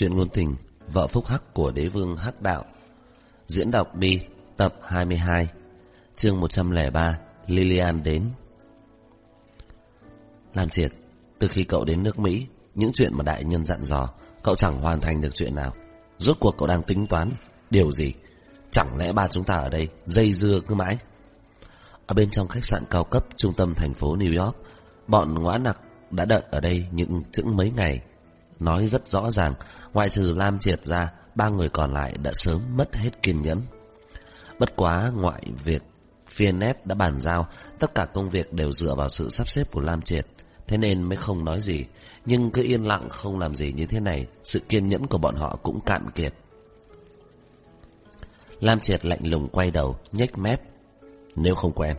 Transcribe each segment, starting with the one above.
Chuyện ngôn tình, Vợ phúc hắc của đế vương hắc đạo. Diễn đọc Bi Tập 22 Chương 103 Lilian đến. Làm Triệt, Từ khi cậu đến nước Mỹ, Những chuyện mà đại nhân dặn dò, Cậu chẳng hoàn thành được chuyện nào. Rốt cuộc cậu đang tính toán, Điều gì? Chẳng lẽ ba chúng ta ở đây, Dây dưa cứ mãi? Ở bên trong khách sạn cao cấp Trung tâm thành phố New York, Bọn ngõ nặc đã đợi ở đây những chững mấy ngày. Nói rất rõ ràng. Ngoại trừ Lam Triệt ra, Ba người còn lại đã sớm mất hết kiên nhẫn. Bất quá ngoại việc Fianet đã bàn giao, Tất cả công việc đều dựa vào sự sắp xếp của Lam Triệt. Thế nên mới không nói gì. Nhưng cứ yên lặng không làm gì như thế này, Sự kiên nhẫn của bọn họ cũng cạn kiệt. Lam Triệt lạnh lùng quay đầu, nhếch mép. Nếu không quen,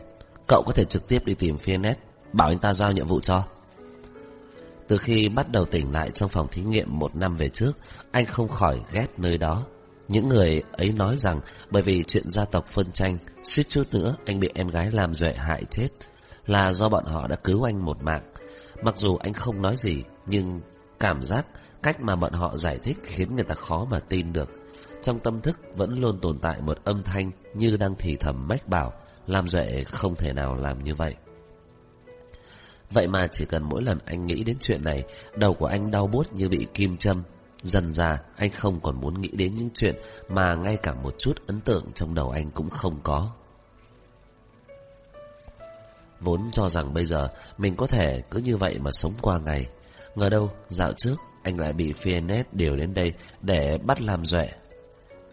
Cậu có thể trực tiếp đi tìm Fianet Bảo anh ta giao nhiệm vụ cho từ khi bắt đầu tỉnh lại trong phòng thí nghiệm một năm về trước, anh không khỏi ghét nơi đó. Những người ấy nói rằng bởi vì chuyện gia tộc phân tranh, suýt chút nữa anh bị em gái làm duệ hại chết, là do bọn họ đã cứu anh một mạng. Mặc dù anh không nói gì, nhưng cảm giác cách mà bọn họ giải thích khiến người ta khó mà tin được. Trong tâm thức vẫn luôn tồn tại một âm thanh như đang thì thầm mách bảo, làm duệ không thể nào làm như vậy. Vậy mà chỉ cần mỗi lần anh nghĩ đến chuyện này, đầu của anh đau buốt như bị kim châm. Dần ra, anh không còn muốn nghĩ đến những chuyện mà ngay cả một chút ấn tượng trong đầu anh cũng không có. Vốn cho rằng bây giờ mình có thể cứ như vậy mà sống qua ngày. Ngờ đâu, dạo trước, anh lại bị Fianet điều đến đây để bắt làm duệ.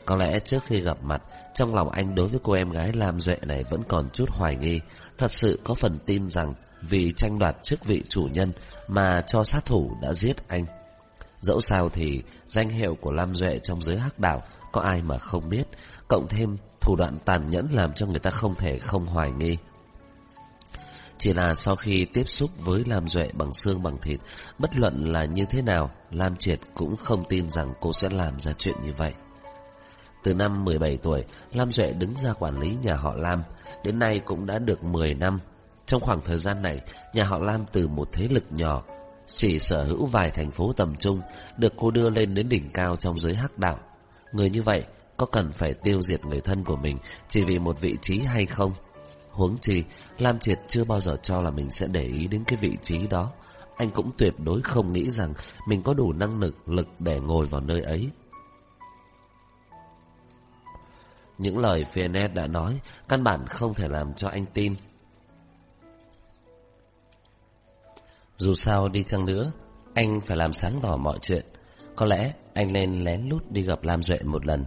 Có lẽ trước khi gặp mặt, trong lòng anh đối với cô em gái làm duệ này vẫn còn chút hoài nghi, thật sự có phần tin rằng vì tranh đoạt chức vị chủ nhân mà cho sát thủ đã giết anh. Dẫu sao thì danh hiệu của Lam Duệ trong giới hắc đạo có ai mà không biết, cộng thêm thủ đoạn tàn nhẫn làm cho người ta không thể không hoài nghi. Chỉ là sau khi tiếp xúc với Lam Duệ bằng xương bằng thịt, bất luận là như thế nào, Lam Triệt cũng không tin rằng cô sẽ làm ra chuyện như vậy. Từ năm 17 tuổi, Lam Duệ đứng ra quản lý nhà họ Lam, đến nay cũng đã được 10 năm, trong khoảng thời gian này, nhà họ Lam từ một thế lực nhỏ, chỉ sở hữu vài thành phố tầm trung, được cô đưa lên đến đỉnh cao trong giới hắc đạo. Người như vậy có cần phải tiêu diệt người thân của mình chỉ vì một vị trí hay không? Huống chi, Lam Triệt chưa bao giờ cho là mình sẽ để ý đến cái vị trí đó. Anh cũng tuyệt đối không nghĩ rằng mình có đủ năng lực lực để ngồi vào nơi ấy. Những lời Fianet đã nói căn bản không thể làm cho anh tin Dù sao đi chăng nữa, anh phải làm sáng tỏ mọi chuyện. Có lẽ anh nên lén lút đi gặp Lam Duệ một lần.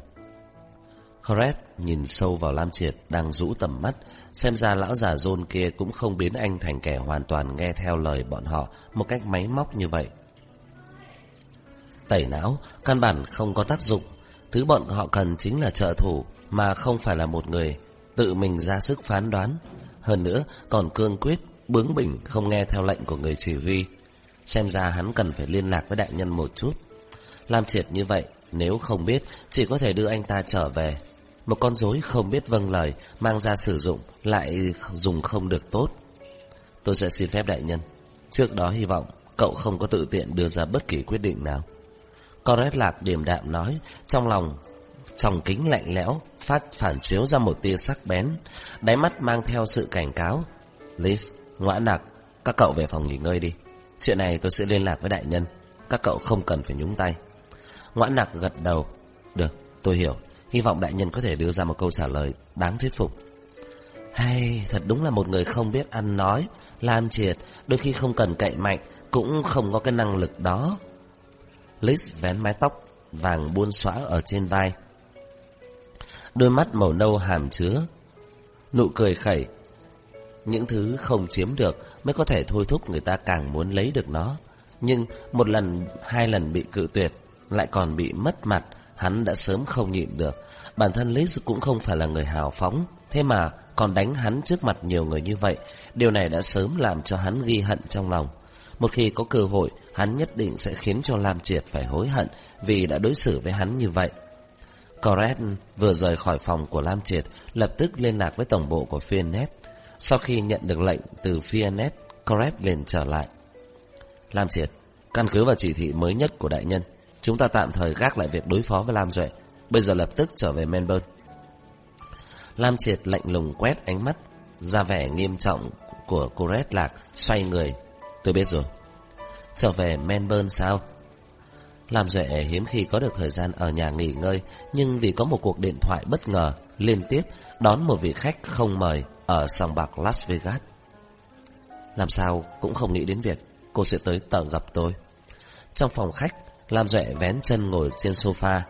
Corret nhìn sâu vào Lam Triệt đang rũ tầm mắt, xem ra lão già rôn kia cũng không biến anh thành kẻ hoàn toàn nghe theo lời bọn họ một cách máy móc như vậy. Tẩy não, căn bản không có tác dụng. Thứ bọn họ cần chính là trợ thủ, mà không phải là một người tự mình ra sức phán đoán. Hơn nữa, còn cương quyết bướng bỉnh không nghe theo lệnh của người chỉ huy. Xem ra hắn cần phải liên lạc với đại nhân một chút. Làm triệt như vậy, nếu không biết, chỉ có thể đưa anh ta trở về. Một con rối không biết vâng lời, mang ra sử dụng, lại dùng không được tốt. Tôi sẽ xin phép đại nhân. Trước đó hy vọng cậu không có tự tiện đưa ra bất kỳ quyết định nào. Corret lạc điềm đạm nói, trong lòng, trong kính lạnh lẽo, phát phản chiếu ra một tia sắc bén, đáy mắt mang theo sự cảnh cáo. Liz, Ngoã nặc, các cậu về phòng nghỉ ngơi đi. Chuyện này tôi sẽ liên lạc với đại nhân. Các cậu không cần phải nhúng tay. Ngoã nặc gật đầu. Được, tôi hiểu. Hy vọng đại nhân có thể đưa ra một câu trả lời đáng thuyết phục. Hay, thật đúng là một người không biết ăn nói. Lam triệt, đôi khi không cần cậy mạnh, cũng không có cái năng lực đó. Liz vén mái tóc vàng buôn xóa ở trên vai. Đôi mắt màu nâu hàm chứa. Nụ cười khẩy những thứ không chiếm được mới có thể thôi thúc người ta càng muốn lấy được nó. Nhưng một lần, hai lần bị cự tuyệt, lại còn bị mất mặt, hắn đã sớm không nhịn được. Bản thân Liz cũng không phải là người hào phóng, thế mà còn đánh hắn trước mặt nhiều người như vậy. Điều này đã sớm làm cho hắn ghi hận trong lòng. Một khi có cơ hội, hắn nhất định sẽ khiến cho Lam Triệt phải hối hận vì đã đối xử với hắn như vậy. Corret vừa rời khỏi phòng của Lam Triệt, lập tức liên lạc với tổng bộ của Phoenix. Sau khi nhận được lệnh từ Fianet, Corep liền trở lại. Lam Triệt, căn cứ vào chỉ thị mới nhất của đại nhân, Chúng ta tạm thời gác lại việc đối phó với Lam Duệ Bây giờ lập tức trở về Melbourne. Lam Triệt lạnh lùng quét ánh mắt ra vẻ nghiêm trọng của cô Red Lạc xoay người. Tôi biết rồi. Trở về Melbourne sao? Lam Duệ hiếm khi có được thời gian ở nhà nghỉ ngơi Nhưng vì có một cuộc điện thoại bất ngờ Liên tiếp đón một vị khách không mời ở sòng bạc Las Vegas Làm sao cũng không nghĩ đến việc Cô sẽ tới tận gặp tôi Trong phòng khách Lam Duệ vén chân ngồi trên sofa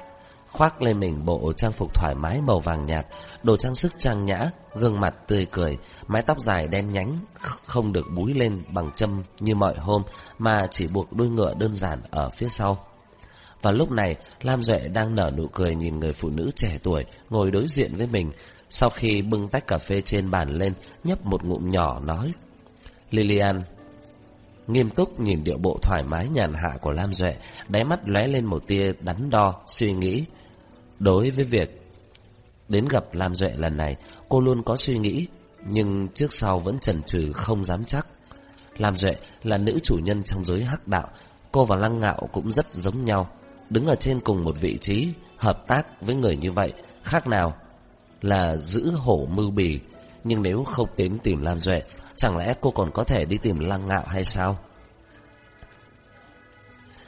khoác lên mình bộ trang phục thoải mái màu vàng nhạt, đồ trang sức trang nhã, gương mặt tươi cười, mái tóc dài đen nhánh, không được búi lên bằng châm như mọi hôm, mà chỉ buộc đuôi ngựa đơn giản ở phía sau. Và lúc này, Lam Duệ đang nở nụ cười nhìn người phụ nữ trẻ tuổi ngồi đối diện với mình. Sau khi bưng tách cà phê trên bàn lên, nhấp một ngụm nhỏ nói. Lilian, nghiêm túc nhìn điệu bộ thoải mái nhàn hạ của Lam Duệ, đáy mắt lóe lên một tia đắn đo, suy nghĩ. Đối với việc đến gặp Lam Duệ lần này, cô luôn có suy nghĩ, nhưng trước sau vẫn chần chừ không dám chắc. Lam Duệ là nữ chủ nhân trong giới hắc đạo, cô và Lăng Ngạo cũng rất giống nhau. Đứng ở trên cùng một vị trí, hợp tác với người như vậy, khác nào là giữ hổ mưu bì. Nhưng nếu không đến tìm Lam Duệ, chẳng lẽ cô còn có thể đi tìm Lăng Ngạo hay sao?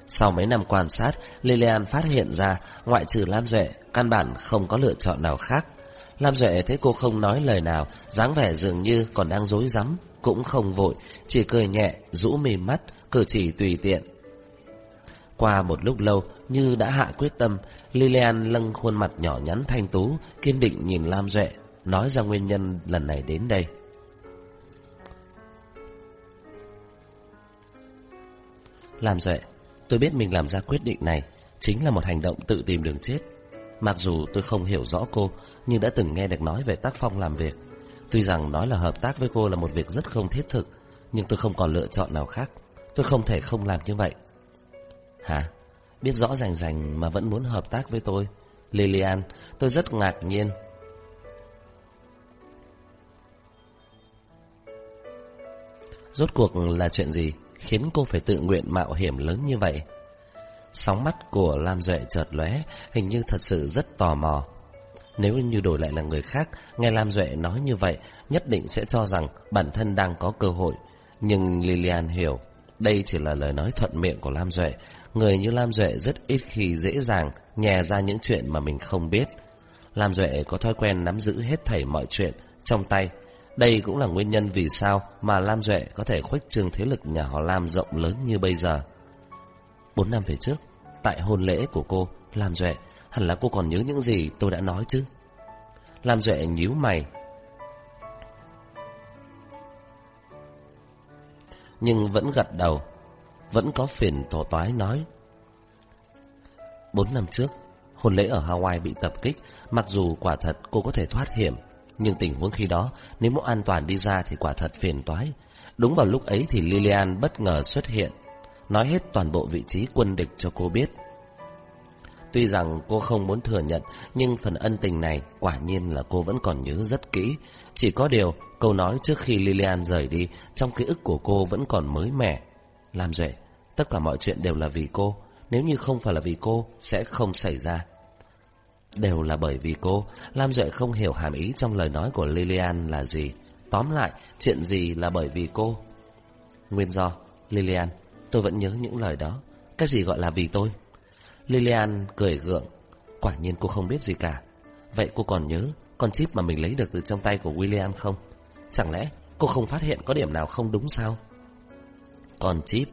Sau mấy năm quan sát, Lilian phát hiện ra, ngoại trừ Lam Duệ, căn bản không có lựa chọn nào khác. Lam Duệ thấy cô không nói lời nào, dáng vẻ dường như còn đang dối rắm cũng không vội, chỉ cười nhẹ, rũ mì mắt, cử chỉ tùy tiện. Qua một lúc lâu, như đã hạ quyết tâm, Lilian lâng khuôn mặt nhỏ nhắn thanh tú, kiên định nhìn Lam Duệ, nói ra nguyên nhân lần này đến đây. Lam Duệ, tôi biết mình làm ra quyết định này chính là một hành động tự tìm đường chết. Mặc dù tôi không hiểu rõ cô, nhưng đã từng nghe được nói về tác phong làm việc. Tuy rằng nói là hợp tác với cô là một việc rất không thiết thực, nhưng tôi không còn lựa chọn nào khác. Tôi không thể không làm như vậy. Hả? Biết rõ rành rành mà vẫn muốn hợp tác với tôi. Lilian, tôi rất ngạc nhiên. Rốt cuộc là chuyện gì khiến cô phải tự nguyện mạo hiểm lớn như vậy? Sóng mắt của Lam Duệ chợt lóe, hình như thật sự rất tò mò. Nếu như đổi lại là người khác, nghe Lam Duệ nói như vậy, nhất định sẽ cho rằng bản thân đang có cơ hội. Nhưng Lilian hiểu, đây chỉ là lời nói thuận miệng của Lam Duệ. Người như Lam Duệ rất ít khi dễ dàng nhè ra những chuyện mà mình không biết. Lam Duệ có thói quen nắm giữ hết thảy mọi chuyện trong tay. Đây cũng là nguyên nhân vì sao mà Lam Duệ có thể khuếch trương thế lực nhà họ Lam rộng lớn như bây giờ. Bốn năm về trước, tại hôn lễ của cô, Lam Duệ, hẳn là cô còn nhớ những gì tôi đã nói chứ? Lam Duệ nhíu mày. Nhưng vẫn gật đầu, vẫn có phiền tổ toái nói. Bốn năm trước, hôn lễ ở Hawaii bị tập kích, mặc dù quả thật cô có thể thoát hiểm, nhưng tình huống khi đó, nếu muốn an toàn đi ra thì quả thật phiền toái. Đúng vào lúc ấy thì Lilian bất ngờ xuất hiện, nói hết toàn bộ vị trí quân địch cho cô biết. Tuy rằng cô không muốn thừa nhận, nhưng phần ân tình này quả nhiên là cô vẫn còn nhớ rất kỹ. Chỉ có điều, câu nói trước khi Lilian rời đi, trong ký ức của cô vẫn còn mới mẻ. Làm dễ, tất cả mọi chuyện đều là vì cô. Nếu như không phải là vì cô, sẽ không xảy ra. Đều là bởi vì cô, Lam Duệ không hiểu hàm ý trong lời nói của Lilian là gì. Tóm lại, chuyện gì là bởi vì cô? Nguyên do, Lilian, tôi vẫn nhớ những lời đó. Cái gì gọi là vì tôi? Lilian cười gượng. Quả nhiên cô không biết gì cả. Vậy cô còn nhớ con chip mà mình lấy được từ trong tay của William không? Chẳng lẽ cô không phát hiện có điểm nào không đúng sao? Con chip.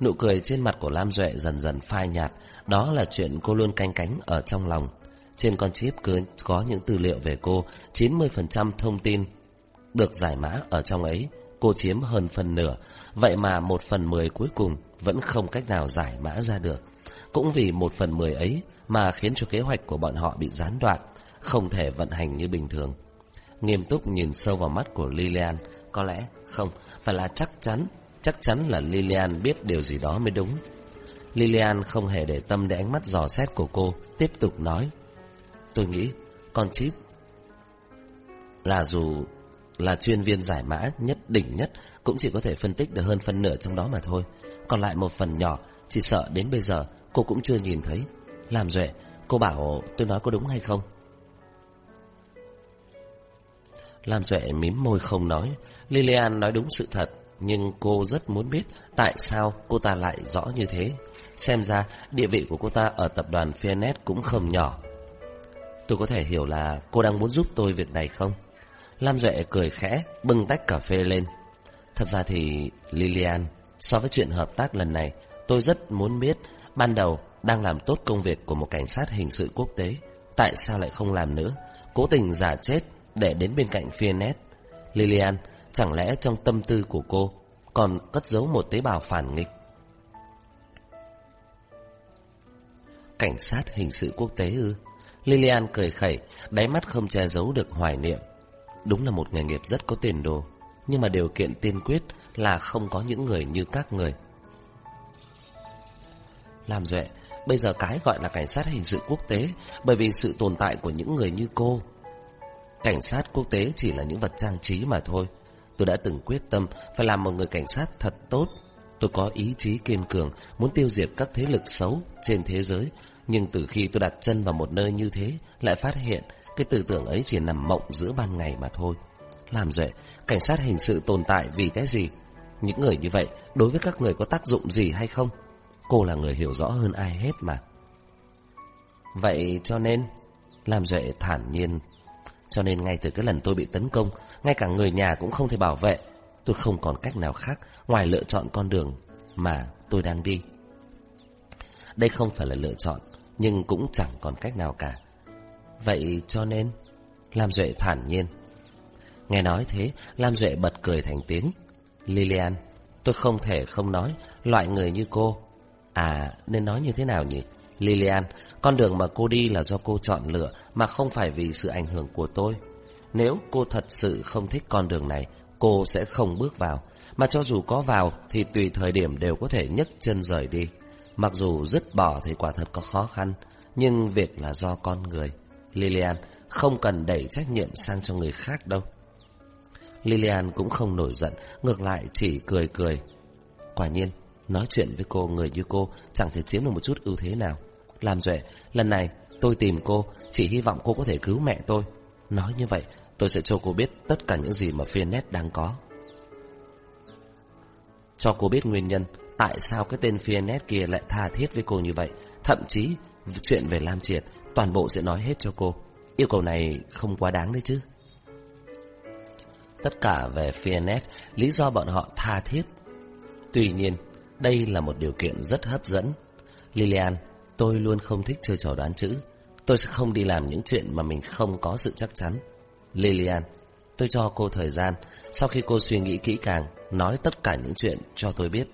Nụ cười trên mặt của Lam Duệ dần dần phai nhạt. Đó là chuyện cô luôn canh cánh ở trong lòng. Trên con chip cứ có những tư liệu về cô, 90% thông tin được giải mã ở trong ấy. Cô chiếm hơn phần nửa, vậy mà một phần mười cuối cùng vẫn không cách nào giải mã ra được. Cũng vì một phần mười ấy mà khiến cho kế hoạch của bọn họ bị gián đoạn, không thể vận hành như bình thường. Nghiêm túc nhìn sâu vào mắt của Lilian, có lẽ không, phải là chắc chắn, chắc chắn là Lilian biết điều gì đó mới đúng. Lilian không hề để tâm đến ánh mắt dò xét của cô, tiếp tục nói. Tôi nghĩ con chip là dù là chuyên viên giải mã nhất đỉnh nhất cũng chỉ có thể phân tích được hơn phân nửa trong đó mà thôi. Còn lại một phần nhỏ, Chỉ sợ đến bây giờ cô cũng chưa nhìn thấy. Làm Duệ, Cô bảo tôi nói có đúng hay không? Lam Duệ mím môi không nói. Lilian nói đúng sự thật, Nhưng cô rất muốn biết Tại sao cô ta lại rõ như thế. Xem ra, địa vị của cô ta Ở tập đoàn Fianet cũng không nhỏ. Tôi có thể hiểu là Cô đang muốn giúp tôi việc này không? Lam Duệ cười khẽ, Bưng tách cà phê lên. Thật ra thì Lilian So với chuyện hợp tác lần này Tôi rất muốn biết Ban đầu đang làm tốt công việc của một cảnh sát hình sự quốc tế Tại sao lại không làm nữa Cố tình giả chết để đến bên cạnh Fianet. Lilian, chẳng lẽ trong tâm tư của cô còn cất giấu một tế bào phản nghịch? Cảnh sát hình sự quốc tế ư? Lilian cười khẩy, đáy mắt không che giấu được hoài niệm. Đúng là một nghề nghiệp rất có tiền đồ, nhưng mà điều kiện tiên quyết là không có những người như các người. Làm duệ, bây giờ cái gọi là cảnh sát hình sự quốc tế bởi vì sự tồn tại của những người như cô Cảnh sát quốc tế chỉ là những vật trang trí mà thôi. Tôi đã từng quyết tâm phải làm một người cảnh sát thật tốt. Tôi có ý chí kiên cường, muốn tiêu diệt các thế lực xấu trên thế giới. Nhưng từ khi tôi đặt chân vào một nơi như thế, lại phát hiện cái tư tưởng ấy chỉ nằm mộng giữa ban ngày mà thôi. Làm vậy, cảnh sát hình sự tồn tại vì cái gì? Những người như vậy, đối với các người có tác dụng gì hay không? Cô là người hiểu rõ hơn ai hết mà. Vậy cho nên, làm Duệ thản nhiên cho nên ngay từ cái lần tôi bị tấn công, ngay cả người nhà cũng không thể bảo vệ. Tôi không còn cách nào khác ngoài lựa chọn con đường mà tôi đang đi. Đây không phải là lựa chọn, nhưng cũng chẳng còn cách nào cả. Vậy cho nên, Lam Duệ thản nhiên. Nghe nói thế, Lam Duệ bật cười thành tiếng. Lilian, tôi không thể không nói, loại người như cô. À, nên nói như thế nào nhỉ? Lilian, con đường mà cô đi là do cô chọn lựa mà không phải vì sự ảnh hưởng của tôi. Nếu cô thật sự không thích con đường này, cô sẽ không bước vào. Mà cho dù có vào thì tùy thời điểm đều có thể nhấc chân rời đi. Mặc dù dứt bỏ thì quả thật có khó khăn, nhưng việc là do con người. Lilian không cần đẩy trách nhiệm sang cho người khác đâu. Lilian cũng không nổi giận, ngược lại chỉ cười cười. Quả nhiên, nói chuyện với cô người như cô chẳng thể chiếm được một chút ưu thế nào. Làm Duệ, lần này tôi tìm cô, chỉ hy vọng cô có thể cứu mẹ tôi. Nói như vậy, tôi sẽ cho cô biết tất cả những gì mà Fianet đang có. Cho cô biết nguyên nhân tại sao cái tên Fianet kia lại tha thiết với cô như vậy. Thậm chí, chuyện về Lam Triệt, toàn bộ sẽ nói hết cho cô. Yêu cầu này không quá đáng đấy chứ. Tất cả về Fianet, lý do bọn họ tha thiết. Tuy nhiên, đây là một điều kiện rất hấp dẫn. Lilian Tôi luôn không thích chơi trò đoán chữ. Tôi sẽ không đi làm những chuyện mà mình không có sự chắc chắn. Lilian, tôi cho cô thời gian. Sau khi cô suy nghĩ kỹ càng, nói tất cả những chuyện cho tôi biết.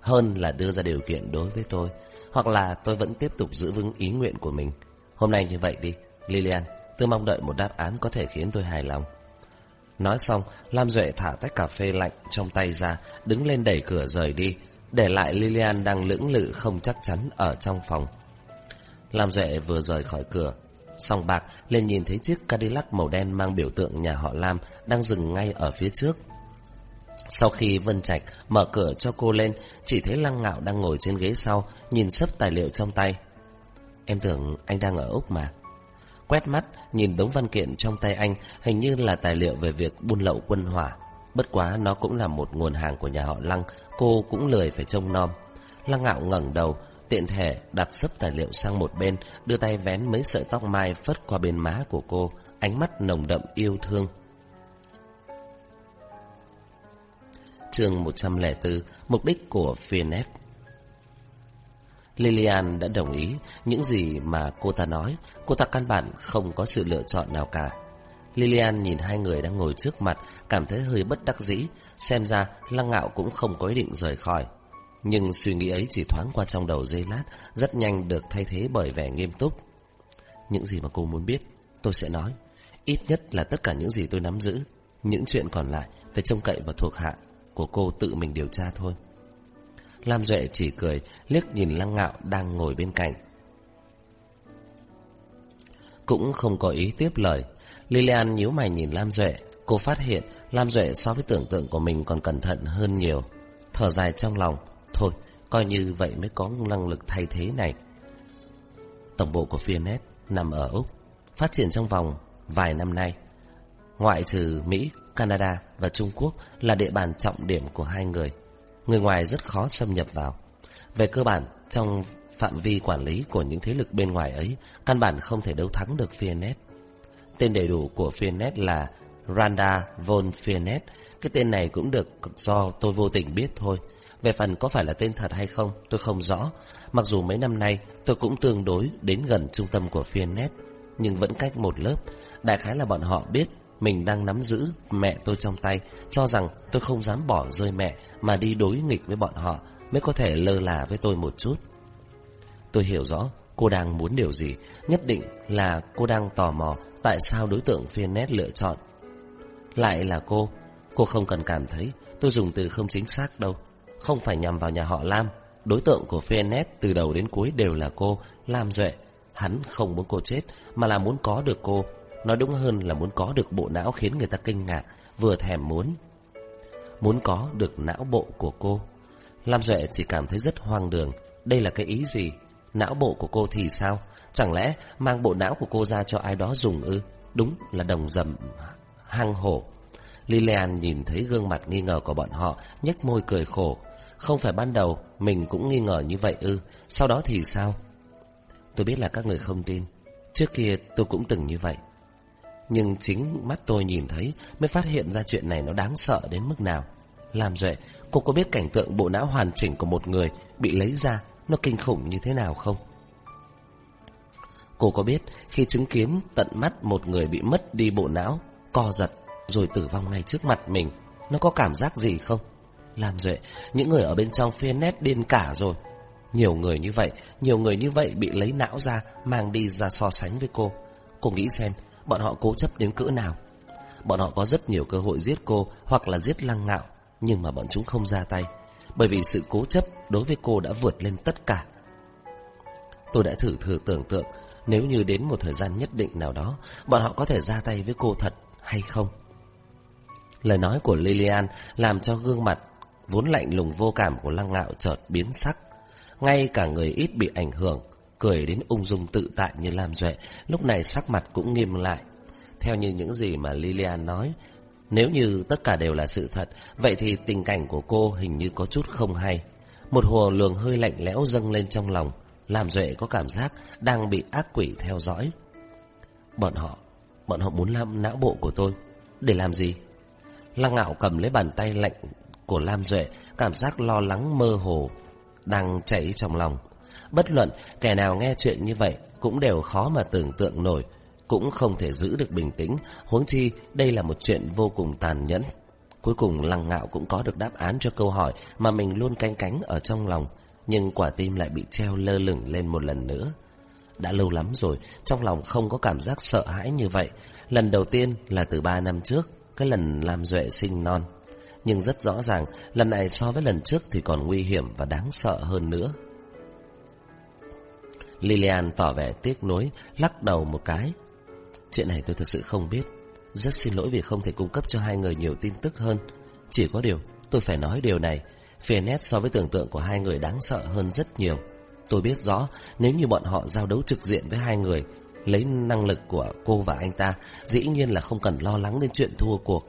Hơn là đưa ra điều kiện đối với tôi. Hoặc là tôi vẫn tiếp tục giữ vững ý nguyện của mình. Hôm nay như vậy đi. Lilian, tôi mong đợi một đáp án có thể khiến tôi hài lòng. Nói xong, Lam Duệ thả tách cà phê lạnh trong tay ra, đứng lên đẩy cửa rời đi, để lại Lilian đang lưỡng lự không chắc chắn ở trong phòng. Lam Duệ vừa rời khỏi cửa Song bạc lên nhìn thấy chiếc Cadillac màu đen Mang biểu tượng nhà họ Lam Đang dừng ngay ở phía trước. Sau khi Vân Trạch mở cửa cho cô lên Chỉ thấy Lăng Ngạo đang ngồi trên ghế sau Nhìn sấp tài liệu trong tay. Em tưởng anh đang ở Úc mà. Quét mắt nhìn đống văn kiện trong tay anh Hình như là tài liệu về việc buôn lậu quân hỏa. Bất quá nó cũng là một nguồn hàng của nhà họ Lăng Cô cũng lười phải trông nom. Lăng Ngạo ngẩng đầu Tiện thể đặt sấp tài liệu sang một bên, đưa tay vén mấy sợi tóc mai phất qua bên má của cô, ánh mắt nồng đậm yêu thương. chương 104, mục đích của Phoenix Lilian đã đồng ý những gì mà cô ta nói, cô ta căn bản không có sự lựa chọn nào cả. Lilian nhìn hai người đang ngồi trước mặt, cảm thấy hơi bất đắc dĩ, xem ra Lăng Ngạo cũng không có ý định rời khỏi. Nhưng suy nghĩ ấy chỉ thoáng qua trong đầu giây lát, rất nhanh được thay thế bởi vẻ nghiêm túc. Những gì mà cô muốn biết, tôi sẽ nói. Ít nhất là tất cả những gì tôi nắm giữ. Những chuyện còn lại phải trông cậy vào thuộc hạ của cô tự mình điều tra thôi. Lam Duệ chỉ cười, liếc nhìn Lăng Ngạo đang ngồi bên cạnh. Cũng không có ý tiếp lời. Lilian nhíu mày nhìn Lam Duệ. Cô phát hiện Lam Duệ so với tưởng tượng của mình còn cẩn thận hơn nhiều. Thở dài trong lòng, Thôi, Coi như vậy mới có năng lực thay thế này. Tổng bộ của Fianet nằm ở Úc, phát triển trong vòng vài năm nay. Ngoại trừ Mỹ, Canada và Trung Quốc là địa bàn trọng điểm của hai người. Người ngoài rất khó xâm nhập vào. Về cơ bản, trong phạm vi quản lý của những thế lực bên ngoài ấy, căn bản không thể đấu thắng được Fianet. Tên đầy đủ của Fianet là Randa von Fianet. Cái tên này cũng được do tôi vô tình biết thôi. Về phần có phải là tên thật hay không, tôi không rõ. Mặc dù mấy năm nay tôi cũng tương đối đến gần trung tâm của Fianet, nhưng vẫn cách một lớp. Đại khái là bọn họ biết mình đang nắm giữ mẹ tôi trong tay, cho rằng tôi không dám bỏ rơi mẹ mà đi đối nghịch với bọn họ mới có thể lơ là với tôi một chút. Tôi hiểu rõ cô đang muốn điều gì, nhất định là cô đang tò mò tại sao đối tượng Fianet lựa chọn. Lại là cô, cô không cần cảm thấy tôi dùng từ không chính xác đâu, không phải nhằm vào nhà họ Lam. Đối tượng của Fianet từ đầu đến cuối đều là cô, Lam Duệ. Hắn không muốn cô chết, mà là muốn có được cô. Nói đúng hơn là muốn có được bộ não khiến người ta kinh ngạc, vừa thèm muốn. Muốn có được não bộ của cô. Lam Duệ chỉ cảm thấy rất hoang đường. Đây là cái ý gì? Não bộ của cô thì sao? Chẳng lẽ mang bộ não của cô ra cho ai đó dùng ư? Đúng là đồng dầm hang hổ. Lilian nhìn thấy gương mặt nghi ngờ của bọn họ, nhếch môi cười khổ. Không phải ban đầu mình cũng nghi ngờ như vậy ư? Sau đó thì sao? Tôi biết là các người không tin. Trước kia tôi cũng từng như vậy. Nhưng chính mắt tôi nhìn thấy mới phát hiện ra chuyện này nó đáng sợ đến mức nào. Làm duệ, cô có biết cảnh tượng bộ não hoàn chỉnh của một người bị lấy ra nó kinh khủng như thế nào không? Cô có biết khi chứng kiến tận mắt một người bị mất đi bộ não, co giật rồi tử vong ngay trước mặt mình, nó có cảm giác gì không? Làm duệ, những người ở bên trong phía nét điên cả rồi. Nhiều người như vậy, nhiều người như vậy bị lấy não ra, mang đi ra so sánh với cô. Cô nghĩ xem, bọn họ cố chấp đến cỡ nào. Bọn họ có rất nhiều cơ hội giết cô hoặc là giết lăng ngạo, nhưng mà bọn chúng không ra tay. Bởi vì sự cố chấp đối với cô đã vượt lên tất cả. Tôi đã thử thử tưởng tượng nếu như đến một thời gian nhất định nào đó, bọn họ có thể ra tay với cô thật hay không. Lời nói của Lilian làm cho gương mặt vốn lạnh lùng vô cảm của lăng ngạo chợt biến sắc. Ngay cả người ít bị ảnh hưởng, cười đến ung dung tự tại như làm duệ, lúc này sắc mặt cũng nghiêm lại. Theo như những gì mà Lilian nói, nếu như tất cả đều là sự thật, vậy thì tình cảnh của cô hình như có chút không hay. Một hồ luồng hơi lạnh lẽo dâng lên trong lòng, làm Duệ có cảm giác đang bị ác quỷ theo dõi. Bọn họ, bọn họ muốn làm não bộ của tôi. Để làm gì? Lăng ngạo cầm lấy bàn tay lạnh của Lam Duệ, cảm giác lo lắng mơ hồ, đang chảy trong lòng. Bất luận kẻ nào nghe chuyện như vậy cũng đều khó mà tưởng tượng nổi, cũng không thể giữ được bình tĩnh, huống chi đây là một chuyện vô cùng tàn nhẫn. Cuối cùng Lăng Ngạo cũng có được đáp án cho câu hỏi mà mình luôn canh cánh ở trong lòng, nhưng quả tim lại bị treo lơ lửng lên một lần nữa. Đã lâu lắm rồi, trong lòng không có cảm giác sợ hãi như vậy. Lần đầu tiên là từ ba năm trước, cái lần làm duệ sinh non. Nhưng rất rõ ràng, lần này so với lần trước thì còn nguy hiểm và đáng sợ hơn nữa. Lilian tỏ vẻ tiếc nuối, lắc đầu một cái. Chuyện này tôi thật sự không biết. Rất xin lỗi vì không thể cung cấp cho hai người nhiều tin tức hơn. Chỉ có điều, tôi phải nói điều này. Phoenix so với tưởng tượng của hai người đáng sợ hơn rất nhiều. Tôi biết rõ, nếu như bọn họ giao đấu trực diện với hai người, lấy năng lực của cô và anh ta, dĩ nhiên là không cần lo lắng đến chuyện thua cuộc.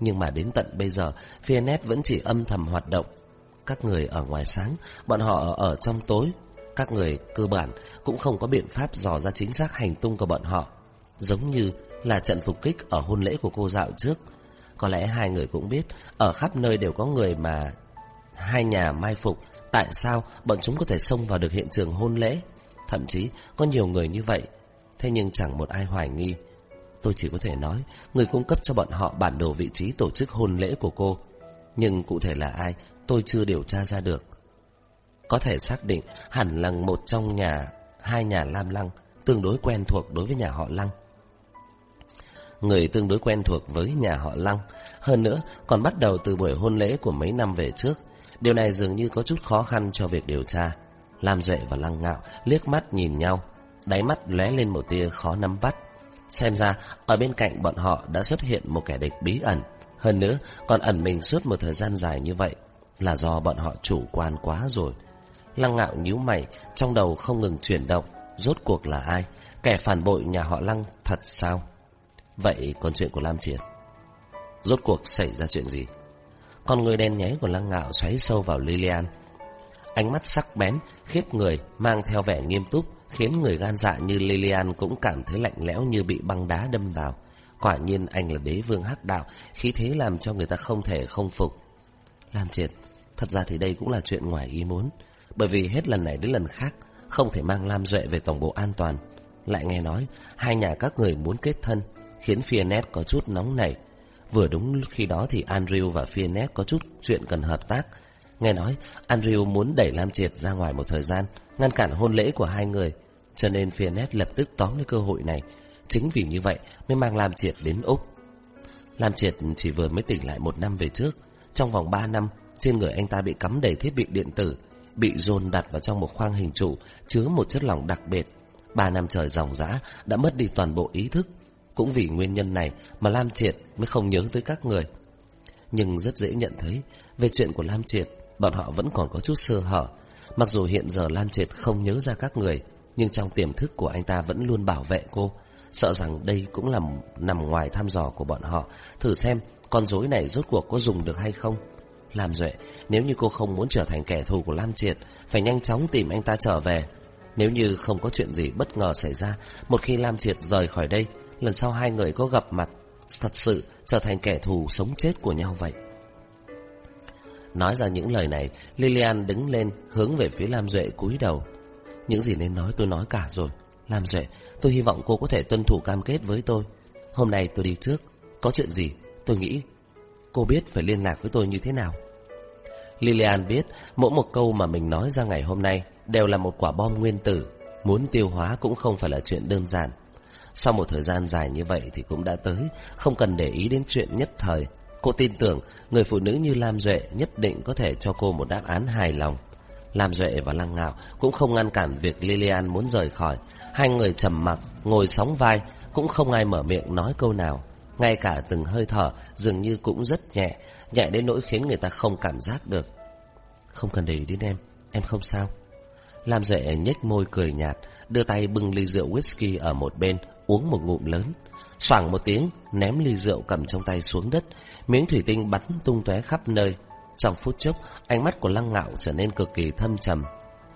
Nhưng mà đến tận bây giờ, Phoenix vẫn chỉ âm thầm hoạt động. Các người ở ngoài sáng, bọn họ ở trong tối. Các người cơ bản cũng không có biện pháp dò ra chính xác hành tung của bọn họ. Giống như là trận phục kích ở hôn lễ của cô dạo trước. Có lẽ hai người cũng biết, ở khắp nơi đều có người mà hai nhà mai phục. Tại sao bọn chúng có thể xông vào được hiện trường hôn lễ? Thậm chí có nhiều người như vậy. Thế nhưng chẳng một ai hoài nghi. Tôi chỉ có thể nói, người cung cấp cho bọn họ bản đồ vị trí tổ chức hôn lễ của cô. Nhưng cụ thể là ai, tôi chưa điều tra ra được. Có thể xác định hẳn là một trong nhà, hai nhà Lam Lăng, tương đối quen thuộc đối với nhà họ Lăng người tương đối quen thuộc với nhà họ Lăng. Hơn nữa, còn bắt đầu từ buổi hôn lễ của mấy năm về trước. Điều này dường như có chút khó khăn cho việc điều tra. Lam Duệ và Lăng Ngạo liếc mắt nhìn nhau, đáy mắt lóe lên một tia khó nắm bắt. Xem ra, ở bên cạnh bọn họ đã xuất hiện một kẻ địch bí ẩn. Hơn nữa, còn ẩn mình suốt một thời gian dài như vậy là do bọn họ chủ quan quá rồi. Lăng ngạo nhíu mày, trong đầu không ngừng chuyển động. Rốt cuộc là ai? Kẻ phản bội nhà họ Lăng thật sao? Vậy còn chuyện của Lam Triệt? Rốt cuộc xảy ra chuyện gì? Con người đen nháy của Lăng ngạo xoáy sâu vào Lilian. Ánh mắt sắc bén, khiếp người, mang theo vẻ nghiêm túc, khiến người gan dạ như Lilian cũng cảm thấy lạnh lẽo như bị băng đá đâm vào. Quả nhiên anh là đế vương hắc đạo, khí thế làm cho người ta không thể không phục. Lam Triệt, thật ra thì đây cũng là chuyện ngoài ý muốn. Bởi vì hết lần này đến lần khác, không thể mang Lam Duệ về tổng bộ an toàn. Lại nghe nói, hai nhà các người muốn kết thân, khiến Fianet có chút nóng nảy. Vừa đúng khi đó thì Andrew và Fianet có chút chuyện cần hợp tác. Nghe nói, Andrew muốn đẩy Lam Triệt ra ngoài một thời gian, ngăn cản hôn lễ của hai người. Cho nên Fianet lập tức tóm lấy cơ hội này. Chính vì như vậy mới mang Lam Triệt đến Úc. Lam Triệt chỉ vừa mới tỉnh lại một năm về trước. Trong vòng ba năm, trên người anh ta bị cắm đầy thiết bị điện tử, bị dồn đặt vào trong một khoang hình trụ chứa một chất lỏng đặc biệt. Ba năm trời dòng dã đã mất đi toàn bộ ý thức. Cũng vì nguyên nhân này mà Lam Triệt mới không nhớ tới các người. Nhưng rất dễ nhận thấy, về chuyện của Lam Triệt, bọn họ vẫn còn có chút sơ hở. Mặc dù hiện giờ Lam Triệt không nhớ ra các người, nhưng trong tiềm thức của anh ta vẫn luôn bảo vệ cô. Sợ rằng đây cũng là nằm ngoài thăm dò của bọn họ. Thử xem con rối này rốt cuộc có dùng được hay không. Lam Duệ, nếu như cô không muốn trở thành kẻ thù của Lam Triệt, phải nhanh chóng tìm anh ta trở về. Nếu như không có chuyện gì bất ngờ xảy ra, một khi Lam Triệt rời khỏi đây, lần sau hai người có gặp mặt, thật sự trở thành kẻ thù sống chết của nhau vậy. Nói ra những lời này, Lilian đứng lên, hướng về phía Lam Duệ cúi đầu. Những gì nên nói tôi nói cả rồi. Lam Duệ, tôi hy vọng cô có thể tuân thủ cam kết với tôi. Hôm nay tôi đi trước, có chuyện gì, tôi nghĩ cô biết phải liên lạc với tôi như thế nào. Lilian biết mỗi một câu mà mình nói ra ngày hôm nay đều là một quả bom nguyên tử, muốn tiêu hóa cũng không phải là chuyện đơn giản. Sau một thời gian dài như vậy thì cũng đã tới, không cần để ý đến chuyện nhất thời. Cô tin tưởng người phụ nữ như Lam Duệ nhất định có thể cho cô một đáp án hài lòng. Lam Duệ và Lăng Ngạo cũng không ngăn cản việc Lilian muốn rời khỏi. Hai người trầm mặc, ngồi sóng vai, cũng không ai mở miệng nói câu nào. Ngay cả từng hơi thở dường như cũng rất nhẹ, nhẹ đến nỗi khiến người ta không cảm giác được. Không cần để ý đến em, em không sao. Lam Duệ nhếch môi cười nhạt, đưa tay bưng ly rượu whisky ở một bên, uống một ngụm lớn. Xoảng một tiếng, ném ly rượu cầm trong tay xuống đất, miếng thủy tinh bắn tung vé khắp nơi. Trong phút chốc, ánh mắt của Lăng Ngạo trở nên cực kỳ thâm trầm.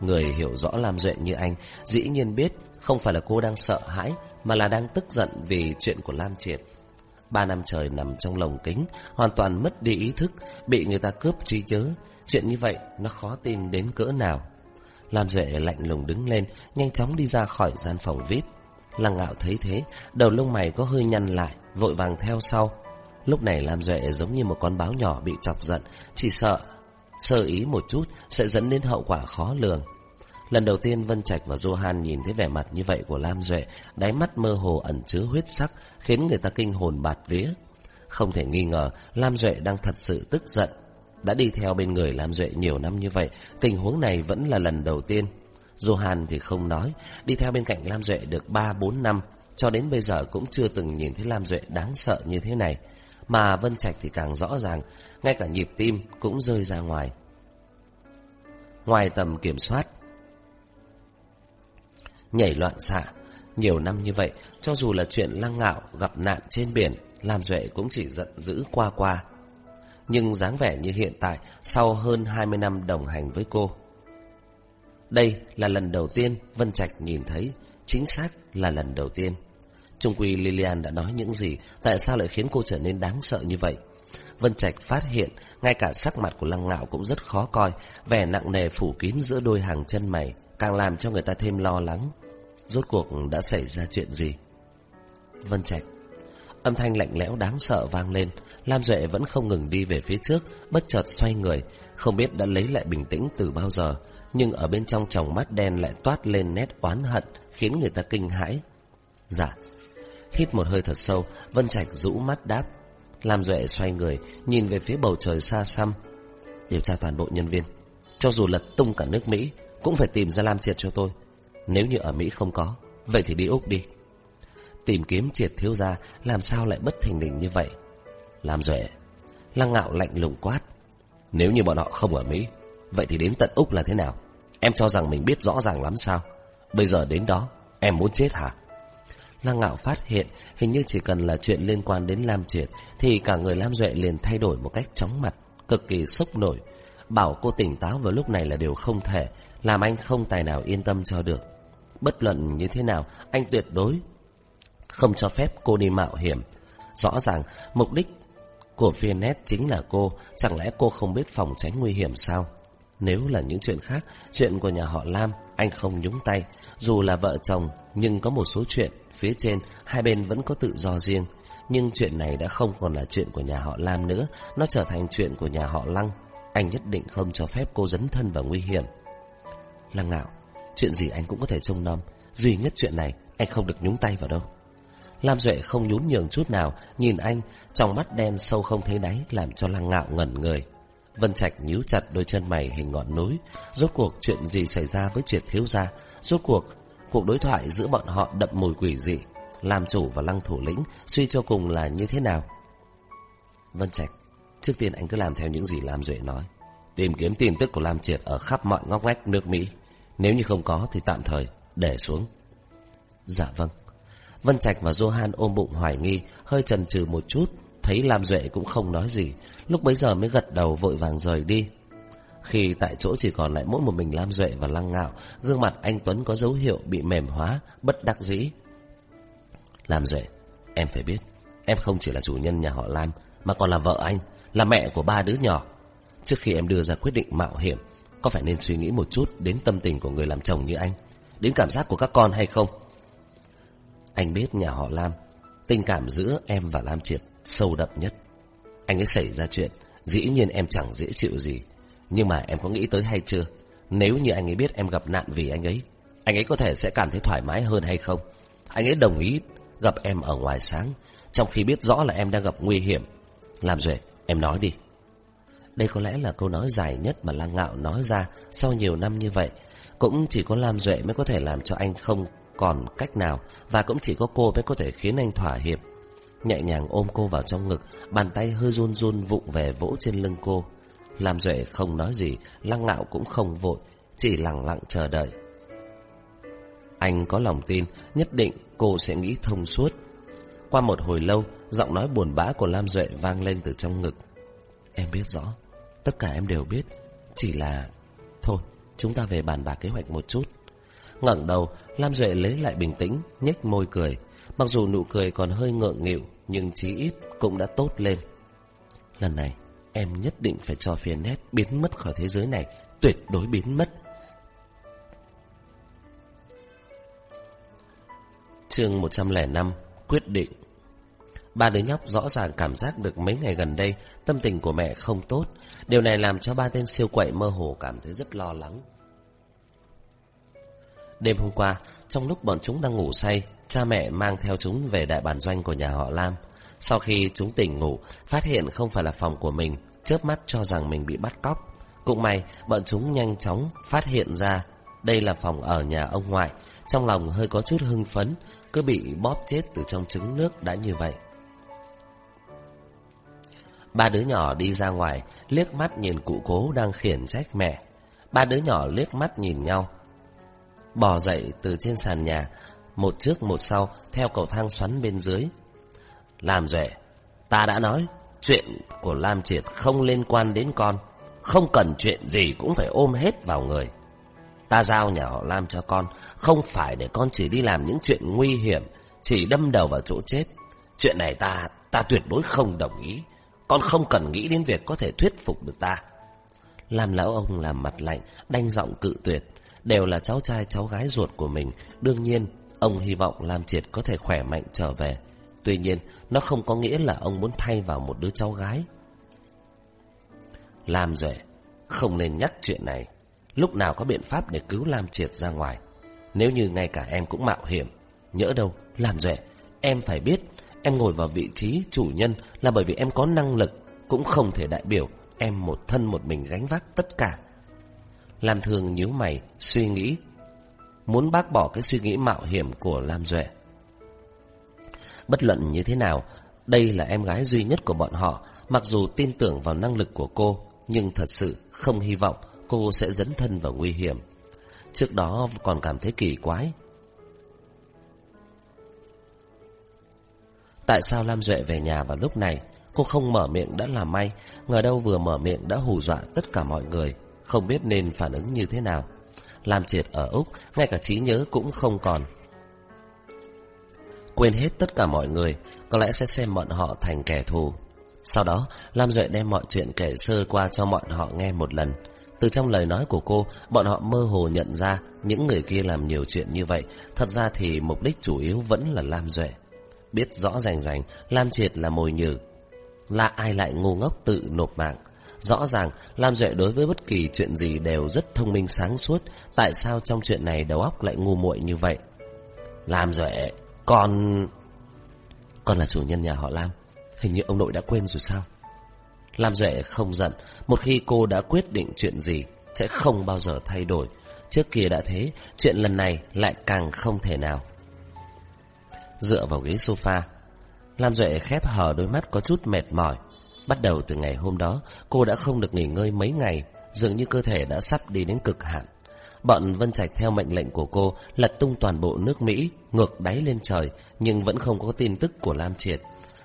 Người hiểu rõ Lam Duệ như anh, dĩ nhiên biết không phải là cô đang sợ hãi, mà là đang tức giận vì chuyện của Lam Triệt. Ba năm trời nằm trong lồng kính, hoàn toàn mất đi ý thức, bị người ta cướp trí nhớ. Chuyện như vậy, nó khó tin đến cỡ nào. Lam Duệ lạnh lùng đứng lên, nhanh chóng đi ra khỏi gian phòng VIP. Lăng ngạo thấy thế, đầu lông mày có hơi nhăn lại, vội vàng theo sau. Lúc này Lam Duệ giống như một con báo nhỏ bị chọc giận, chỉ sợ, sơ ý một chút sẽ dẫn đến hậu quả khó lường. Lần đầu tiên Vân Trạch và Johan nhìn thấy vẻ mặt như vậy của Lam Duệ, đáy mắt mơ hồ ẩn chứa huyết sắc, khiến người ta kinh hồn bạt vía. Không thể nghi ngờ, Lam Duệ đang thật sự tức giận. Đã đi theo bên người Lam Duệ nhiều năm như vậy, tình huống này vẫn là lần đầu tiên. Johan thì không nói, đi theo bên cạnh Lam Duệ được 3-4 năm, cho đến bây giờ cũng chưa từng nhìn thấy Lam Duệ đáng sợ như thế này. Mà Vân Trạch thì càng rõ ràng, ngay cả nhịp tim cũng rơi ra ngoài. Ngoài tầm kiểm soát, nhảy loạn xạ. Nhiều năm như vậy, cho dù là chuyện lăng ngạo gặp nạn trên biển, làm Duệ cũng chỉ giận dữ qua qua. Nhưng dáng vẻ như hiện tại, sau hơn 20 năm đồng hành với cô. Đây là lần đầu tiên Vân Trạch nhìn thấy, chính xác là lần đầu tiên. Trung quy Lilian đã nói những gì, tại sao lại khiến cô trở nên đáng sợ như vậy? Vân Trạch phát hiện, ngay cả sắc mặt của Lăng Ngạo cũng rất khó coi, vẻ nặng nề phủ kín giữa đôi hàng chân mày, càng làm cho người ta thêm lo lắng. Rốt cuộc đã xảy ra chuyện gì? Vân Trạch. Âm thanh lạnh lẽo đáng sợ vang lên. Lam Duệ vẫn không ngừng đi về phía trước, Bất chợt xoay người. Không biết đã lấy lại bình tĩnh từ bao giờ, Nhưng ở bên trong tròng mắt đen lại toát lên nét oán hận, Khiến người ta kinh hãi. Dạ. Hít một hơi thật sâu, Vân Trạch rũ mắt đáp. Lam Duệ xoay người, Nhìn về phía bầu trời xa xăm. Điều tra toàn bộ nhân viên. Cho dù lật tung cả nước Mỹ, Cũng phải tìm ra Lam Triệt cho tôi nếu như ở Mỹ không có, Vậy thì đi Úc đi. Tìm kiếm triệt thiếu gia, Làm sao lại bất thình lình như vậy? Làm duệ Lăng ngạo lạnh lùng quát. Nếu như bọn họ không ở Mỹ, Vậy thì đến tận Úc là thế nào? Em cho rằng mình biết rõ ràng lắm sao? Bây giờ đến đó, Em muốn chết hả? Lăng ngạo phát hiện, Hình như chỉ cần là chuyện liên quan đến Lam Triệt, Thì cả người Lam Duệ liền thay đổi một cách chóng mặt, Cực kỳ sốc nổi. Bảo cô tỉnh táo vào lúc này là điều không thể làm anh không tài nào yên tâm cho được. Bất luận như thế nào, Anh tuyệt đối Không cho phép cô đi mạo hiểm. Rõ ràng, mục đích của Fianet chính là cô. Chẳng lẽ cô không biết phòng tránh nguy hiểm sao? Nếu là những chuyện khác, Chuyện của nhà họ Lam, Anh không nhúng tay. Dù là vợ chồng, Nhưng có một số chuyện Phía trên, hai bên vẫn có tự do riêng. Nhưng chuyện này đã không còn là chuyện của nhà họ Lam nữa. Nó trở thành chuyện của nhà họ Lăng. Anh nhất định không cho phép cô dấn thân vào nguy hiểm. Lăng ngạo, Chuyện gì anh cũng có thể trông nom. Duy nhất chuyện này, anh không được nhúng tay vào đâu. Lam Duệ không nhún nhường chút nào, Nhìn anh, Trong mắt đen sâu không thấy đáy, Làm cho lăng ngạo ngẩn người. Vân Trạch nhíu chặt đôi chân mày hình ngọn núi. Rốt cuộc chuyện gì xảy ra với triệt thiếu gia? Rốt cuộc Cuộc đối thoại giữa bọn họ đậm mùi quỷ dị. Làm chủ và lăng thủ lĩnh Suy cho cùng là như thế nào? Vân Trạch, Trước tiên anh cứ làm theo những gì Lam Duệ nói. Tìm kiếm tin tức của Lam Triệt Ở khắp mọi ngóc ngách nước Mỹ. Nếu như không có thì tạm thời, để xuống. Dạ vâng. Vân Trạch và Johan ôm bụng hoài nghi, Hơi chần chừ một chút, Thấy Lam Duệ cũng không nói gì. Lúc bấy giờ mới gật đầu vội vàng rời đi. Khi tại chỗ chỉ còn lại mỗi một mình Lam Duệ và Lăng Ngạo, Gương mặt anh Tuấn có dấu hiệu bị mềm hóa, Bất đắc dĩ. Lam Duệ, Em phải biết, Em không chỉ là chủ nhân nhà họ Lam, Mà còn là vợ anh, Là mẹ của ba đứa nhỏ. Trước khi em đưa ra quyết định mạo hiểm có phải nên suy nghĩ một chút đến tâm tình của người làm chồng như anh? Đến cảm giác của các con hay không? Anh biết nhà họ Lam, Tình cảm giữa em và Lam Triệt sâu đậm nhất. Anh ấy xảy ra chuyện, Dĩ nhiên em chẳng dễ chịu gì. Nhưng mà em có nghĩ tới hay chưa? Nếu như anh ấy biết em gặp nạn vì anh ấy Anh ấy có thể sẽ cảm thấy thoải mái hơn hay không? Anh ấy đồng ý gặp em ở ngoài sáng, Trong khi biết rõ là em đang gặp nguy hiểm. Làm rồi em nói đi. Đây có lẽ là câu nói dài nhất mà Lăng Ngạo nói ra Sau nhiều năm như vậy. Cũng chỉ có Lam Duệ mới có thể làm cho anh không còn cách nào, Và cũng chỉ có cô mới có thể khiến anh thỏa hiệp. Nhẹ nhàng ôm cô vào trong ngực, Bàn tay hơi run run vụng về vỗ trên lưng cô. Lam Duệ không nói gì Lăng ngạo cũng không vội, Chỉ lặng lặng chờ đợi. Anh có lòng tin, Nhất định cô sẽ nghĩ thông suốt. Qua một hồi lâu, Giọng nói buồn bã của Lam Duệ vang lên từ trong ngực. Em biết rõ. Tất cả em đều biết. Chỉ là, Thôi, chúng ta về bàn bạc kế hoạch một chút. Ngẩng đầu, Lam Duệ lấy lại bình tĩnh, nhếch môi cười. Mặc dù nụ cười còn hơi ngượng nghịu, Nhưng chí ít cũng đã tốt lên. Lần này, em nhất định phải cho phiền nét biến mất khỏi thế giới này. Tuyệt đối biến mất. Chương 105 Quyết định. Ba đứa nhóc rõ ràng cảm giác được mấy ngày gần đây Tâm tình của mẹ không tốt. Điều này làm cho ba tên siêu quậy mơ hồ cảm thấy rất lo lắng. Đêm hôm qua, Trong lúc bọn chúng đang ngủ say, Cha mẹ mang theo chúng về đại bản doanh của nhà họ Lam. Sau khi chúng tỉnh ngủ, Phát hiện không phải là phòng của mình, Chớp mắt cho rằng mình bị bắt cóc. Cũng may, bọn chúng nhanh chóng phát hiện ra Đây là phòng ở nhà ông ngoại, Trong lòng hơi có chút hưng phấn, Cứ bị bóp chết từ trong trứng nước đã như vậy. Ba đứa nhỏ đi ra ngoài Liếc mắt nhìn cụ cố đang khiển trách mẹ. Ba đứa nhỏ liếc mắt nhìn nhau. Bò dậy từ trên sàn nhà Một trước một sau Theo cầu thang xoắn bên dưới. Làm rẻ, Ta đã nói Chuyện của Lam Triệt không liên quan đến con. Không cần chuyện gì cũng phải ôm hết vào người. Ta giao nhà họ Lam cho con Không phải để con chỉ đi làm những chuyện nguy hiểm Chỉ đâm đầu vào chỗ chết. Chuyện này ta Ta tuyệt đối không đồng ý. Con không cần nghĩ đến việc có thể thuyết phục được ta. Làm lão ông làm mặt lạnh, Đanh giọng cự tuyệt. Đều là cháu trai, cháu gái ruột của mình. Đương nhiên, Ông hy vọng Lam Triệt có thể khỏe mạnh trở về. Tuy nhiên, Nó không có nghĩa là ông muốn thay vào một đứa cháu gái. Lam Duệ, Không nên nhắc chuyện này. Lúc nào có biện pháp để cứu Lam Triệt ra ngoài? Nếu như ngay cả em cũng mạo hiểm, Nhỡ đâu, Lam Duệ, Em phải biết Em ngồi vào vị trí chủ nhân Là bởi vì em có năng lực Cũng không thể đại biểu Em một thân một mình gánh vác tất cả Lam Thương nhíu mày Suy nghĩ muốn bác bỏ cái suy nghĩ mạo hiểm của Lam Duệ. Bất luận như thế nào, đây là em gái duy nhất của bọn họ, mặc dù tin tưởng vào năng lực của cô, nhưng thật sự không hy vọng cô sẽ dấn thân vào nguy hiểm. Trước đó còn cảm thấy kỳ quái Tại sao Lam Duệ về nhà vào lúc này? Cô không mở miệng đã là may, Ngờ đâu vừa mở miệng đã hù dọa tất cả mọi người, Không biết nên phản ứng như thế nào. Lam Triệt ở Úc, Ngay cả trí nhớ cũng không còn. Quên hết tất cả mọi người, Có lẽ sẽ xem bọn họ thành kẻ thù. Sau đó, Lam Duệ đem mọi chuyện kể sơ qua cho bọn họ nghe một lần. Từ trong lời nói của cô, Bọn họ mơ hồ nhận ra Những người kia làm nhiều chuyện như vậy. Thật ra thì mục đích chủ yếu vẫn là Lam Duệ. Biết rõ rành rành Lam Triệt là mồi nhử. Là ai lại ngu ngốc tự nộp mạng? Rõ ràng, Lam Duệ đối với bất kỳ chuyện gì đều rất thông minh sáng suốt. Tại sao trong chuyện này đầu óc lại ngu muội như vậy? Lam Duệ, Con... Con là chủ nhân nhà họ Lam. Hình như ông nội đã quên rồi sao? Lam Duệ không giận. Một khi cô đã quyết định chuyện gì, Sẽ không bao giờ thay đổi. Trước kia đã thế, Chuyện lần này lại càng không thể nào. Dựa vào ghế sofa Lam Duệ khép hờ đôi mắt có chút mệt mỏi Bắt đầu từ ngày hôm đó Cô đã không được nghỉ ngơi mấy ngày Dường như cơ thể đã sắp đi đến cực hạn Bọn Vân Trạch theo mệnh lệnh của cô lật tung toàn bộ nước Mỹ, ngược đáy lên trời, nhưng vẫn không có tin tức của Lam Triệt.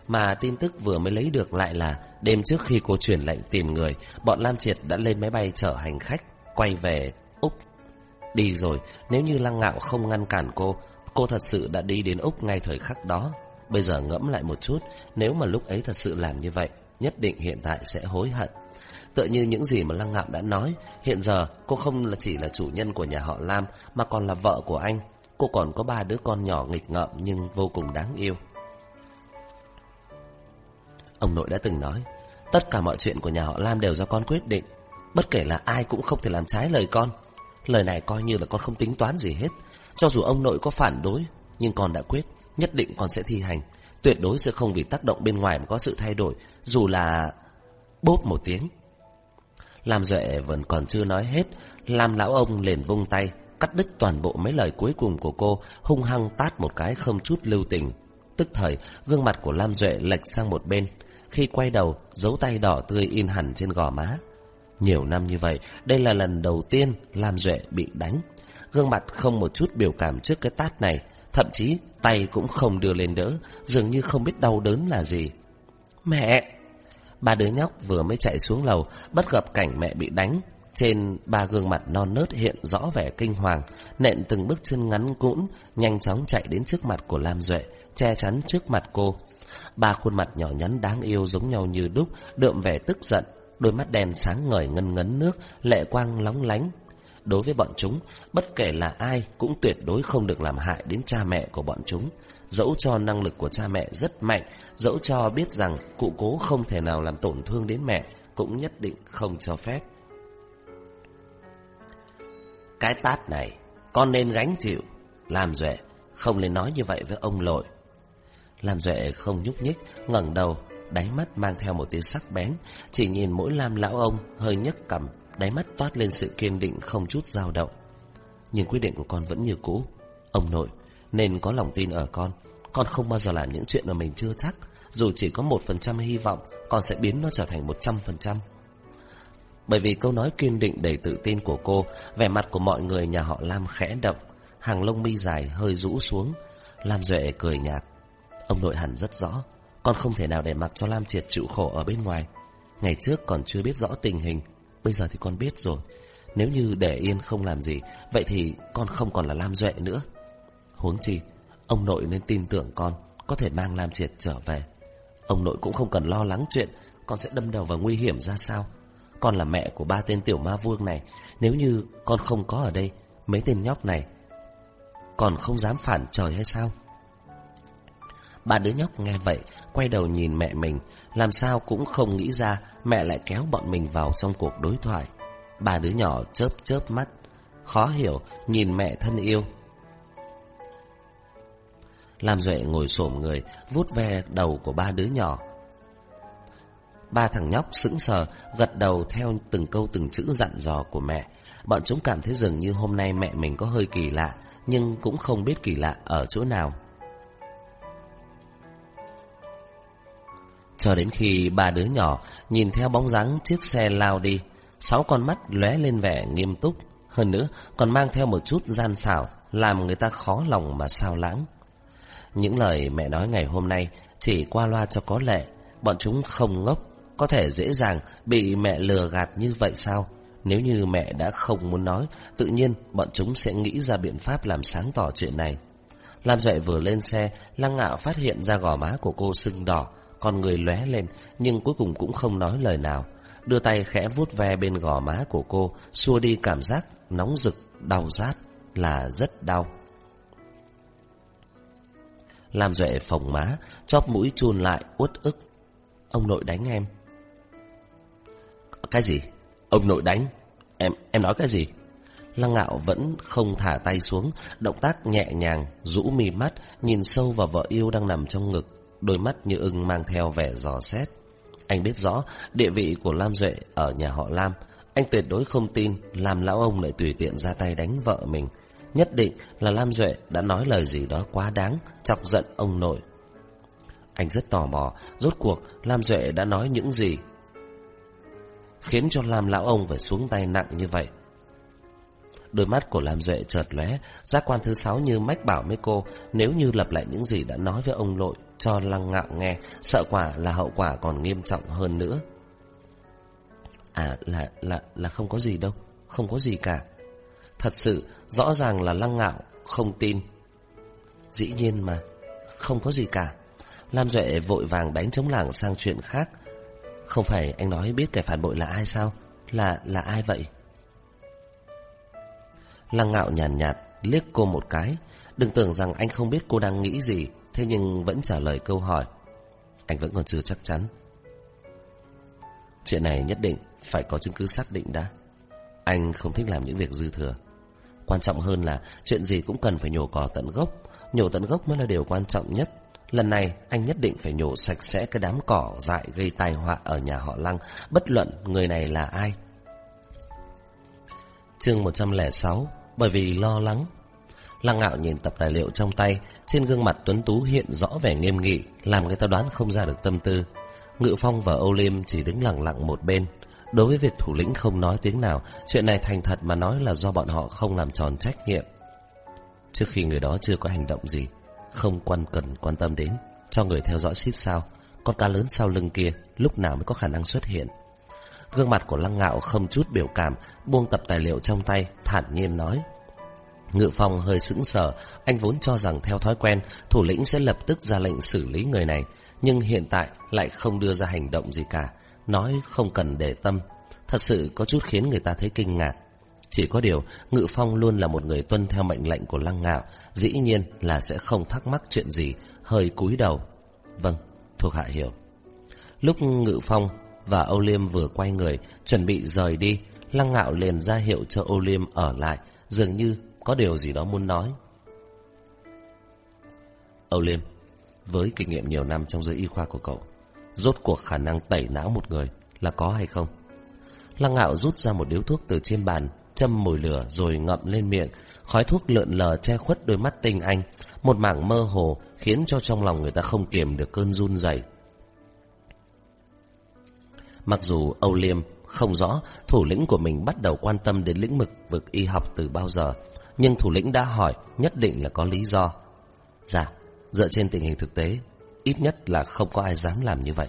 Mà tin tức vừa mới lấy được lại là đêm trước khi cô chuyển lệnh tìm người, bọn Lam Triệt đã lên máy bay chở hành khách, quay về Úc. Đi rồi, nếu như Lăng Ngạo không ngăn cản cô, cô thật sự đã đi đến Úc ngay thời khắc đó. Bây giờ ngẫm lại một chút, nếu mà lúc ấy thật sự làm như vậy, nhất định hiện tại sẽ hối hận. Tựa như những gì mà Lăng Ngạo đã nói, hiện giờ cô không là chỉ là chủ nhân của nhà họ Lam mà còn là vợ của anh. Cô còn có ba đứa con nhỏ nghịch ngợm nhưng vô cùng đáng yêu. Ông nội đã từng nói, tất cả mọi chuyện của nhà họ Lam đều do con quyết định. Bất kể là ai cũng không thể làm trái lời con. Lời này coi như là con không tính toán gì hết. Cho dù ông nội có phản đối, nhưng con đã quyết, nhất định con sẽ thi hành. Tuyệt đối sẽ không vì tác động bên ngoài mà có sự thay đổi, dù là bốp một tiếng. Lam Duệ vẫn còn chưa nói hết, Lam lão ông liền vung tay, cắt đứt toàn bộ mấy lời cuối cùng của cô, hung hăng tát một cái không chút lưu tình. Tức thời, gương mặt của Lam Duệ lệch sang một bên. Khi quay đầu, dấu tay đỏ tươi in hẳn trên gò má. Nhiều năm như vậy, đây là lần đầu tiên Lam Duệ bị đánh. Gương mặt không một chút biểu cảm trước cái tát này, thậm chí tay cũng không đưa lên đỡ, dường như không biết đau đớn là gì. Mẹ! Ba đứa nhóc vừa mới chạy xuống lầu, bất gặp cảnh mẹ bị đánh. Trên ba gương mặt non nớt hiện rõ vẻ kinh hoàng, nện từng bước chân ngắn cũn, nhanh chóng chạy đến trước mặt của Lam Duệ, che chắn trước mặt cô. Ba khuôn mặt nhỏ nhắn đáng yêu giống nhau như đúc, đượm vẻ tức giận, đôi mắt đen sáng ngời ngân ngấn nước, lệ quang lóng lánh. Đối với bọn chúng, bất kể là ai cũng tuyệt đối không được làm hại đến cha mẹ của bọn chúng. Dẫu cho năng lực của cha mẹ rất mạnh, dẫu cho biết rằng cụ cố không thể nào làm tổn thương đến mẹ, cũng nhất định không cho phép. Cái tát này, con nên gánh chịu. Làm Duệ, không nên nói như vậy với ông lội. Làm Duệ không nhúc nhích, ngẩng đầu, đáy mắt mang theo một tia sắc bén, chỉ nhìn mỗi Lam lão ông hơi nhấc cầm, đáy mắt toát lên sự kiên định không chút dao động. Nhưng quyết định của con vẫn như cũ. Ông nội, nên có lòng tin ở con. Con không bao giờ làm những chuyện mà mình chưa chắc. Dù chỉ có một phần trăm hy vọng, con sẽ biến nó trở thành một trăm phần trăm. Bởi vì câu nói kiên định đầy tự tin của cô, vẻ mặt của mọi người nhà họ Lam khẽ động, hàng lông mi dài hơi rũ xuống. Lam Duệ cười nhạt. Ông nội hẳn rất rõ, con không thể nào để mặc cho Lam Triệt chịu khổ ở bên ngoài. Ngày trước còn chưa biết rõ tình hình, bây giờ thì con biết rồi. Nếu như để yên không làm gì, vậy thì con không còn là Lam Duệ nữa. Huống chi, ông nội nên tin tưởng con có thể mang Lam Triệt trở về. Ông nội cũng không cần lo lắng chuyện con sẽ đâm đầu vào nguy hiểm ra sao. Con là mẹ của ba tên tiểu ma vương này, nếu như con không có ở đây, mấy tên nhóc này còn không dám phản trời hay sao? Ba đứa nhóc nghe vậy, quay đầu nhìn mẹ mình, làm sao cũng không nghĩ ra mẹ lại kéo bọn mình vào trong cuộc đối thoại. Ba đứa nhỏ chớp chớp mắt, khó hiểu nhìn mẹ thân yêu Lam Duệ ngồi xổm người, vuốt ve đầu của ba đứa nhỏ. Ba thằng nhóc sững sờ, gật đầu theo từng câu từng chữ dặn dò của mẹ. Bọn chúng cảm thấy dường như hôm nay mẹ mình có hơi kỳ lạ, nhưng cũng không biết kỳ lạ ở chỗ nào. Cho đến khi ba đứa nhỏ nhìn theo bóng dáng chiếc xe lao đi, sáu con mắt lóe lên vẻ nghiêm túc, Hơn nữa còn mang theo một chút gian xảo Làm người ta khó lòng mà sao lãng. Những lời mẹ nói ngày hôm nay Chỉ qua loa cho có lệ. Bọn chúng không ngốc Có thể dễ dàng bị mẹ lừa gạt như vậy sao? Nếu như mẹ đã không muốn nói Tự nhiên bọn chúng sẽ nghĩ ra biện pháp làm sáng tỏ chuyện này. Lam Duệ vừa lên xe Lăng ngạo phát hiện ra gò má của cô sưng đỏ con người lóe lên Nhưng cuối cùng cũng không nói lời nào Đưa tay khẽ vuốt ve bên gò má của cô Xua đi cảm giác nóng rực, đau rát Là rất đau làm Duệ phồng má Chóp mũi chun lại uất ức Ông nội đánh em Cái gì? Ông nội đánh? Em em nói cái gì? Lăng ngạo vẫn không thả tay xuống Động tác nhẹ nhàng Rũ mi mắt Nhìn sâu vào vợ yêu đang nằm trong ngực Đôi mắt như ưng mang theo vẻ giò xét. Anh biết rõ địa vị của Lam Duệ Ở nhà họ Lam Anh tuyệt đối không tin Làm lão ông lại tùy tiện ra tay đánh vợ mình. Nhất định là Lam Duệ đã nói lời gì đó quá đáng Chọc giận ông nội. Anh rất tò mò Rốt cuộc Lam Duệ đã nói những gì? Khiến cho Lam lão ông phải xuống tay nặng như vậy. Đôi mắt của Lam Duệ chợt lóe, giác quan thứ sáu như mách bảo với cô, nếu như lặp lại những gì đã nói với ông nội cho Lăng Ngạo nghe, sợ quả là hậu quả còn nghiêm trọng hơn nữa. À là là là không có gì đâu, không có gì cả. Thật sự, rõ ràng là Lăng Ngạo không tin. Dĩ nhiên mà, không có gì cả. Lam Duệ vội vàng đánh chống lảng sang chuyện khác. Không phải anh nói biết kẻ phản bội là ai sao? Là là ai vậy? Lăng ngạo nhàn nhạt, nhạt liếc cô một cái Đừng tưởng rằng anh không biết cô đang nghĩ gì Thế nhưng vẫn trả lời câu hỏi. Anh vẫn còn chưa chắc chắn. Chuyện này nhất định Phải có chứng cứ xác định đã. Anh không thích làm những việc dư thừa. Quan trọng hơn là Chuyện gì cũng cần phải nhổ cỏ tận gốc. Nhổ tận gốc mới là điều quan trọng nhất. Lần này, anh nhất định phải nhổ sạch sẽ Cái đám cỏ dại gây tai họa Ở nhà họ Lăng, Bất luận người này là ai. Chương 106 Bởi vì lo lắng Lăng ngạo nhìn tập tài liệu trong tay Trên gương mặt tuấn tú hiện rõ vẻ nghiêm nghị Làm người ta đoán không ra được tâm tư. Ngự Phong và Âu Liêm chỉ đứng lặng lặng một bên. Đối với việc thủ lĩnh không nói tiếng nào Chuyện này thành thật mà nói là do bọn họ không làm tròn trách nhiệm. Trước khi người đó chưa có hành động gì Không quan cần quan tâm đến Cho người theo dõi xít sao Con cá lớn sau lưng kia Lúc nào mới có khả năng xuất hiện. Gương mặt của Lăng Ngạo không chút biểu cảm, buông tập tài liệu trong tay, thản nhiên nói. Ngự Phong hơi sững sờ, anh vốn cho rằng theo thói quen, thủ lĩnh sẽ lập tức ra lệnh xử lý người này, nhưng hiện tại lại không đưa ra hành động gì cả, nói không cần để tâm. Thật sự có chút khiến người ta thấy kinh ngạc. Chỉ có điều, Ngự Phong luôn là một người tuân theo mệnh lệnh của Lăng Ngạo, dĩ nhiên là sẽ không thắc mắc chuyện gì, hơi cúi đầu. Vâng, thuộc hạ hiểu. Lúc Ngự Phong và Âu Liêm vừa quay người, chuẩn bị rời đi, Lăng Ngạo liền ra hiệu cho Âu Liêm ở lại, dường như có điều gì đó muốn nói. Âu Liêm, với kinh nghiệm nhiều năm trong giới y khoa của cậu, rốt cuộc khả năng tẩy não một người là có hay không? Lăng Ngạo rút ra một điếu thuốc từ trên bàn, châm mồi lửa rồi ngậm lên miệng, khói thuốc lượn lờ che khuất đôi mắt tinh anh, một mảng mơ hồ khiến cho trong lòng người ta không kiềm được cơn run rẩy. Mặc dù Âu Liêm không rõ thủ lĩnh của mình bắt đầu quan tâm đến lĩnh vực vực y học từ bao giờ, nhưng thủ lĩnh đã hỏi nhất định là có lý do. Dạ, dựa trên tình hình thực tế, ít nhất là không có ai dám làm như vậy.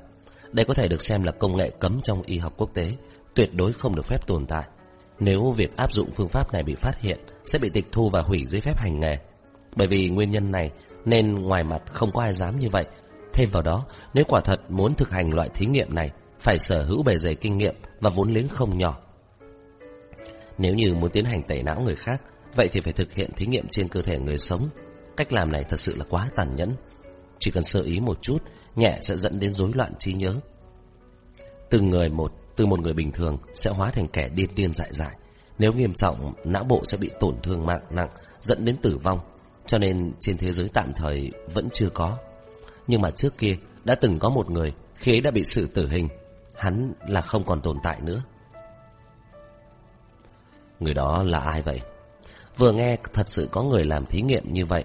Đây có thể được xem là công nghệ cấm trong y học quốc tế, tuyệt đối không được phép tồn tại. Nếu việc áp dụng phương pháp này bị phát hiện, sẽ bị tịch thu và hủy giấy phép hành nghề. Bởi vì nguyên nhân này, nên ngoài mặt không có ai dám như vậy. Thêm vào đó, nếu quả thật muốn thực hành loại thí nghiệm này, phải sở hữu bề dày kinh nghiệm và vốn liếng không nhỏ. Nếu như muốn tiến hành tẩy não người khác, vậy thì phải thực hiện thí nghiệm trên cơ thể người sống. Cách làm này thật sự là quá tàn nhẫn. Chỉ cần sơ ý một chút, nhẹ sẽ dẫn đến rối loạn trí nhớ. Từng người một, từ một người bình thường sẽ hóa thành kẻ điên điên dại dại. Nếu nghiêm trọng, não bộ sẽ bị tổn thương mạng nặng, dẫn đến tử vong. Cho nên trên thế giới tạm thời vẫn chưa có. Nhưng mà trước kia đã từng có một người khi ấy đã bị xử tử hình hắn là không còn tồn tại nữa. Người đó là ai vậy? Vừa nghe thật sự có người làm thí nghiệm như vậy.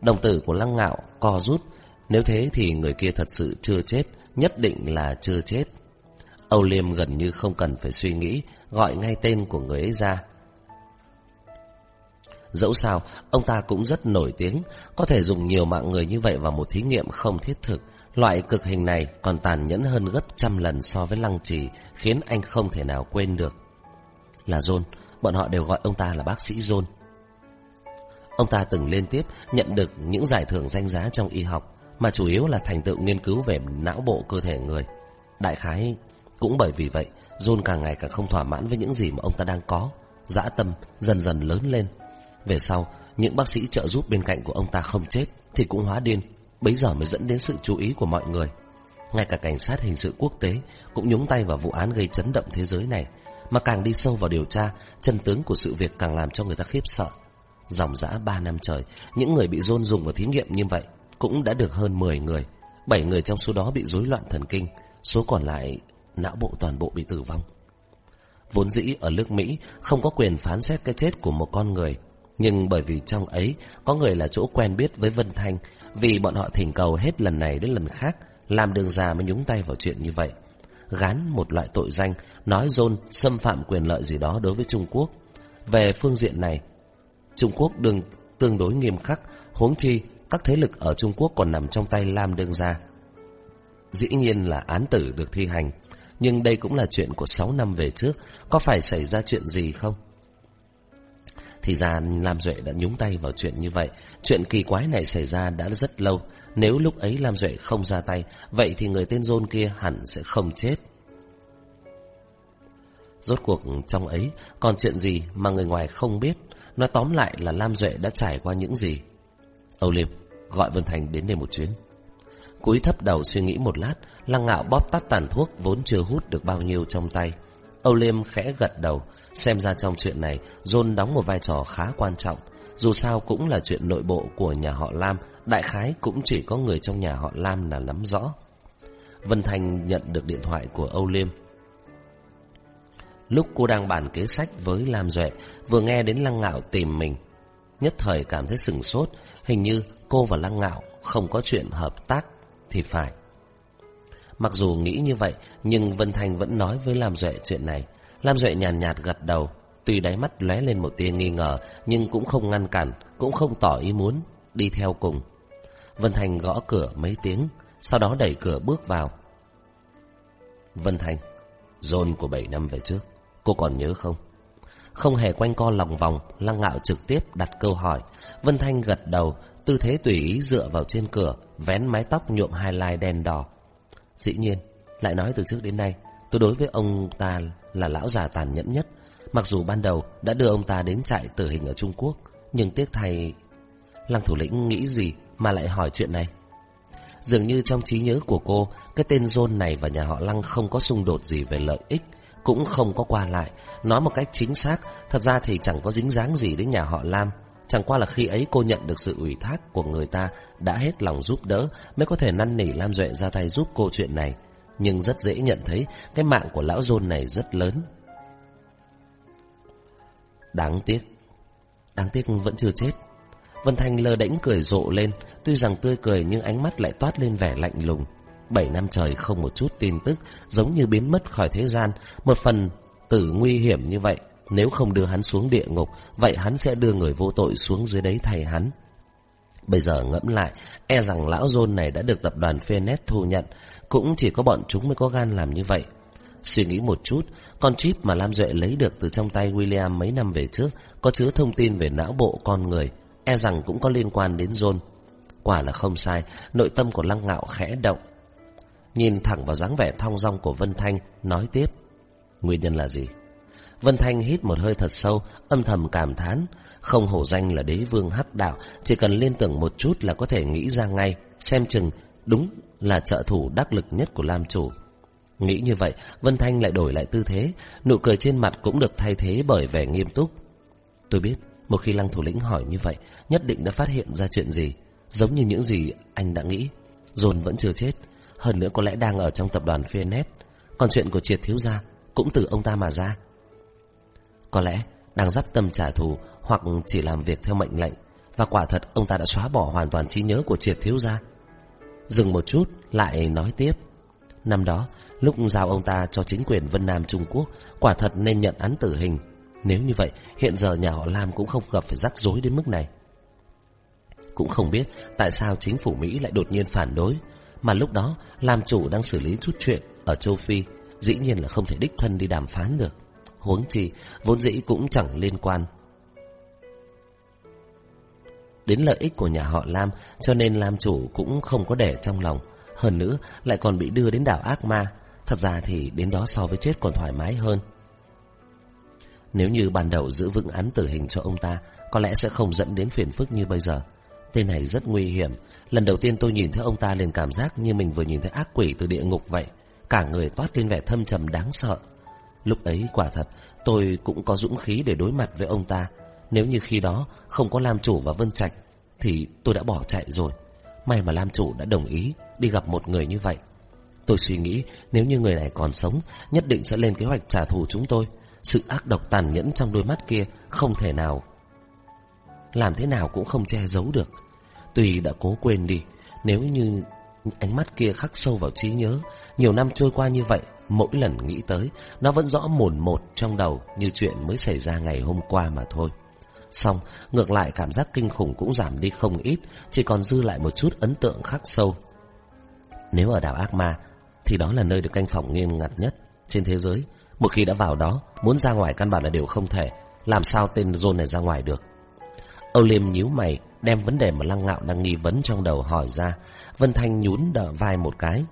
Đồng tử của Lăng Ngạo co rút, nếu thế thì người kia thật sự chưa chết, nhất định là chưa chết. Âu Liêm gần như không cần phải suy nghĩ, gọi ngay tên của người ấy ra. Dẫu sao, ông ta cũng rất nổi tiếng, có thể dùng nhiều mạng người như vậy vào một thí nghiệm không thiết thực. Loại cực hình này còn tàn nhẫn hơn gấp trăm lần so với lăng trì, khiến anh không thể nào quên được. Là John, bọn họ đều gọi ông ta là bác sĩ John. Ông ta từng liên tiếp nhận được những giải thưởng danh giá trong y học, mà chủ yếu là thành tựu nghiên cứu về não bộ cơ thể người. Đại khái cũng bởi vì vậy, John càng ngày càng không thỏa mãn với những gì mà ông ta đang có. Dã tâm dần dần lớn lên. Về sau, những bác sĩ trợ giúp bên cạnh của ông ta không chết thì cũng hóa điên. Bấy giờ mới dẫn đến sự chú ý của mọi người. Ngay cả cảnh sát hình sự quốc tế cũng nhúng tay vào vụ án gây chấn động thế giới này. Mà càng đi sâu vào điều tra, chân tướng của sự việc càng làm cho người ta khiếp sợ. Dòng dã 3 năm trời, những người bị dôn dùng vào thí nghiệm như vậy cũng đã được hơn 10 người. 7 người trong số đó bị rối loạn thần kinh, số còn lại não bộ toàn bộ bị tử vong. Vốn dĩ ở nước Mỹ không có quyền phán xét cái chết của một con người, nhưng bởi vì trong ấy có người là chỗ quen biết với Vân Thanh, vì bọn họ thỉnh cầu hết lần này đến lần khác, làm đường già mới nhúng tay vào chuyện như vậy. Gán một loại tội danh, nói John xâm phạm quyền lợi gì đó đối với Trung Quốc. Về phương diện này, Trung Quốc đừng tương đối nghiêm khắc, huống chi các thế lực ở Trung Quốc còn nằm trong tay Lam Đương Gia. Dĩ nhiên là án tử được thi hành, nhưng đây cũng là chuyện của 6 năm về trước, có phải xảy ra chuyện gì không? Thì ra Lam Duệ đã nhúng tay vào chuyện như vậy, chuyện kỳ quái này xảy ra đã rất lâu, nếu lúc ấy Lam Duệ không ra tay, vậy thì người tên John kia hẳn sẽ không chết. Rốt cuộc trong ấy còn chuyện gì mà người ngoài không biết, nói tóm lại là Lam Duệ đã trải qua những gì. Âu Liêm, gọi Vân Thành đến đây một chuyến. Cúi thấp đầu suy nghĩ một lát, lăng ngạo bóp tắt tàn thuốc vốn chưa hút được bao nhiêu trong tay. Âu Liêm khẽ gật đầu, xem ra trong chuyện này, John đóng một vai trò khá quan trọng. Dù sao cũng là chuyện nội bộ của nhà họ Lam, đại khái cũng chỉ có người trong nhà họ Lam là nắm rõ. Vân Thành nhận được điện thoại của Âu Liêm. Lúc cô đang bàn kế sách với Lam Duệ, vừa nghe đến Lăng Ngạo tìm mình. Nhất thời cảm thấy sừng sốt, hình như cô và Lăng Ngạo không có chuyện hợp tác thì phải. Mặc dù nghĩ như vậy, nhưng Vân Thanh vẫn nói với Lam Duệ chuyện này. Lam Duệ nhàn nhạt, nhạt gật đầu, tuy đáy mắt lóe lên một tia nghi ngờ, nhưng cũng không ngăn cản, cũng không tỏ ý muốn, đi theo cùng. Vân Thanh gõ cửa mấy tiếng, sau đó đẩy cửa bước vào. Vân Thanh, John của 7 năm về trước, cô còn nhớ không? Không hề quanh co lòng vòng, lăng ngạo trực tiếp đặt câu hỏi. Vân Thanh gật đầu, tư thế tùy ý dựa vào trên cửa, vén mái tóc nhuộm hai lai đen đỏ. Dĩ nhiên, lại nói từ trước đến nay, tôi đối với ông ta là lão già tàn nhẫn nhất. Mặc dù ban đầu đã đưa ông ta đến trại tử hình ở Trung Quốc, nhưng tiếc thay... Lăng thủ lĩnh nghĩ gì mà lại hỏi chuyện này? Dường như trong trí nhớ của cô, cái tên John này và nhà họ Lăng không có xung đột gì về lợi ích, cũng không có qua lại. Nói một cách chính xác, thật ra thì chẳng có dính dáng gì đến nhà họ Lam. Chẳng qua là khi ấy cô nhận được sự ủy thác của người ta đã hết lòng giúp đỡ mới có thể năn nỉ Lam Duệ ra tay giúp cô chuyện này. Nhưng rất dễ nhận thấy cái mạng của lão John này rất lớn. Đáng tiếc. Đáng tiếc vẫn chưa chết. Vân Thanh lơ đễnh cười rộ lên, tuy rằng tươi cười nhưng ánh mắt lại toát lên vẻ lạnh lùng. Bảy năm trời không một chút tin tức, giống như biến mất khỏi thế gian, một phần tử nguy hiểm như vậy nếu không đưa hắn xuống địa ngục, vậy hắn sẽ đưa người vô tội xuống dưới đấy thay hắn. Bây giờ ngẫm lại, e rằng lão John này đã được tập đoàn phoenix thu nhận, cũng chỉ có bọn chúng mới có gan làm như vậy. Suy nghĩ một chút, con chip mà Lam Duệ lấy được từ trong tay William mấy năm về trước có chứa thông tin về não bộ con người, e rằng cũng có liên quan đến John. Quả là không sai, nội tâm của Lăng Ngạo khẽ động. Nhìn thẳng vào dáng vẻ thong dong của Vân Thanh, nói tiếp. Nguyên nhân là gì? Vân Thanh hít một hơi thật sâu, âm thầm cảm thán. Không hổ danh là đế vương hắc đạo, chỉ cần liên tưởng một chút là có thể nghĩ ra ngay, xem chừng đúng là trợ thủ đắc lực nhất của Lam Chủ. Nghĩ như vậy, Vân Thanh lại đổi lại tư thế, nụ cười trên mặt cũng được thay thế bởi vẻ nghiêm túc. Tôi biết, một khi lăng thủ lĩnh hỏi như vậy, nhất định đã phát hiện ra chuyện gì, giống như những gì anh đã nghĩ. Dồn vẫn chưa chết, hơn nữa có lẽ đang ở trong tập đoàn Phoenix. Còn chuyện của triệt thiếu gia cũng từ ông ta mà ra. Có lẽ đang dắp tâm trả thù hoặc chỉ làm việc theo mệnh lệnh. Và quả thật ông ta đã xóa bỏ hoàn toàn trí nhớ của triệt thiếu gia. Dừng một chút, lại nói tiếp. Năm đó, lúc giao ông ta cho chính quyền Vân Nam Trung Quốc, quả thật nên nhận án tử hình. Nếu như vậy, hiện giờ nhà họ Lam cũng không gặp phải rắc rối đến mức này. Cũng không biết tại sao chính phủ Mỹ lại đột nhiên phản đối, mà lúc đó Lam chủ đang xử lý chút chuyện ở châu Phi, dĩ nhiên là không thể đích thân đi đàm phán được. Huống chi, vốn dĩ cũng chẳng liên quan đến lợi ích của nhà họ Lam, cho nên Lam chủ cũng không có để trong lòng. Hơn nữa, lại còn bị đưa đến đảo ác ma. Thật ra thì đến đó so với chết còn thoải mái hơn. Nếu như ban đầu giữ vững án tử hình cho ông ta, có lẽ sẽ không dẫn đến phiền phức như bây giờ. Tên này rất nguy hiểm. Lần đầu tiên tôi nhìn thấy ông ta liền cảm giác như mình vừa nhìn thấy ác quỷ từ địa ngục vậy. Cả người toát lên vẻ thâm trầm đáng sợ. Lúc ấy quả thật, tôi cũng có dũng khí để đối mặt với ông ta. Nếu như khi đó không có Lam Chủ và Vân Trạch, thì tôi đã bỏ chạy rồi. May mà Lam Chủ đã đồng ý đi gặp một người như vậy. Tôi suy nghĩ nếu như người này còn sống, nhất định sẽ lên kế hoạch trả thù chúng tôi. Sự ác độc tàn nhẫn trong đôi mắt kia không thể nào làm thế nào cũng không che giấu được. tùy đã cố quên đi, nếu như ánh mắt kia khắc sâu vào trí nhớ, nhiều năm trôi qua như vậy, mỗi lần nghĩ tới, nó vẫn rõ mồn một trong đầu như chuyện mới xảy ra ngày hôm qua mà thôi. Xong, ngược lại cảm giác kinh khủng cũng giảm đi không ít, chỉ còn dư lại một chút ấn tượng khắc sâu. Nếu ở đảo Ác Ma, thì đó là nơi được canh phòng nghiêm ngặt nhất trên thế giới. Một khi đã vào đó, muốn ra ngoài căn bản là điều không thể. Làm sao tên John này ra ngoài được? Âu Liêm nhíu mày, đem vấn đề mà Lăng Ngạo đang nghi vấn trong đầu hỏi ra. Vân Thanh nhún đỡ vai một cái.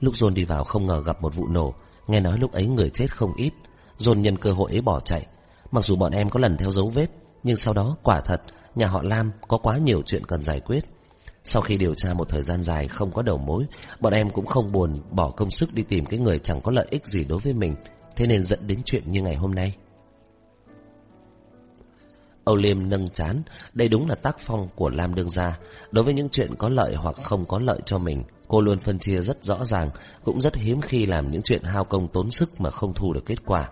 Lúc John đi vào không ngờ gặp một vụ nổ, nghe nói lúc ấy người chết không ít. John nhân cơ hội ấy bỏ chạy. Mặc dù bọn em có lần theo dấu vết, nhưng sau đó quả thật nhà họ Lam có quá nhiều chuyện cần giải quyết. Sau khi điều tra một thời gian dài không có đầu mối, bọn em cũng không buồn bỏ công sức đi tìm cái người chẳng có lợi ích gì đối với mình, thế nên dẫn đến chuyện như ngày hôm nay. Âu Liêm nâng chán, đây đúng là tác phong của Lam Đương Gia. Đối với những chuyện có lợi hoặc không có lợi cho mình, cô luôn phân chia rất rõ ràng, cũng rất hiếm khi làm những chuyện hao công tốn sức mà không thu được kết quả.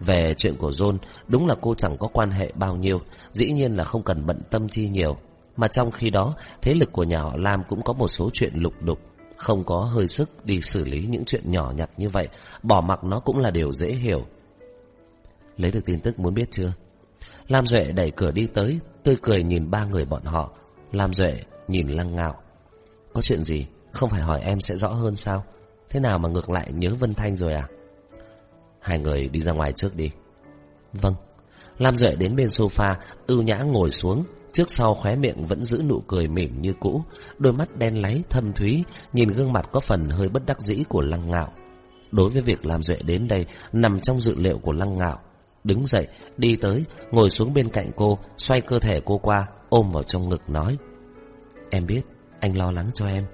Về chuyện của John, đúng là cô chẳng có quan hệ bao nhiêu, dĩ nhiên là không cần bận tâm chi nhiều. Mà trong khi đó, thế lực của nhà họ Lam cũng có một số chuyện lục đục, không có hơi sức đi xử lý những chuyện nhỏ nhặt như vậy, bỏ mặc nó cũng là điều dễ hiểu. Lấy được tin tức muốn biết chưa? Lam Duệ đẩy cửa đi tới, tươi cười nhìn ba người bọn họ. Lam Duệ nhìn lăng ngạo. Có chuyện gì? Không phải hỏi em sẽ rõ hơn sao? Thế nào mà ngược lại nhớ Vân Thanh rồi à? Hai người đi ra ngoài trước đi. Vâng. Lam Duệ đến bên sofa, ưu nhã ngồi xuống, trước sau khóe miệng vẫn giữ nụ cười mỉm như cũ, đôi mắt đen láy thâm thúy, nhìn gương mặt có phần hơi bất đắc dĩ của Lăng Ngạo. Đối với việc Lam Duệ đến đây nằm trong dự liệu của Lăng Ngạo, đứng dậy, đi tới, ngồi xuống bên cạnh cô, xoay cơ thể cô qua, ôm vào trong ngực nói: "Em biết, anh lo lắng cho em."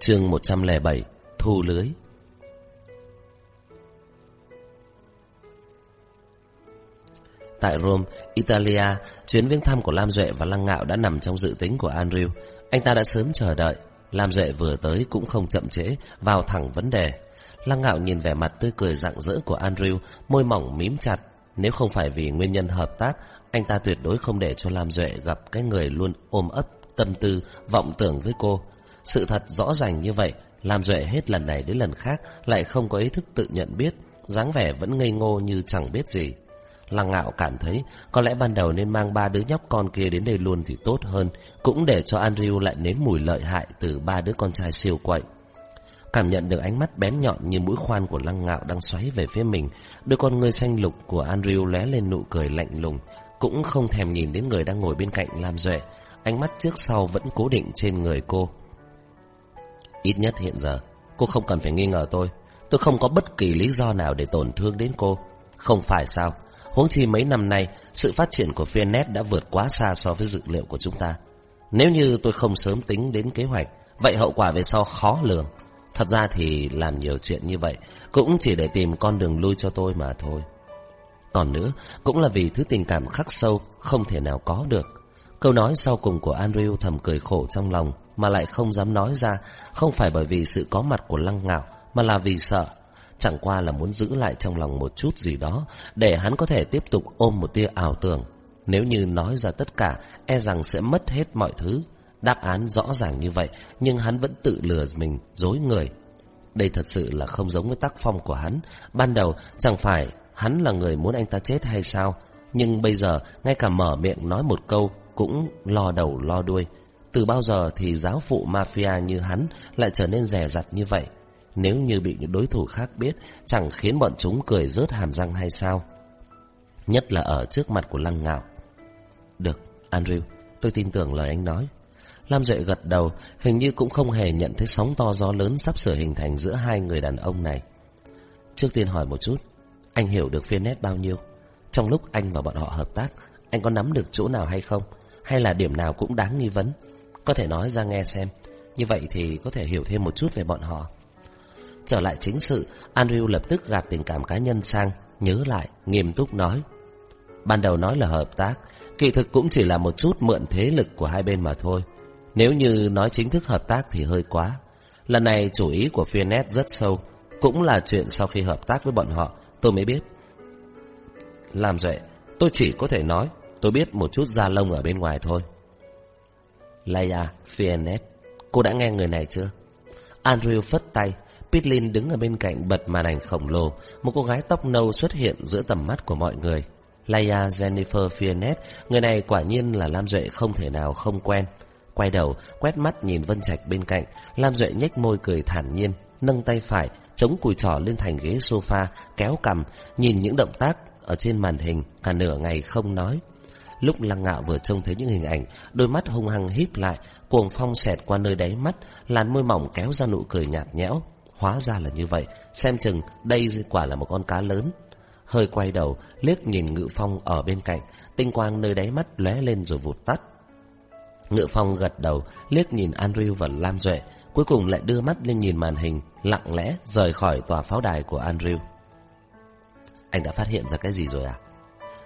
Chương 107: Thu lưới Tại Rome, Italia, chuyến viếng thăm của Lam Duệ và Lăng Ngạo đã nằm trong dự tính của Andrew. Anh ta đã sớm chờ đợi. Lam Duệ vừa tới cũng không chậm trễ, vào thẳng vấn đề. Lăng Ngạo nhìn vẻ mặt tươi cười rạng rỡ của Andrew, môi mỏng mím chặt. Nếu không phải vì nguyên nhân hợp tác, anh ta tuyệt đối không để cho Lam Duệ gặp cái người luôn ôm ấp, tâm tư, vọng tưởng với cô. Sự thật rõ ràng như vậy, Lam Duệ hết lần này đến lần khác lại không có ý thức tự nhận biết, dáng vẻ vẫn ngây ngô như chẳng biết gì. Lăng ngạo cảm thấy có lẽ ban đầu nên mang ba đứa nhóc con kia đến đây luôn thì tốt hơn, cũng để cho Andrew lại nếm mùi lợi hại từ ba đứa con trai siêu quậy. Cảm nhận được ánh mắt bén nhọn như mũi khoan của lăng ngạo đang xoáy về phía mình, đôi con người xanh lục của Andrew lóe lên nụ cười lạnh lùng, cũng không thèm nhìn đến người đang ngồi bên cạnh Lam Duệ, ánh mắt trước sau vẫn cố định trên người cô. Ít nhất hiện giờ, cô không cần phải nghi ngờ tôi, tôi không có bất kỳ lý do nào để tổn thương đến cô. Không phải sao? Huống chi mấy năm nay, sự phát triển của VNet đã vượt quá xa so với dự liệu của chúng ta. Nếu như tôi không sớm tính đến kế hoạch, vậy hậu quả về sau khó lường. Thật ra thì làm nhiều chuyện như vậy cũng chỉ để tìm con đường lui cho tôi mà thôi. Còn nữa, cũng là vì thứ tình cảm khắc sâu không thể nào có được. Câu nói sau cùng của Andrew thầm cười khổ trong lòng mà lại không dám nói ra, không phải bởi vì sự có mặt của Lăng Ngạo mà là vì sợ Chẳng qua là muốn giữ lại trong lòng một chút gì đó Để hắn có thể tiếp tục ôm một tia ảo tưởng Nếu như nói ra tất cả E rằng sẽ mất hết mọi thứ Đáp án rõ ràng như vậy Nhưng hắn vẫn tự lừa mình, dối người Đây thật sự là không giống với tác phong của hắn Ban đầu chẳng phải hắn là người muốn anh ta chết hay sao? Nhưng bây giờ ngay cả mở miệng nói một câu cũng lo đầu lo đuôi. Từ bao giờ thì giáo phụ mafia như hắn lại trở nên rẻ rặt như vậy? Nếu như bị những đối thủ khác biết, chẳng khiến bọn chúng cười rớt hàm răng hay sao? Nhất là ở trước mặt của lăng ngạo. Được, Andrew, tôi tin tưởng lời anh nói. Lam Duệ gật đầu, hình như cũng không hề nhận thấy sóng to gió lớn sắp sửa hình thành giữa hai người đàn ông này. Trước tiên hỏi một chút, anh hiểu được phiên nét bao nhiêu? Trong lúc anh và bọn họ hợp tác, anh có nắm được chỗ nào hay không? Hay là điểm nào cũng đáng nghi vấn? Có thể nói ra nghe xem. Như vậy thì có thể hiểu thêm một chút về bọn họ. Trở lại chính sự, Andrew lập tức gạt tình cảm cá nhân sang, nhớ lại, nghiêm túc nói. Ban đầu nói là hợp tác, kỳ thực cũng chỉ là một chút mượn thế lực của hai bên mà thôi. Nếu như nói chính thức hợp tác thì hơi quá. Lần này chủ ý của Finet rất sâu, cũng là chuyện sau khi hợp tác với bọn họ tôi mới biết. Làm vậy, tôi chỉ có thể nói tôi biết một chút da lông ở bên ngoài thôi. Leia Finet, cô đã nghe người này chưa? Andrew phất tay, Pitlin đứng ở bên cạnh bật màn ảnh khổng lồ, một cô gái tóc nâu xuất hiện giữa tầm mắt của mọi người. Leia Jennifer Fiennes, người này quả nhiên là Lam Duệ không thể nào không quen. Quay đầu, quét mắt nhìn Vân Trạch bên cạnh, Lam Duệ nhếch môi cười thản nhiên, nâng tay phải, chống cùi trỏ lên thành ghế sofa, kéo cầm, nhìn những động tác ở trên màn hình, cả nửa ngày không nói. Lúc lăng ngạo vừa trông thấy những hình ảnh, đôi mắt hung hăng híp lại, cuồng phong xẹt qua nơi đáy mắt, làn môi mỏng kéo ra nụ cười nhạt nhẽo. Hóa ra là như vậy, xem chừng đây quả là một con cá lớn. Hơi quay đầu, liếc nhìn ngự phong ở bên cạnh, tinh quang nơi đáy mắt lóe lên rồi vụt tắt. Ngự phong gật đầu, liếc nhìn Andrew và Lam Duệ, cuối cùng lại đưa mắt lên nhìn màn hình, lặng lẽ rời khỏi tòa pháo đài của Andrew. Anh đã phát hiện ra cái gì rồi à?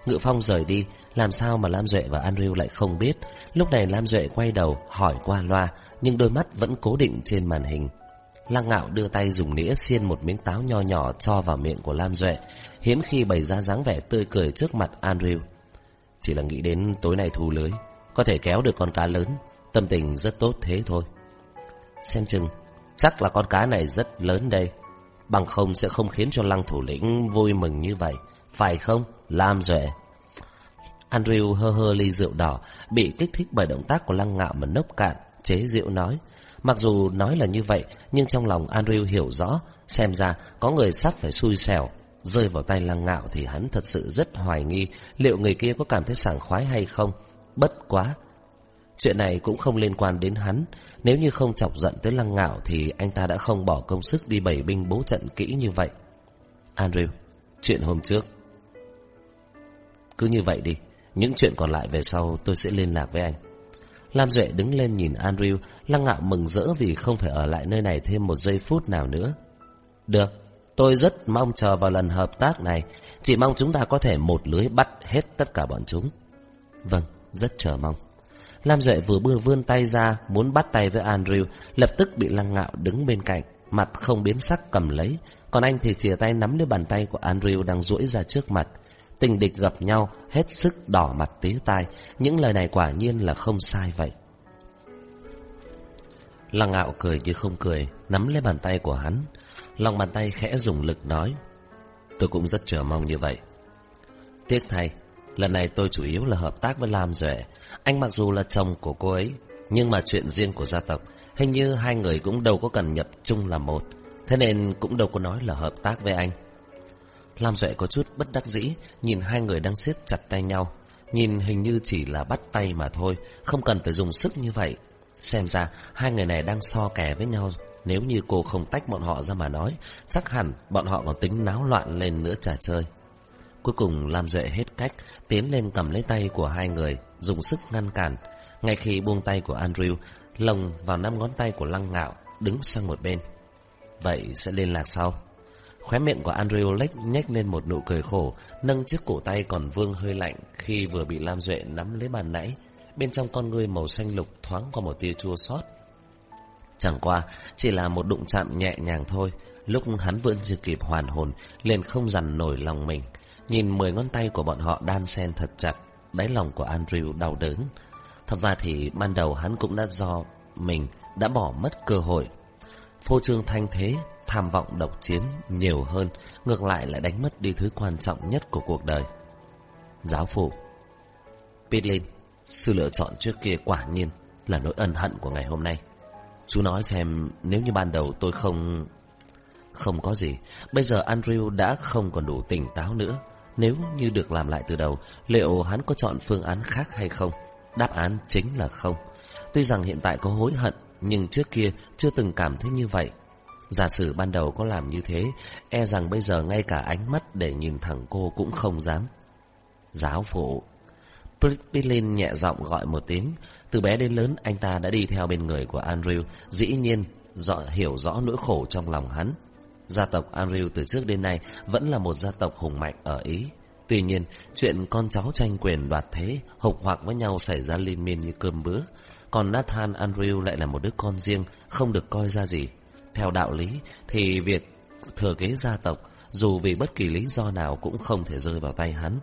Ngự phong rời đi, làm sao mà Lam Duệ và Andrew lại không biết. Lúc này Lam Duệ quay đầu, hỏi qua loa, nhưng đôi mắt vẫn cố định trên màn hình. Lăng ngạo đưa tay dùng nĩa xiên một miếng táo nho nhỏ cho vào miệng của Lam Duệ, hiếm khi bày ra dáng vẻ tươi cười trước mặt Andrew. Chỉ là nghĩ đến tối nay thu lưới, có thể kéo được con cá lớn, tâm tình rất tốt thế thôi. Xem chừng, chắc là con cá này rất lớn đây. Bằng không sẽ không khiến cho lăng thủ lĩnh vui mừng như vậy. Phải không, Lam Duệ? Andrew hơ hơ ly rượu đỏ, bị kích thích bởi động tác của lăng ngạo mà nốc cạn, chế rượu nói. Mặc dù nói là như vậy, nhưng trong lòng Andrew hiểu rõ, xem ra có người sắp phải xui xẻo. Rơi vào tay lăng ngạo thì hắn thật sự rất hoài nghi liệu người kia có cảm thấy sảng khoái hay không. Bất quá, Chuyện này cũng không liên quan đến hắn Nếu như không chọc giận tới lăng ngạo Thì anh ta đã không bỏ công sức đi bày binh bố trận kỹ như vậy Andrew Chuyện hôm trước Cứ như vậy đi Những chuyện còn lại về sau tôi sẽ liên lạc với anh Lam Duệ đứng lên nhìn Andrew Lăng ngạo mừng rỡ vì không phải ở lại nơi này thêm một giây phút nào nữa. Được Tôi rất mong chờ vào lần hợp tác này Chỉ mong chúng ta có thể một lưới bắt hết tất cả bọn chúng. Vâng, rất chờ mong. Lam Duệ vừa bưa vươn tay ra muốn bắt tay với Andrew, lập tức bị Lăng Ngạo đứng bên cạnh, mặt không biến sắc cầm lấy, còn anh thì chìa tay nắm lấy bàn tay của Andrew đang duỗi ra trước mặt. Tình địch gặp nhau, hết sức đỏ mặt tía tai, những lời này quả nhiên là không sai vậy. Lăng Ngạo cười như không cười, nắm lấy bàn tay của hắn, lòng bàn tay khẽ dùng lực nói: "Tôi cũng rất chờ mong như vậy." Tiếc thay, lần này tôi chủ yếu là hợp tác với Lam Duệ, anh mặc dù là chồng của cô ấy, nhưng mà chuyện riêng của gia tộc, hình như hai người cũng đâu có cần nhập chung là một, thế nên cũng đâu có nói là hợp tác với anh. Lam Duệ có chút bất đắc dĩ, nhìn hai người đang siết chặt tay nhau, nhìn hình như chỉ là bắt tay mà thôi, không cần phải dùng sức như vậy. Xem ra hai người này đang so kè với nhau, nếu như cô không tách bọn họ ra mà nói, chắc hẳn bọn họ còn tính náo loạn lên nữa trà chơi. Cuối cùng Lam Duệ hết cách, tiến lên cầm lấy tay của hai người, dùng sức ngăn cản. Ngay khi buông tay của Andrew, lồng vào năm ngón tay của Lăng Ngạo, đứng sang một bên. Vậy sẽ liên lạc sau. Khóe miệng của Andrew lách nhếch lên một nụ cười khổ, nâng chiếc cổ tay còn vương hơi lạnh khi vừa bị Lam Duệ nắm lấy bàn nãy. Bên trong con ngươi màu xanh lục thoáng qua một tia chua xót. Chẳng qua, chỉ là một đụng chạm nhẹ nhàng thôi. Lúc hắn vẫn chưa kịp hoàn hồn, liền không dằn nổi lòng mình. Nhìn mười ngón tay của bọn họ đan xen thật chặt, đáy lòng của Andrew đau đớn. Thật ra thì ban đầu hắn cũng đã do mình đã bỏ mất cơ hội. phô trương thanh thế, tham vọng độc chiếm nhiều hơn, ngược lại lại đánh mất đi thứ quan trọng nhất của cuộc đời. Giáo phụ Pitlin, sự lựa chọn trước kia quả nhiên là nỗi ân hận của ngày hôm nay. Chú nói xem nếu như ban đầu tôi không... Không có gì, bây giờ Andrew đã không còn đủ tỉnh táo nữa. Nếu như được làm lại từ đầu, liệu hắn có chọn phương án khác hay không? Đáp án chính là không. Tuy rằng hiện tại có hối hận, nhưng trước kia chưa từng cảm thấy như vậy. Giả sử ban đầu có làm như thế, e rằng bây giờ ngay cả ánh mắt để nhìn thẳng cô cũng không dám. Giáo phụ Pilin nhẹ giọng gọi một tiếng. Từ bé đến lớn, anh ta đã đi theo bên người của Andrew, dĩ nhiên rõ, hiểu rõ nỗi khổ trong lòng hắn. Gia tộc Andrew từ trước đến nay vẫn là một gia tộc hùng mạnh ở Ý. Tuy nhiên, chuyện con cháu tranh quyền đoạt thế, hục hoặc với nhau xảy ra liên miên như cơm bữa. Còn Nathan Andrew lại là một đứa con riêng, không được coi ra gì. Theo đạo lý, thì việc thừa kế gia tộc, dù vì bất kỳ lý do nào cũng không thể rơi vào tay hắn.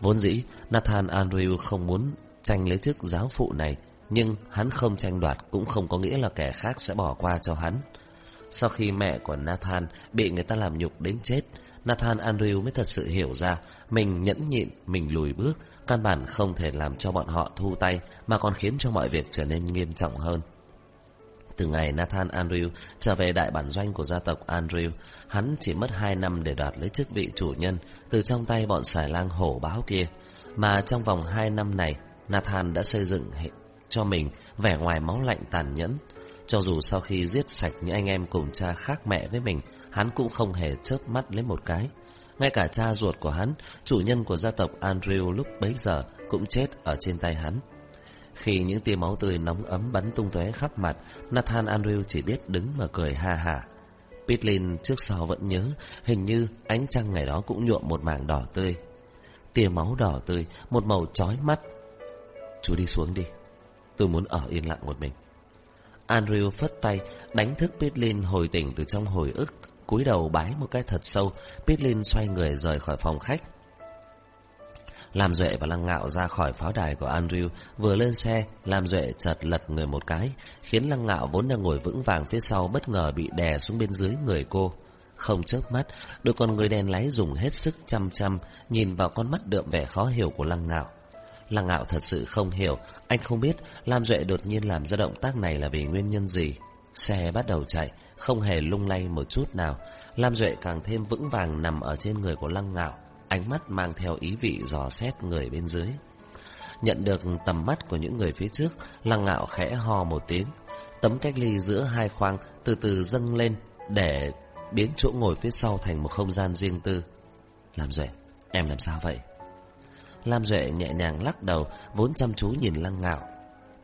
Vốn dĩ, Nathan Andrew không muốn tranh lấy chức giáo phụ này, nhưng hắn không tranh đoạt cũng không có nghĩa là kẻ khác sẽ bỏ qua cho hắn. Sau khi mẹ của Nathan bị người ta làm nhục đến chết, Nathan Andrew mới thật sự hiểu ra mình nhẫn nhịn, mình lùi bước, căn bản không thể làm cho bọn họ thu tay mà còn khiến cho mọi việc trở nên nghiêm trọng hơn. Từ ngày Nathan Andrew trở về đại bản doanh của gia tộc Andrew, hắn chỉ mất 2 năm để đoạt lấy chức vị chủ nhân từ trong tay bọn xài lang hổ báo kia. Mà trong vòng 2 năm này, Nathan đã xây dựng cho mình vẻ ngoài máu lạnh tàn nhẫn. Cho dù sau khi giết sạch những anh em cùng cha khác mẹ với mình, hắn cũng không hề chớp mắt lấy một cái. Ngay cả cha ruột của hắn, chủ nhân của gia tộc Andrew lúc bấy giờ cũng chết ở trên tay hắn. Khi những tia máu tươi nóng ấm bắn tung tóe khắp mặt, Nathan Andrew chỉ biết đứng mà cười ha hả. Pitlin trước sau vẫn nhớ, hình như ánh trăng ngày đó cũng nhuộm một mảng đỏ tươi. Tia máu đỏ tươi, một màu chói mắt. Chú đi xuống đi, tôi muốn ở yên lặng một mình. Andrew phất tay, đánh thức Pitlin hồi tỉnh từ trong hồi ức, cúi đầu bái một cái thật sâu, Pitlin xoay người rời khỏi phòng khách. Làm Duệ và Lăng Ngạo ra khỏi pháo đài của Andrew, vừa lên xe, Làm Duệ chợt lật người một cái, khiến Lăng Ngạo vốn đang ngồi vững vàng phía sau bất ngờ bị đè xuống bên dưới người cô. Không chớp mắt, đôi con người đèn lái dùng hết sức chăm chăm nhìn vào con mắt đượm vẻ khó hiểu của Lăng Ngạo. Lăng Ngạo thật sự không hiểu, anh không biết Lam Duệ đột nhiên làm ra động tác này là vì nguyên nhân gì. Xe bắt đầu chạy, không hề lung lay một chút nào. Lam Duệ càng thêm vững vàng nằm ở trên người của Lăng Ngạo ánh mắt mang theo ý vị dò xét người bên dưới. Nhận được tầm mắt của những người phía trước, lăng ngạo khẽ ho một tiếng. Tấm cách ly giữa hai khoang từ từ dâng lên để biến chỗ ngồi phía sau thành một không gian riêng tư. Làm Duệ, em làm sao vậy? Lam Duệ nhẹ nhàng lắc đầu, vốn chăm chú nhìn lăng ngạo.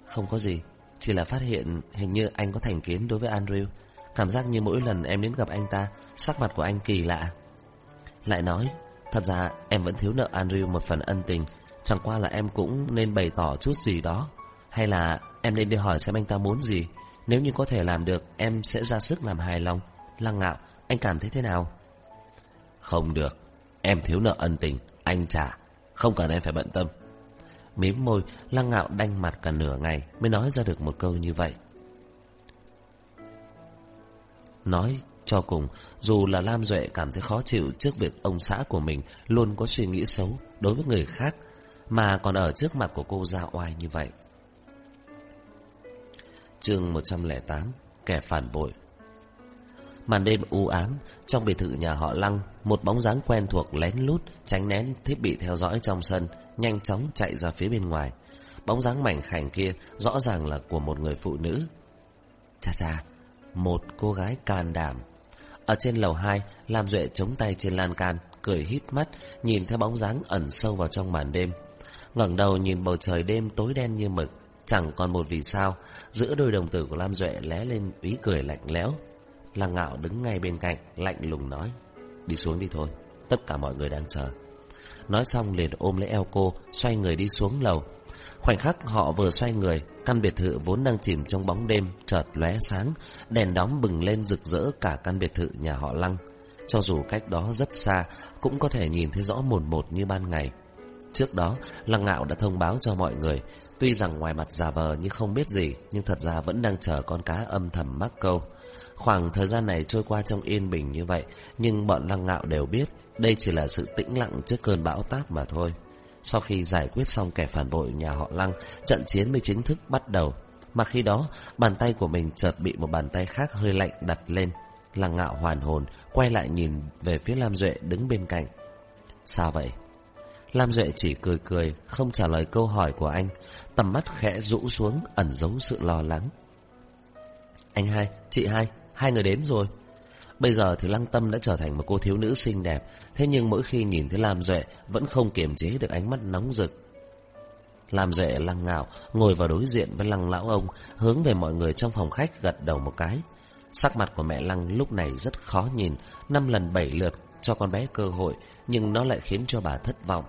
Không có gì, chỉ là phát hiện hình như anh có thành kiến đối với Andrew. Cảm giác như mỗi lần em đến gặp anh ta, sắc mặt của anh kỳ lạ. Lại nói, Thật ra, em vẫn thiếu nợ Andrew một phần ân tình. Chẳng qua là em cũng nên bày tỏ chút gì đó. Hay là em nên đi hỏi xem anh ta muốn gì. Nếu như có thể làm được, Em sẽ ra sức làm hài lòng. Lăng ngạo, Anh cảm thấy thế nào? Không được. Em thiếu nợ ân tình. Anh trả. Không cần em phải bận tâm. Mím môi, Lăng ngạo đanh mặt cả nửa ngày Mới nói ra được một câu như vậy. Nói cho cùng, dù là Lam Duệ cảm thấy khó chịu trước việc ông xã của mình luôn có suy nghĩ xấu đối với người khác, mà còn ở trước mặt của cô ra oai như vậy. chương 108 Kẻ phản bội Màn đêm u ám, trong biệt thự nhà họ Lăng, một bóng dáng quen thuộc lén lút, tránh nén thiết bị theo dõi trong sân, nhanh chóng chạy ra phía bên ngoài. Bóng dáng mảnh khảnh kia rõ ràng là của một người phụ nữ. Cha cha, một cô gái can đảm, ở trên lầu 2, Lam Duệ chống tay trên lan can, cười híp mắt, nhìn theo bóng dáng ẩn sâu vào trong màn đêm. ngẩng đầu nhìn bầu trời đêm tối đen như mực, chẳng còn một vì sao, giữa đôi đồng tử của Lam Duệ lé lên ý cười lạnh lẽo. Lăng ngạo đứng ngay bên cạnh, lạnh lùng nói, đi xuống đi thôi, tất cả mọi người đang chờ. Nói xong liền ôm lấy eo cô, xoay người đi xuống lầu. Khoảnh khắc họ vừa xoay người, căn biệt thự vốn đang chìm trong bóng đêm chợt lóe sáng, đèn đóm bừng lên rực rỡ cả căn biệt thự nhà họ Lăng. Cho dù cách đó rất xa, cũng có thể nhìn thấy rõ mồn một như ban ngày. Trước đó, Lăng Ngạo đã thông báo cho mọi người, tuy rằng ngoài mặt giả vờ như không biết gì, nhưng thật ra vẫn đang chờ con cá âm thầm mắc câu. Khoảng thời gian này trôi qua trong yên bình như vậy, nhưng bọn Lăng Ngạo đều biết đây chỉ là sự tĩnh lặng trước cơn bão táp mà thôi. Sau khi giải quyết xong kẻ phản bội nhà họ Lăng, trận chiến mới chính thức bắt đầu. Mà khi đó, bàn tay của mình chợt bị một bàn tay khác hơi lạnh đặt lên. Lăng ngạo hoàn hồn, quay lại nhìn về phía Lam Duệ đứng bên cạnh. Sao vậy? Lam Duệ chỉ cười cười, không trả lời câu hỏi của anh. Tầm mắt khẽ rũ xuống, ẩn giấu sự lo lắng. Anh hai, chị hai, hai người đến rồi. Bây giờ thì Lăng Tâm đã trở thành một cô thiếu nữ xinh đẹp, thế nhưng mỗi khi nhìn thấy Lam Duệ vẫn không kiềm chế được ánh mắt nóng rực. Lam Duệ lăng ngạo ngồi vào đối diện với Lăng Lão Ông, hướng về mọi người trong phòng khách gật đầu một cái. Sắc mặt của mẹ Lăng lúc này rất khó nhìn, năm lần bảy lượt cho con bé cơ hội, nhưng nó lại khiến cho bà thất vọng.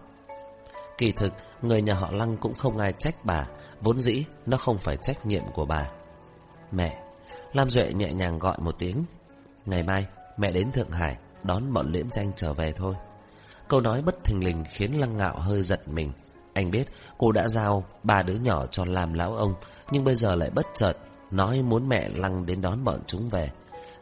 Kỳ thực, người nhà họ Lăng cũng không ai trách bà, vốn dĩ nó không phải trách nhiệm của bà. Mẹ, Lam Duệ nhẹ nhàng gọi một tiếng, Ngày mai, mẹ đến Thượng Hải, Đón bọn liễm tranh trở về thôi. Câu nói bất thình lình khiến Lăng Ngạo hơi giật mình. Anh biết, cô đã giao ba đứa nhỏ cho làm lão ông, Nhưng bây giờ lại bất chợt Nói muốn mẹ Lăng đến đón bọn chúng về.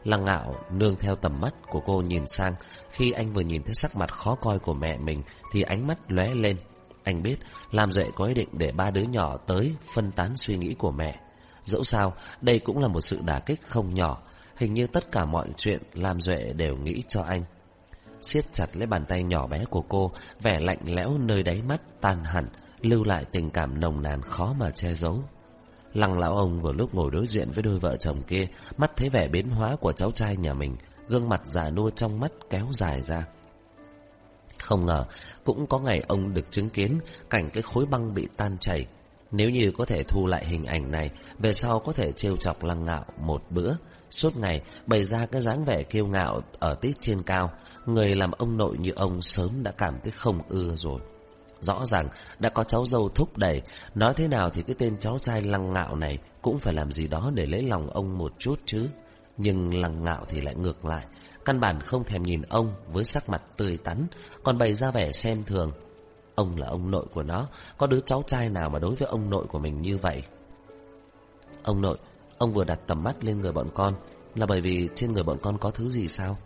Lăng Ngạo nương theo tầm mắt của cô nhìn sang, Khi anh vừa nhìn thấy sắc mặt khó coi của mẹ mình Thì ánh mắt lóe lên. Anh biết làm Duệ có ý định để ba đứa nhỏ tới phân tán suy nghĩ của mẹ. Dẫu sao, đây cũng là một sự đả kích không nhỏ Hình như tất cả mọi chuyện Lam Duệ đều nghĩ cho anh. Siết chặt lấy bàn tay nhỏ bé của cô, Vẻ lạnh lẽo nơi đáy mắt tan hẳn, Lưu lại tình cảm nồng nàn khó mà che giấu. Lăng lão ông vừa lúc ngồi đối diện với đôi vợ chồng kia, Mắt thấy vẻ biến hóa của cháu trai nhà mình, Gương mặt già nua trong mắt kéo dài ra. Không ngờ, Cũng có ngày ông được chứng kiến Cảnh cái khối băng bị tan chảy nếu như có thể thu lại hình ảnh này Về sau có thể trêu chọc lăng ngạo một bữa Suốt ngày bày ra cái dáng vẻ kiêu ngạo ở tít trên cao, người làm ông nội như ông sớm đã cảm thấy không ưa rồi. Rõ ràng đã có cháu dâu thúc đẩy, nói thế nào thì cái tên cháu trai lăng ngạo này cũng phải làm gì đó để lấy lòng ông một chút chứ. Nhưng lăng ngạo thì lại ngược lại, căn bản không thèm nhìn ông với sắc mặt tươi tắn, còn bày ra vẻ xem thường. Ông là ông nội của nó, có đứa cháu trai nào mà đối với ông nội của mình như vậy? Ông nội, Ông vừa đặt tầm mắt lên người bọn con. Là bởi vì trên người bọn con có thứ gì sao?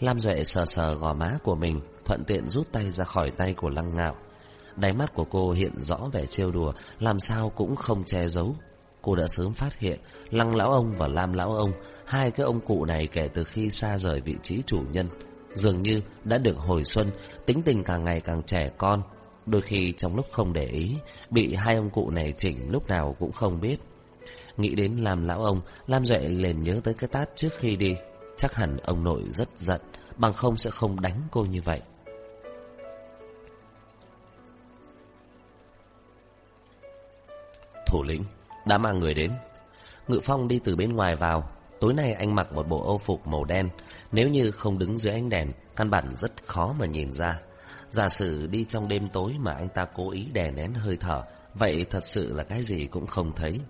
Lam Duệ sờ sờ gò má của mình Thuận tiện rút tay ra khỏi tay của Lăng Ngạo. Đáy mắt của cô hiện rõ vẻ trêu đùa Làm sao cũng không che giấu. Cô đã sớm phát hiện Lăng Lão Ông và Lam Lão Ông Hai cái ông cụ này kể từ khi xa rời vị trí chủ nhân. Dường như đã được hồi xuân, Tính tình càng ngày càng trẻ con. Đôi khi trong lúc không để ý, Bị hai ông cụ này chỉnh lúc nào cũng không biết. Nghĩ đến làm lão ông, Lam Duệ liền nhớ tới cái tát trước khi đi. Chắc hẳn ông nội rất giận, Bằng không sẽ không đánh cô như vậy. Thủ lĩnh, đã mang người đến. Ngự Phong đi từ bên ngoài vào. Tối nay anh mặc một bộ âu phục màu đen Nếu như không đứng dưới ánh đèn Căn bản rất khó mà nhìn ra Giả sử đi trong đêm tối mà anh ta cố ý đè nén hơi thở Vậy thật sự là cái gì cũng không thấy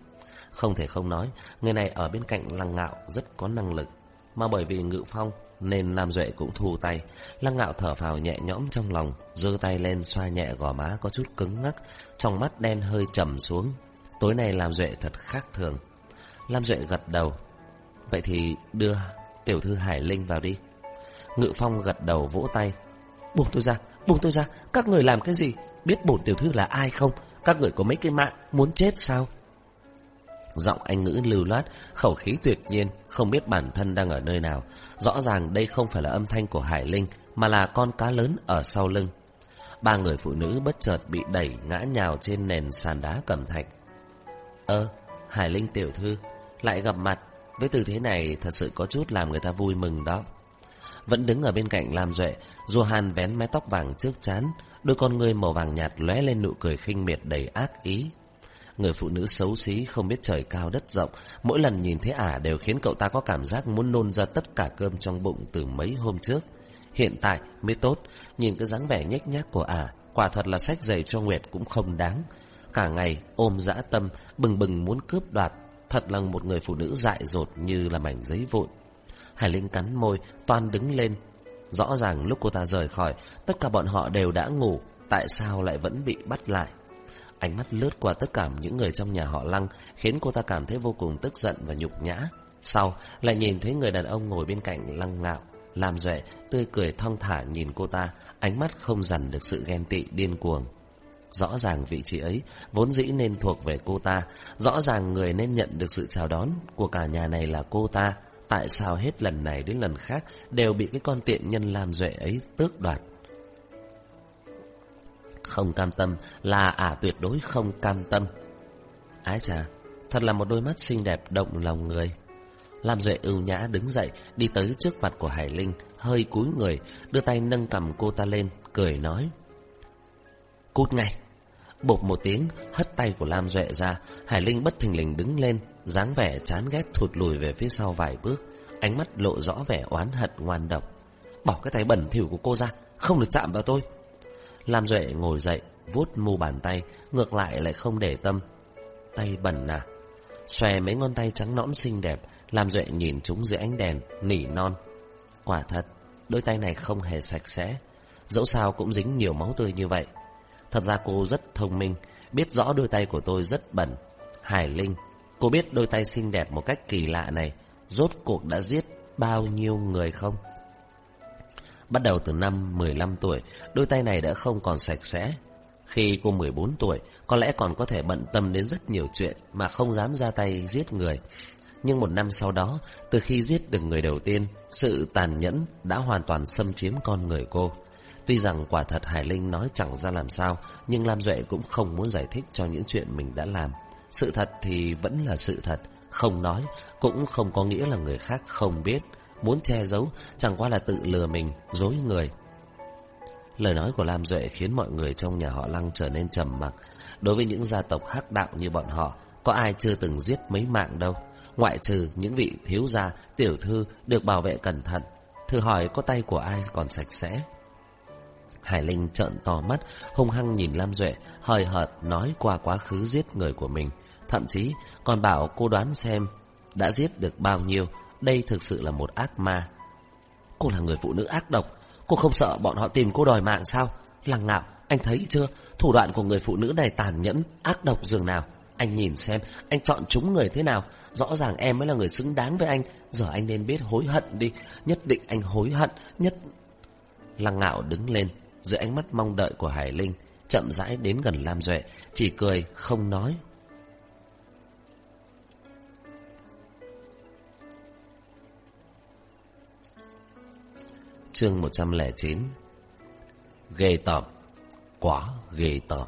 không thể không nói, người này ở bên cạnh Lăng Ngạo rất có năng lực. Mà bởi vì ngự phong nên Nam Duệ cũng thu tay. Lăng Ngạo thở phào nhẹ nhõm trong lòng, giơ tay lên xoa nhẹ gò má có chút cứng ngắc, trong mắt đen hơi trầm xuống. Tối nay Lam Duệ thật khác thường. Lam Duệ gật đầu. Vậy thì đưa tiểu thư Hải Linh vào đi. Ngự phong gật đầu vỗ tay. Buông tôi ra, buông tôi ra, các người làm cái gì? Biết bổn tiểu thư là ai không? Các người có mấy cái mạng, muốn chết sao? Giọng anh ngữ lưu loát, khẩu khí tuyệt nhiên, không biết bản thân đang ở nơi nào. Rõ ràng đây không phải là âm thanh của Hải Linh, mà là con cá lớn ở sau lưng. Ba người phụ nữ bất chợt bị đẩy ngã nhào trên nền sàn đá cẩm thạch. Ơ, Hải Linh tiểu thư, lại gặp mặt, với tư thế này thật sự có chút làm người ta vui mừng đó. Vẫn đứng ở bên cạnh Lam Duệ, hàn vén mái tóc vàng trước chán, đôi con ngươi màu vàng nhạt lóe lên nụ cười khinh miệt đầy ác ý. Người phụ nữ xấu xí không biết trời cao đất rộng Mỗi lần nhìn thấy ả đều khiến cậu ta có cảm giác muốn nôn ra tất cả cơm trong bụng từ mấy hôm trước Hiện tại mới tốt Nhìn cái dáng vẻ nhếch nhác của ả Quả thật là sách giày cho Nguyệt cũng không đáng Cả ngày ôm dã tâm Bừng bừng muốn cướp đoạt Thật là một người phụ nữ dại dột như là mảnh giấy vụn Hải Linh cắn môi Toan đứng lên Rõ ràng lúc cô ta rời khỏi Tất cả bọn họ đều đã ngủ tại sao lại vẫn bị bắt lại. Ánh mắt lướt qua tất cả những người trong nhà họ Lăng khiến cô ta cảm thấy vô cùng tức giận và nhục nhã. Sau lại nhìn thấy người đàn ông ngồi bên cạnh Lăng Ngạo, làm duệ tươi cười thong thả nhìn cô ta, ánh mắt không dằn được sự ghen tị điên cuồng. Rõ ràng vị trí ấy vốn dĩ nên thuộc về cô ta, rõ ràng người nên nhận được sự chào đón của cả nhà này là cô ta. Tại sao hết lần này đến lần khác đều bị cái con tiện nhân làm duệ ấy tước đoạt? Không cam tâm là ả tuyệt đối không cam tâm. Ái chà, thật là một đôi mắt xinh đẹp động lòng người. Lam Duệ ưu nhã đứng dậy, đi tới trước mặt của Hải Linh, hơi cúi người, đưa tay nâng cầm cô ta lên, cười nói. Cút ngay! Bột một tiếng, hất tay của Lam Duệ ra, Hải Linh bất thình lình đứng lên, dáng vẻ chán ghét thụt lùi về phía sau vài bước, ánh mắt lộ rõ vẻ oán hận ngoan độc. Bỏ cái tay bẩn thỉu của cô ra, không được chạm vào tôi. Lam Duệ ngồi dậy, vuốt mu bàn tay, ngược lại lại không để tâm. Tay bẩn à? Xòe mấy ngón tay trắng nõn xinh đẹp, Lam Duệ nhìn chúng dưới ánh đèn, nỉ non. Quả thật, đôi tay này không hề sạch sẽ. Dẫu sao cũng dính nhiều máu tươi như vậy. Thật ra cô rất thông minh, biết rõ đôi tay của tôi rất bẩn. Hải Linh, cô biết đôi tay xinh đẹp một cách kỳ lạ này, rốt cuộc đã giết bao nhiêu người không? Bắt đầu từ năm 15 tuổi, đôi tay này đã không còn sạch sẽ. Khi cô 14 tuổi, có lẽ còn có thể bận tâm đến rất nhiều chuyện mà không dám ra tay giết người. Nhưng một năm sau đó, từ khi giết được người đầu tiên, sự tàn nhẫn đã hoàn toàn xâm chiếm con người cô. Tuy rằng quả thật Hải Linh nói chẳng ra làm sao, nhưng Lam Duệ cũng không muốn giải thích cho những chuyện mình đã làm. Sự thật thì vẫn là sự thật, không nói cũng không có nghĩa là người khác không biết. Muốn che giấu chẳng qua là tự lừa mình, dối người. Lời nói của Lam Duệ khiến mọi người trong nhà họ Lăng trở nên trầm mặc. Đối với những gia tộc hắc đạo như bọn họ, có ai chưa từng giết mấy mạng đâu. Ngoại trừ những vị thiếu gia, tiểu thư được bảo vệ cẩn thận. Thử hỏi có tay của ai còn sạch sẽ. Hải Linh trợn to mắt, hung hăng nhìn Lam Duệ, hời hợt nói qua quá khứ giết người của mình. Thậm chí còn bảo cô đoán xem đã giết được bao nhiêu, đây thực sự là một ác ma. Cô là người phụ nữ ác độc, cô không sợ bọn họ tìm cô đòi mạng sao? Lăng ngạo, anh thấy chưa? Thủ đoạn của người phụ nữ này tàn nhẫn, ác độc dường nào. Anh nhìn xem, anh chọn chúng người thế nào. Rõ ràng em mới là người xứng đáng với anh. Giờ anh nên biết hối hận đi. Nhất định anh hối hận, nhất... Lăng ngạo đứng lên, dưới ánh mắt mong đợi của Hải Linh, chậm rãi đến gần Lam Duệ, chỉ cười, không nói. Chương 109 Ghê tởm. Quá ghê tởm.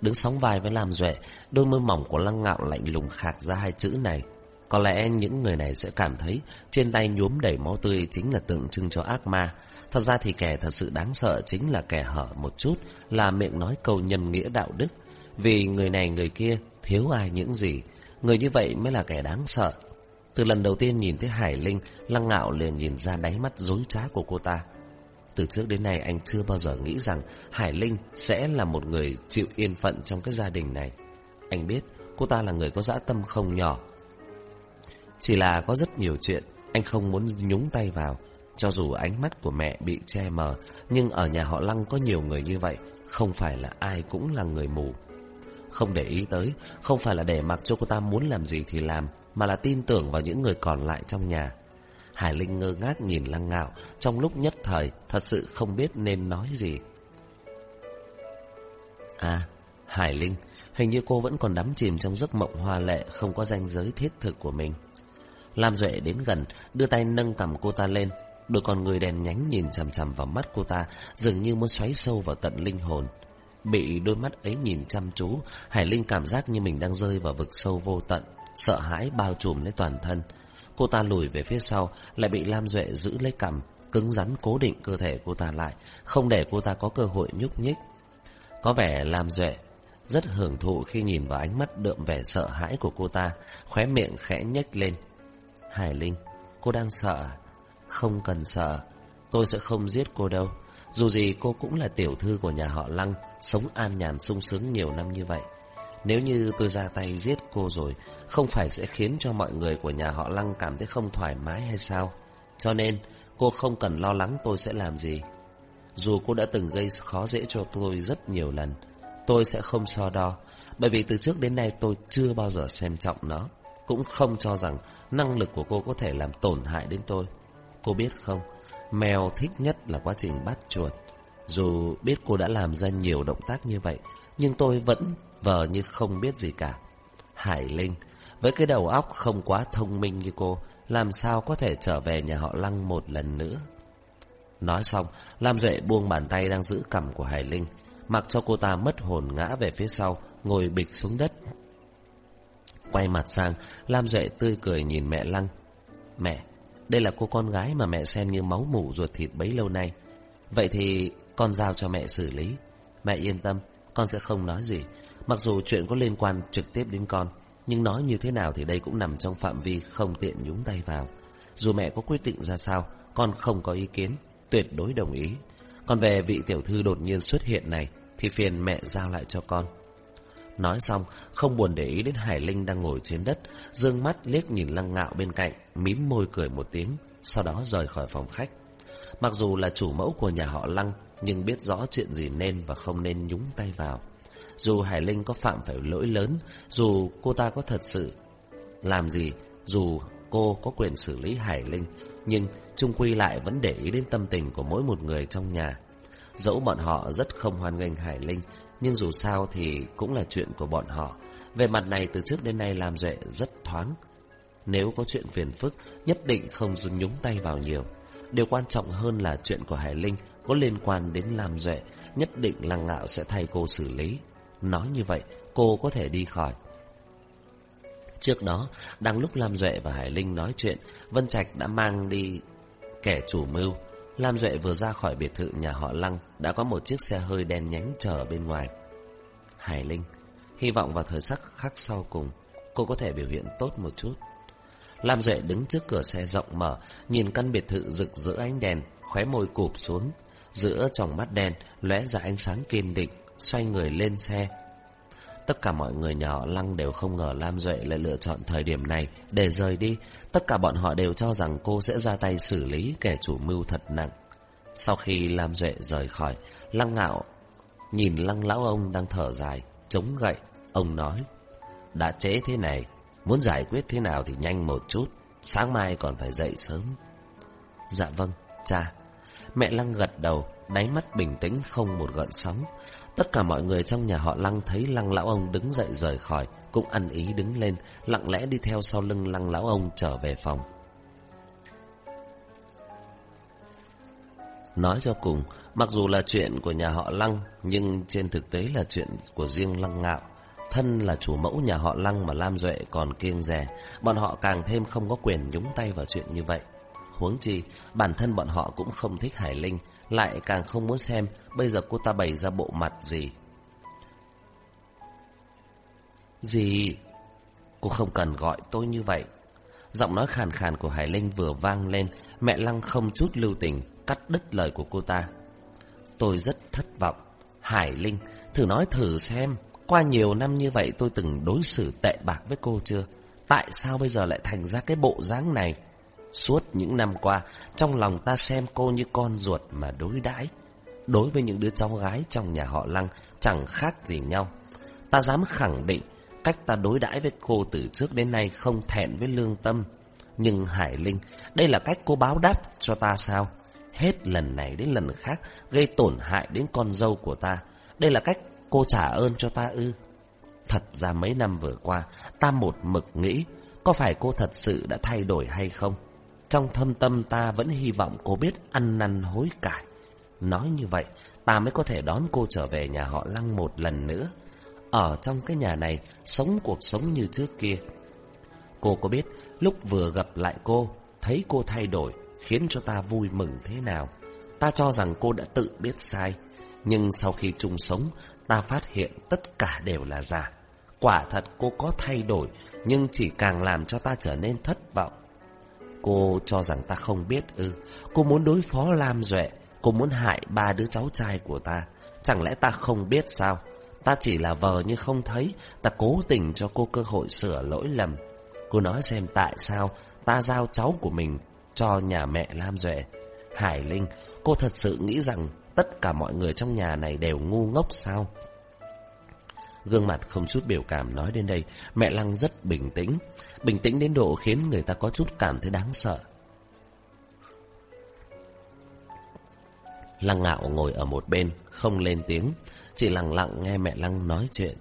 Đứng sóng vai với Lam Duệ Đôi môi mỏng của Lăng Ngạo lạnh lùng khạc ra hai chữ này. Có lẽ những người này sẽ cảm thấy Trên tay nhuốm đầy máu tươi Chính là tượng trưng cho ác ma. Thật ra thì kẻ thật sự đáng sợ Chính là kẻ hở một chút Là miệng nói câu nhân nghĩa đạo đức Vì người này người kia thiếu ai những gì Người như vậy mới là kẻ đáng sợ từ lần đầu tiên nhìn thấy Hải Linh, Lăng Ngạo liền nhìn ra đáy mắt dối trá của cô ta. Từ trước đến nay anh chưa bao giờ nghĩ rằng Hải Linh sẽ là một người chịu yên phận trong cái gia đình này. Anh biết cô ta là người có dã tâm không nhỏ. Chỉ là có rất nhiều chuyện anh không muốn nhúng tay vào. Cho dù ánh mắt của mẹ bị che mờ, nhưng ở nhà họ Lăng có nhiều người như vậy, không phải là ai cũng là người mù. Không để ý tới, không phải là để mặc cho cô ta muốn làm gì thì làm, mà là tin tưởng vào những người còn lại trong nhà. Hải Linh ngơ ngác nhìn Lăng Ngạo, trong lúc nhất thời thật sự không biết nên nói gì. À, Hải Linh, hình như cô vẫn còn đắm chìm trong giấc mộng hoa lệ không có danh giới thiết thực của mình. Lam Duệ đến gần, đưa tay nâng cầm cô ta lên, đôi con người đèn nhánh nhìn chằm chằm vào mắt cô ta, dường như muốn xoáy sâu vào tận linh hồn. Bị đôi mắt ấy nhìn chăm chú, Hải Linh cảm giác như mình đang rơi vào vực sâu vô tận, sợ hãi bao trùm lấy toàn thân. Cô ta lùi về phía sau, lại bị Lam Duệ giữ lấy cằm, cứng rắn cố định cơ thể cô ta lại, không để cô ta có cơ hội nhúc nhích. Có vẻ Lam Duệ rất hưởng thụ khi nhìn vào ánh mắt đượm vẻ sợ hãi của cô ta, khóe miệng khẽ nhếch lên. Hải Linh, cô đang sợ à? Không cần sợ, tôi sẽ không giết cô đâu. Dù gì cô cũng là tiểu thư của nhà họ Lăng, sống an nhàn sung sướng nhiều năm như vậy. Nếu như tôi ra tay giết cô rồi, không phải sẽ khiến cho mọi người của nhà họ Lăng cảm thấy không thoải mái hay sao? Cho nên, cô không cần lo lắng tôi sẽ làm gì. Dù cô đã từng gây khó dễ cho tôi rất nhiều lần Tôi sẽ không so đo Bởi vì từ trước đến nay tôi chưa bao giờ xem trọng nó Cũng không cho rằng Năng lực của cô có thể làm tổn hại đến tôi Cô biết không, Mèo thích nhất là quá trình bắt chuột. Dù biết cô đã làm ra nhiều động tác như vậy, Nhưng tôi vẫn vờ như không biết gì cả. Hải Linh, Với cái đầu óc không quá thông minh như cô, Làm sao có thể trở về nhà họ Lăng một lần nữa? Nói xong, Lam Duệ buông bàn tay đang giữ cằm của Hải Linh, Mặc cho cô ta mất hồn ngã về phía sau, Ngồi bịch xuống đất. Quay mặt sang, Lam Duệ tươi cười nhìn mẹ Lăng. Mẹ đây là cô con gái mà mẹ xem như máu mủ ruột thịt bấy lâu nay. Vậy thì con giao cho mẹ xử lý. Mẹ yên tâm, Con sẽ không nói gì. Mặc dù chuyện có liên quan trực tiếp đến con, Nhưng nói như thế nào thì đây cũng nằm trong phạm vi Không tiện nhúng tay vào. Dù mẹ có quyết định ra sao, Con không có ý kiến, Tuyệt đối đồng ý. Còn về vị tiểu thư đột nhiên xuất hiện này, Thì phiền mẹ giao lại cho con. Nói xong, Không buồn để ý đến Hải Linh đang ngồi trên đất, Dương mắt liếc nhìn lăng ngạo bên cạnh, Mím môi cười một tiếng, Sau đó rời khỏi phòng khách. Mặc dù là chủ mẫu của nhà họ lăng, Nhưng biết rõ chuyện gì nên và không nên nhúng tay vào. Dù Hải Linh có phạm phải lỗi lớn, Dù cô ta có thật sự Làm gì, Dù cô có quyền xử lý Hải Linh, Nhưng chung quy lại vẫn để ý đến tâm tình của mỗi một người trong nhà. Dẫu bọn họ rất không hoan nghênh Hải Linh nhưng dù sao thì cũng là chuyện của bọn họ. Về mặt này từ trước đến nay làm Duệ rất thoáng. Nếu có chuyện phiền phức Nhất định không dùng nhúng tay vào nhiều. Điều quan trọng hơn là chuyện của Hải Linh Có liên quan đến làm Duệ Nhất định Lăng Ngạo sẽ thay cô xử lý. Nói như vậy cô có thể đi khỏi. Trước đó, đang lúc Lam Duệ và Hải Linh nói chuyện, Vân Trạch đã mang đi kẻ chủ mưu. Lam Duệ vừa ra khỏi biệt thự nhà họ Lăng, đã có một chiếc xe hơi đen nhánh chờ bên ngoài. Hải Linh, hy vọng vào thời sắc khắc sau cùng, cô có thể biểu hiện tốt một chút. Lam Duệ đứng trước cửa xe rộng mở, nhìn căn biệt thự rực rỡ ánh đèn, khóe môi cụp xuống. Giữa tròng mắt đen, lóe ra ánh sáng kiên định, xoay người lên xe, Tất cả mọi người nhà họ Lăng đều không ngờ Lam Duệ lại lựa chọn thời điểm này để rời đi. Tất cả bọn họ đều cho rằng cô sẽ ra tay xử lý kẻ chủ mưu thật nặng. Sau khi Lam Duệ rời khỏi, Lăng Ngạo nhìn Lăng Lão ông đang thở dài, chống gậy. Ông nói, đã chế thế này, muốn giải quyết thế nào thì nhanh một chút, sáng mai còn phải dậy sớm. Dạ vâng, cha. Mẹ Lăng gật đầu, đáy mắt bình tĩnh không một gợn sóng. Tất cả mọi người trong nhà họ Lăng thấy Lăng lão ông đứng dậy rời khỏi, cũng ăn ý đứng lên, lặng lẽ đi theo sau lưng Lăng lão ông trở về phòng. Nói cho cùng, mặc dù là chuyện của nhà họ Lăng, nhưng trên thực tế là chuyện của riêng Lăng Ngạo. Thân là chủ mẫu nhà họ Lăng mà Lam Duệ còn kiêng rè, bọn họ càng thêm không có quyền nhúng tay vào chuyện như vậy. Huống chi, bản thân bọn họ cũng không thích Hải Linh, lại càng không muốn xem bây giờ cô ta bày ra bộ mặt gì. Gì? Cô không cần gọi tôi như vậy. Giọng nói khàn khàn của Hải Linh vừa vang lên, mẹ Lăng không chút lưu tình, cắt đứt lời của cô ta. Tôi rất thất vọng. Hải Linh, thử nói thử xem, qua nhiều năm như vậy tôi từng đối xử tệ bạc với cô chưa? Tại sao bây giờ lại thành ra cái bộ dáng này? Suốt những năm qua, trong lòng ta xem cô như con ruột mà đối đãi. Đối với những đứa cháu gái trong nhà họ Lăng chẳng khác gì nhau. Ta dám khẳng định, cách ta đối đãi với cô từ trước đến nay không thẹn với lương tâm. Nhưng Hải Linh, đây là cách cô báo đáp cho ta sao? Hết lần này đến lần khác gây tổn hại đến con dâu của ta. Đây là cách cô trả ơn cho ta ư. Thật ra mấy năm vừa qua, ta một mực nghĩ, có phải cô thật sự đã thay đổi hay không? Trong thâm tâm ta vẫn hy vọng cô biết ăn năn hối cải. Nói như vậy, ta mới có thể đón cô trở về nhà họ Lăng một lần nữa. Ở trong cái nhà này, sống cuộc sống như trước kia. Cô có biết, lúc vừa gặp lại cô, thấy cô thay đổi, khiến cho ta vui mừng thế nào. Ta cho rằng cô đã tự biết sai. Nhưng sau khi chung sống, ta phát hiện tất cả đều là giả. Quả thật cô có thay đổi, nhưng chỉ càng làm cho ta trở nên thất vọng. Cô cho rằng ta không biết ư. Cô muốn đối phó Lam Duệ. Cô muốn hại ba đứa cháu trai của ta. Chẳng lẽ ta không biết sao? Ta chỉ là vờ như không thấy. Ta cố tình cho cô cơ hội sửa lỗi lầm. Cô nói xem tại sao ta giao cháu của mình cho nhà mẹ Lam Duệ. Hải Linh, cô thật sự nghĩ rằng tất cả mọi người trong nhà này đều ngu ngốc sao? Gương mặt không chút biểu cảm nói đến đây, mẹ Lăng rất bình tĩnh. Bình tĩnh đến độ khiến người ta có chút cảm thấy đáng sợ. Lăng ngạo ngồi ở một bên, không lên tiếng, chỉ lặng lặng nghe mẹ Lăng nói chuyện.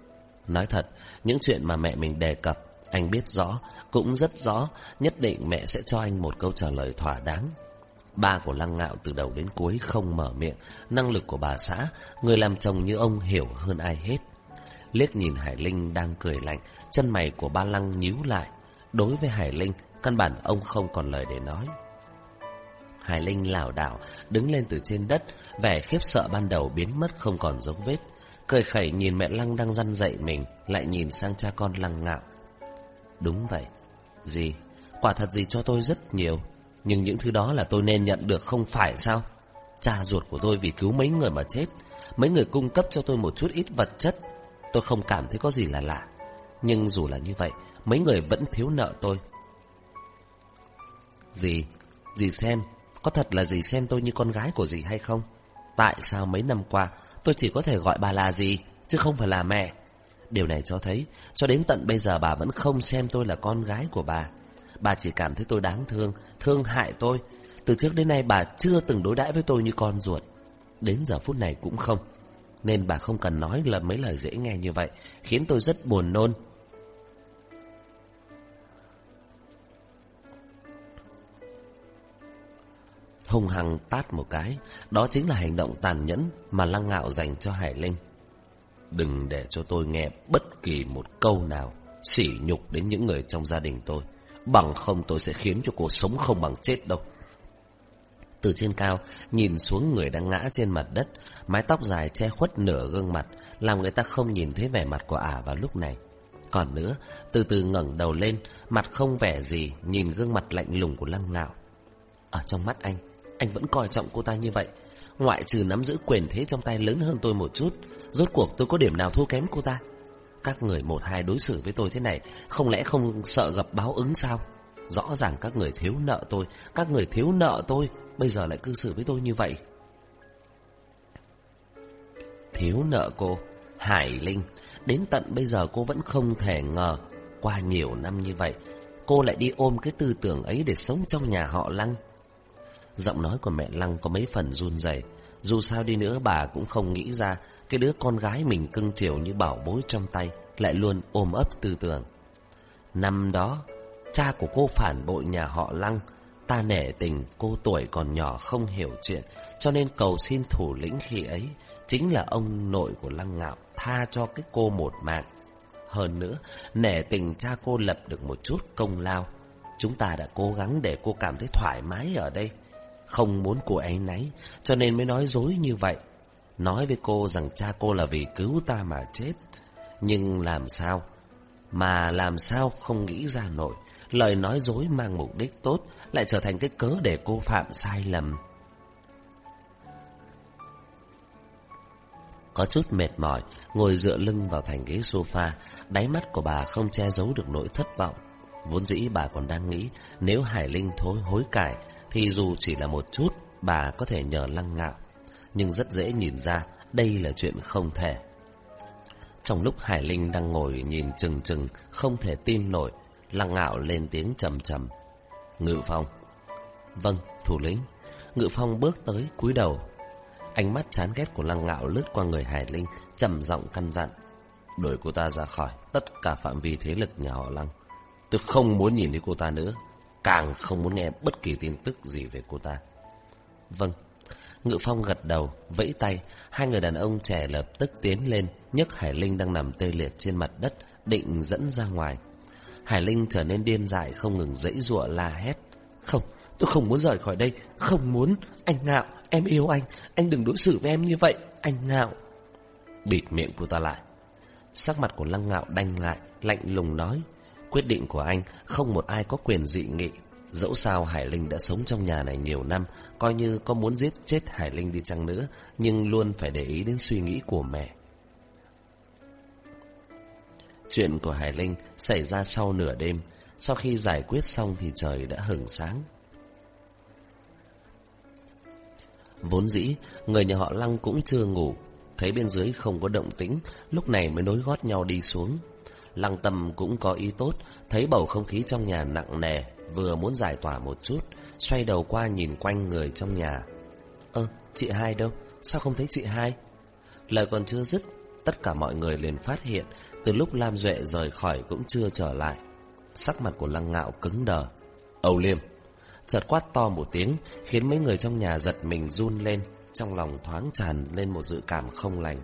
Nói thật, những chuyện mà mẹ mình đề cập, anh biết rõ, cũng rất rõ, nhất định mẹ sẽ cho anh một câu trả lời thỏa đáng. Ba của Lăng Ngạo từ đầu đến cuối không mở miệng, năng lực của bà xã, người làm chồng như ông hiểu hơn ai hết. Liếc nhìn Hải Linh đang cười lạnh, chân mày của ba Lăng nhíu lại. Đối với Hải Linh, căn bản ông không còn lời để nói. Hải Linh lảo đảo, đứng lên từ trên đất, vẻ khiếp sợ ban đầu biến mất không còn dấu vết. Cười khẩy nhìn mẹ Lăng đang răn dậy mình, lại nhìn sang cha con Lăng Ngạo. Đúng vậy. Gì? Quả thật gì cho tôi rất nhiều. Nhưng những thứ đó là tôi nên nhận được không phải sao? Cha ruột của tôi vì cứu mấy người mà chết. Mấy người cung cấp cho tôi một chút ít vật chất. Tôi không cảm thấy có gì là lạ. Nhưng dù là như vậy, mấy người vẫn thiếu nợ tôi. Dì, dì xem, có thật là dì xem tôi như con gái của dì hay không? Tại sao mấy năm qua tôi chỉ có thể gọi bà là dì, chứ không phải là mẹ? Điều này cho thấy, cho đến tận bây giờ bà vẫn không xem tôi là con gái của bà. Bà chỉ cảm thấy tôi đáng thương, thương hại tôi. Từ trước đến nay bà chưa từng đối đãi với tôi như con ruột. Đến giờ phút này cũng không. Nên bà không cần nói là mấy lời dễ nghe như vậy, khiến tôi rất buồn nôn. Hùng hằng tát một cái, đó chính là hành động tàn nhẫn mà Lăng Ngạo dành cho Hải Linh. Đừng để cho tôi nghe bất kỳ một câu nào sỉ nhục đến những người trong gia đình tôi. Bằng không tôi sẽ khiến cho cô sống không bằng chết đâu. Từ trên cao, nhìn xuống người đang ngã trên mặt đất, mái tóc dài che khuất nửa gương mặt, làm người ta không nhìn thấy vẻ mặt của ả vào lúc này. Còn nữa, từ từ ngẩng đầu lên, mặt không vẻ gì, nhìn gương mặt lạnh lùng của lăng ngạo. Ở trong mắt anh, anh vẫn coi trọng cô ta như vậy. Ngoại trừ nắm giữ quyền thế trong tay lớn hơn tôi một chút, rốt cuộc tôi có điểm nào thua kém cô ta? Các người một hai đối xử với tôi thế này Không lẽ không sợ gặp báo ứng sao Rõ ràng các người thiếu nợ tôi Các người thiếu nợ tôi Bây giờ lại cư xử với tôi như vậy Thiếu nợ cô Hải Linh Đến tận bây giờ cô vẫn không thể ngờ Qua nhiều năm như vậy Cô lại đi ôm cái tư tưởng ấy Để sống trong nhà họ Lăng Giọng nói của mẹ Lăng có mấy phần run rẩy. Dù sao đi nữa bà cũng không nghĩ ra cái đứa con gái mình cưng chiều như bảo bối trong tay lại luôn ôm ấp tư tưởng. Năm đó, cha của cô phản bội nhà họ Lăng, ta nể tình cô tuổi còn nhỏ không hiểu chuyện, cho nên cầu xin thủ lĩnh khi ấy chính là ông nội của Lăng Ngạo tha cho cái cô một mạng. Hơn nữa, nể tình cha cô lập được một chút công lao. Chúng ta đã cố gắng để cô cảm thấy thoải mái ở đây. Không muốn cô ấy nấy, cho nên mới nói dối như vậy. Nói với cô rằng cha cô là vì cứu ta mà chết. Nhưng làm sao? Mà làm sao không nghĩ ra nổi. Lời nói dối mang mục đích tốt lại trở thành cái cớ để cô phạm sai lầm. Có chút mệt mỏi, ngồi dựa lưng vào thành ghế sofa, đáy mắt của bà không che giấu được nỗi thất vọng. Vốn dĩ bà còn đang nghĩ nếu Hải Linh thối hối cải thì dù chỉ là một chút bà có thể nhờ lăng ngạo nhưng rất dễ nhìn ra đây là chuyện không thể. Trong lúc Hải Linh đang ngồi nhìn chừng chừng, không thể tin nổi, Lăng Ngạo lên tiếng trầm trầm. Ngự Phong. Vâng, thủ lĩnh. Ngự Phong bước tới, cúi đầu. Ánh mắt chán ghét của Lăng Ngạo lướt qua người Hải Linh, trầm giọng căn dặn. Đuổi cô ta ra khỏi tất cả phạm vi thế lực nhà họ Lăng. Tôi không muốn nhìn thấy cô ta nữa, càng không muốn nghe bất kỳ tin tức gì về cô ta. Vâng, Ngự Phong gật đầu, vẫy tay, hai người đàn ông trẻ lập tức tiến lên, nhấc Hải Linh đang nằm tê liệt trên mặt đất, định dẫn ra ngoài. Hải Linh trở nên điên dại không ngừng dãy giụa la hét. Không, tôi không muốn rời khỏi đây, không muốn, anh Ngạo, em yêu anh, anh đừng đối xử với em như vậy, anh Ngạo. Bịt miệng cô ta lại. Sắc mặt của Lăng Ngạo đanh lại, lạnh lùng nói. Quyết định của anh, không một ai có quyền dị nghị. Dẫu sao Hải Linh đã sống trong nhà này nhiều năm, Coi như có muốn giết chết Hải Linh đi chăng nữa Nhưng luôn phải để ý đến suy nghĩ của mẹ Chuyện của Hải Linh xảy ra sau nửa đêm Sau khi giải quyết xong thì trời đã hừng sáng Vốn dĩ, người nhà họ Lăng cũng chưa ngủ, thấy bên dưới không có động tĩnh, lúc này mới nối gót nhau đi xuống. Lăng Tâm cũng có ý tốt, thấy bầu không khí trong nhà nặng nề, vừa muốn giải tỏa một chút, xoay đầu qua nhìn quanh người trong nhà. Ơ, chị hai đâu? Sao không thấy chị hai? Lời còn chưa dứt, tất cả mọi người liền phát hiện, từ lúc Lam Duệ rời khỏi cũng chưa trở lại. Sắc mặt của Lăng Ngạo cứng đờ. Âu Liêm! Chợt quát to một tiếng, khiến mấy người trong nhà giật mình run lên, trong lòng thoáng tràn lên một dự cảm không lành.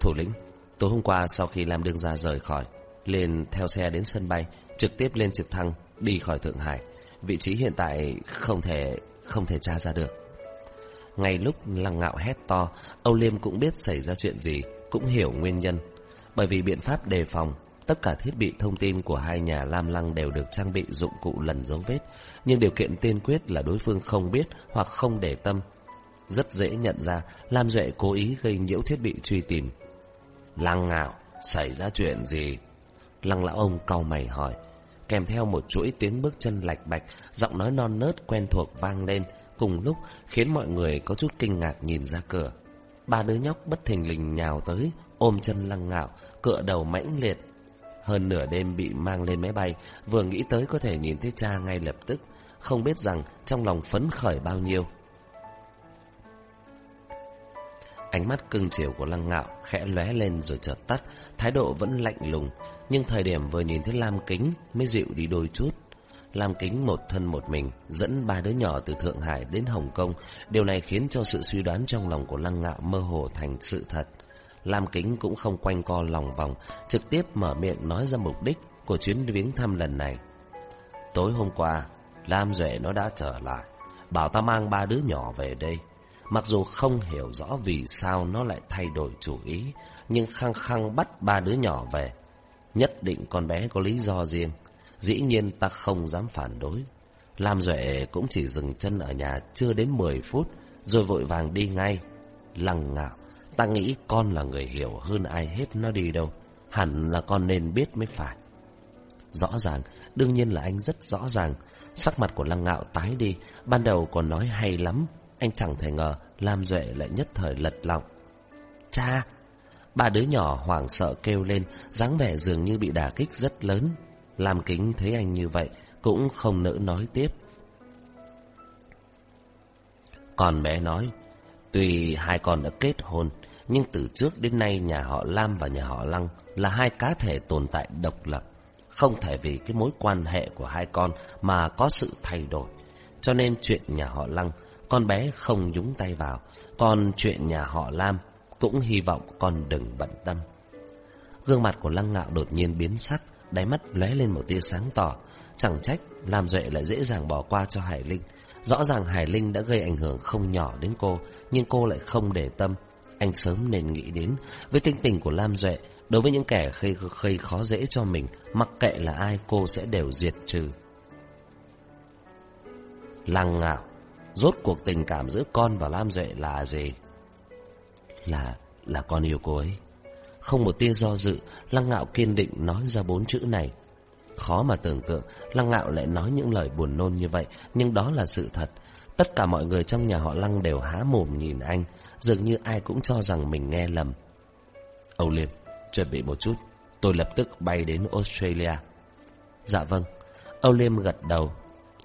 Thủ lĩnh, tối hôm qua sau khi Lam Đương Gia rời khỏi, liền theo xe đến sân bay, trực tiếp lên trực thăng, đi khỏi Thượng Hải. Vị trí hiện tại không thể, không thể tra ra được. Ngay lúc lăng ngạo hét to, Âu Liêm cũng biết xảy ra chuyện gì, cũng hiểu nguyên nhân. Bởi vì biện pháp đề phòng, tất cả thiết bị thông tin của hai nhà Lam Lăng đều được trang bị dụng cụ lần dấu vết, nhưng điều kiện tiên quyết là đối phương không biết hoặc không để tâm. Rất dễ nhận ra Lam Duệ cố ý gây nhiễu thiết bị truy tìm. Lăng ngạo, xảy ra chuyện gì? Lăng lão ông cau mày hỏi, kèm theo một chuỗi tiếng bước chân lạch bạch, giọng nói non nớt quen thuộc vang lên, cùng lúc khiến mọi người có chút kinh ngạc nhìn ra cửa. Ba đứa nhóc bất thình lình nhào tới, ôm chân lăng ngạo, cựa đầu mãnh liệt. Hơn nửa đêm bị mang lên máy bay, vừa nghĩ tới có thể nhìn thấy cha ngay lập tức, không biết rằng trong lòng phấn khởi bao nhiêu. Ánh mắt cưng chiều của lăng ngạo khẽ lóe lên rồi chợt tắt, thái độ vẫn lạnh lùng, nhưng thời điểm vừa nhìn thấy Lam Kính mới dịu đi đôi chút. Lam Kính một thân một mình dẫn ba đứa nhỏ từ Thượng Hải đến Hồng Kông, điều này khiến cho sự suy đoán trong lòng của Lăng Ngạo mơ hồ thành sự thật. Lam Kính cũng không quanh co lòng vòng, trực tiếp mở miệng nói ra mục đích của chuyến viếng thăm lần này. Tối hôm qua, Lam Duệ nó đã trở lại, bảo ta mang ba đứa nhỏ về đây. Mặc dù không hiểu rõ vì sao nó lại thay đổi chủ ý, nhưng khăng khăng bắt ba đứa nhỏ về. Nhất định con bé có lý do riêng. Dĩ nhiên ta không dám phản đối. Lam Duệ cũng chỉ dừng chân ở nhà chưa đến 10 phút, rồi vội vàng đi ngay. Lăng ngạo, ta nghĩ con là người hiểu hơn ai hết nó đi đâu. Hẳn là con nên biết mới phải. Rõ ràng, đương nhiên là anh rất rõ ràng. Sắc mặt của Lăng Ngạo tái đi, ban đầu còn nói hay lắm. Anh chẳng thể ngờ Lam Duệ lại nhất thời lật lọng. Cha! Ba đứa nhỏ hoảng sợ kêu lên, dáng vẻ dường như bị đả kích rất lớn. Lam Kính thấy anh như vậy, cũng không nỡ nói tiếp. Còn bé nói, tuy hai con đã kết hôn, nhưng từ trước đến nay nhà họ Lam và nhà họ Lăng là hai cá thể tồn tại độc lập. Không thể vì cái mối quan hệ của hai con mà có sự thay đổi. Cho nên chuyện nhà họ Lăng, con bé không nhúng tay vào. Còn chuyện nhà họ Lam, cũng hy vọng con đừng bận tâm. Gương mặt của Lăng Ngạo đột nhiên biến sắc, đáy mắt lóe lên một tia sáng tỏ. Chẳng trách làm Duệ lại dễ dàng bỏ qua cho Hải Linh. Rõ ràng Hải Linh đã gây ảnh hưởng không nhỏ đến cô, nhưng cô lại không để tâm. Anh sớm nên nghĩ đến, với tinh tình của Lam Duệ, đối với những kẻ gây, gây khó dễ cho mình, mặc kệ là ai cô sẽ đều diệt trừ. Lăng ngạo, rốt cuộc tình cảm giữa con và Lam Duệ là gì? Là, là con yêu cô ấy. Không một tia do dự, Lăng Ngạo kiên định nói ra bốn chữ này. Khó mà tưởng tượng, Lăng Ngạo lại nói những lời buồn nôn như vậy, nhưng đó là sự thật. Tất cả mọi người trong nhà họ Lăng đều há mồm nhìn anh, dường như ai cũng cho rằng mình nghe lầm. Âu Liêm, chuẩn bị một chút, tôi lập tức bay đến Australia. Dạ vâng, Âu Liêm gật đầu.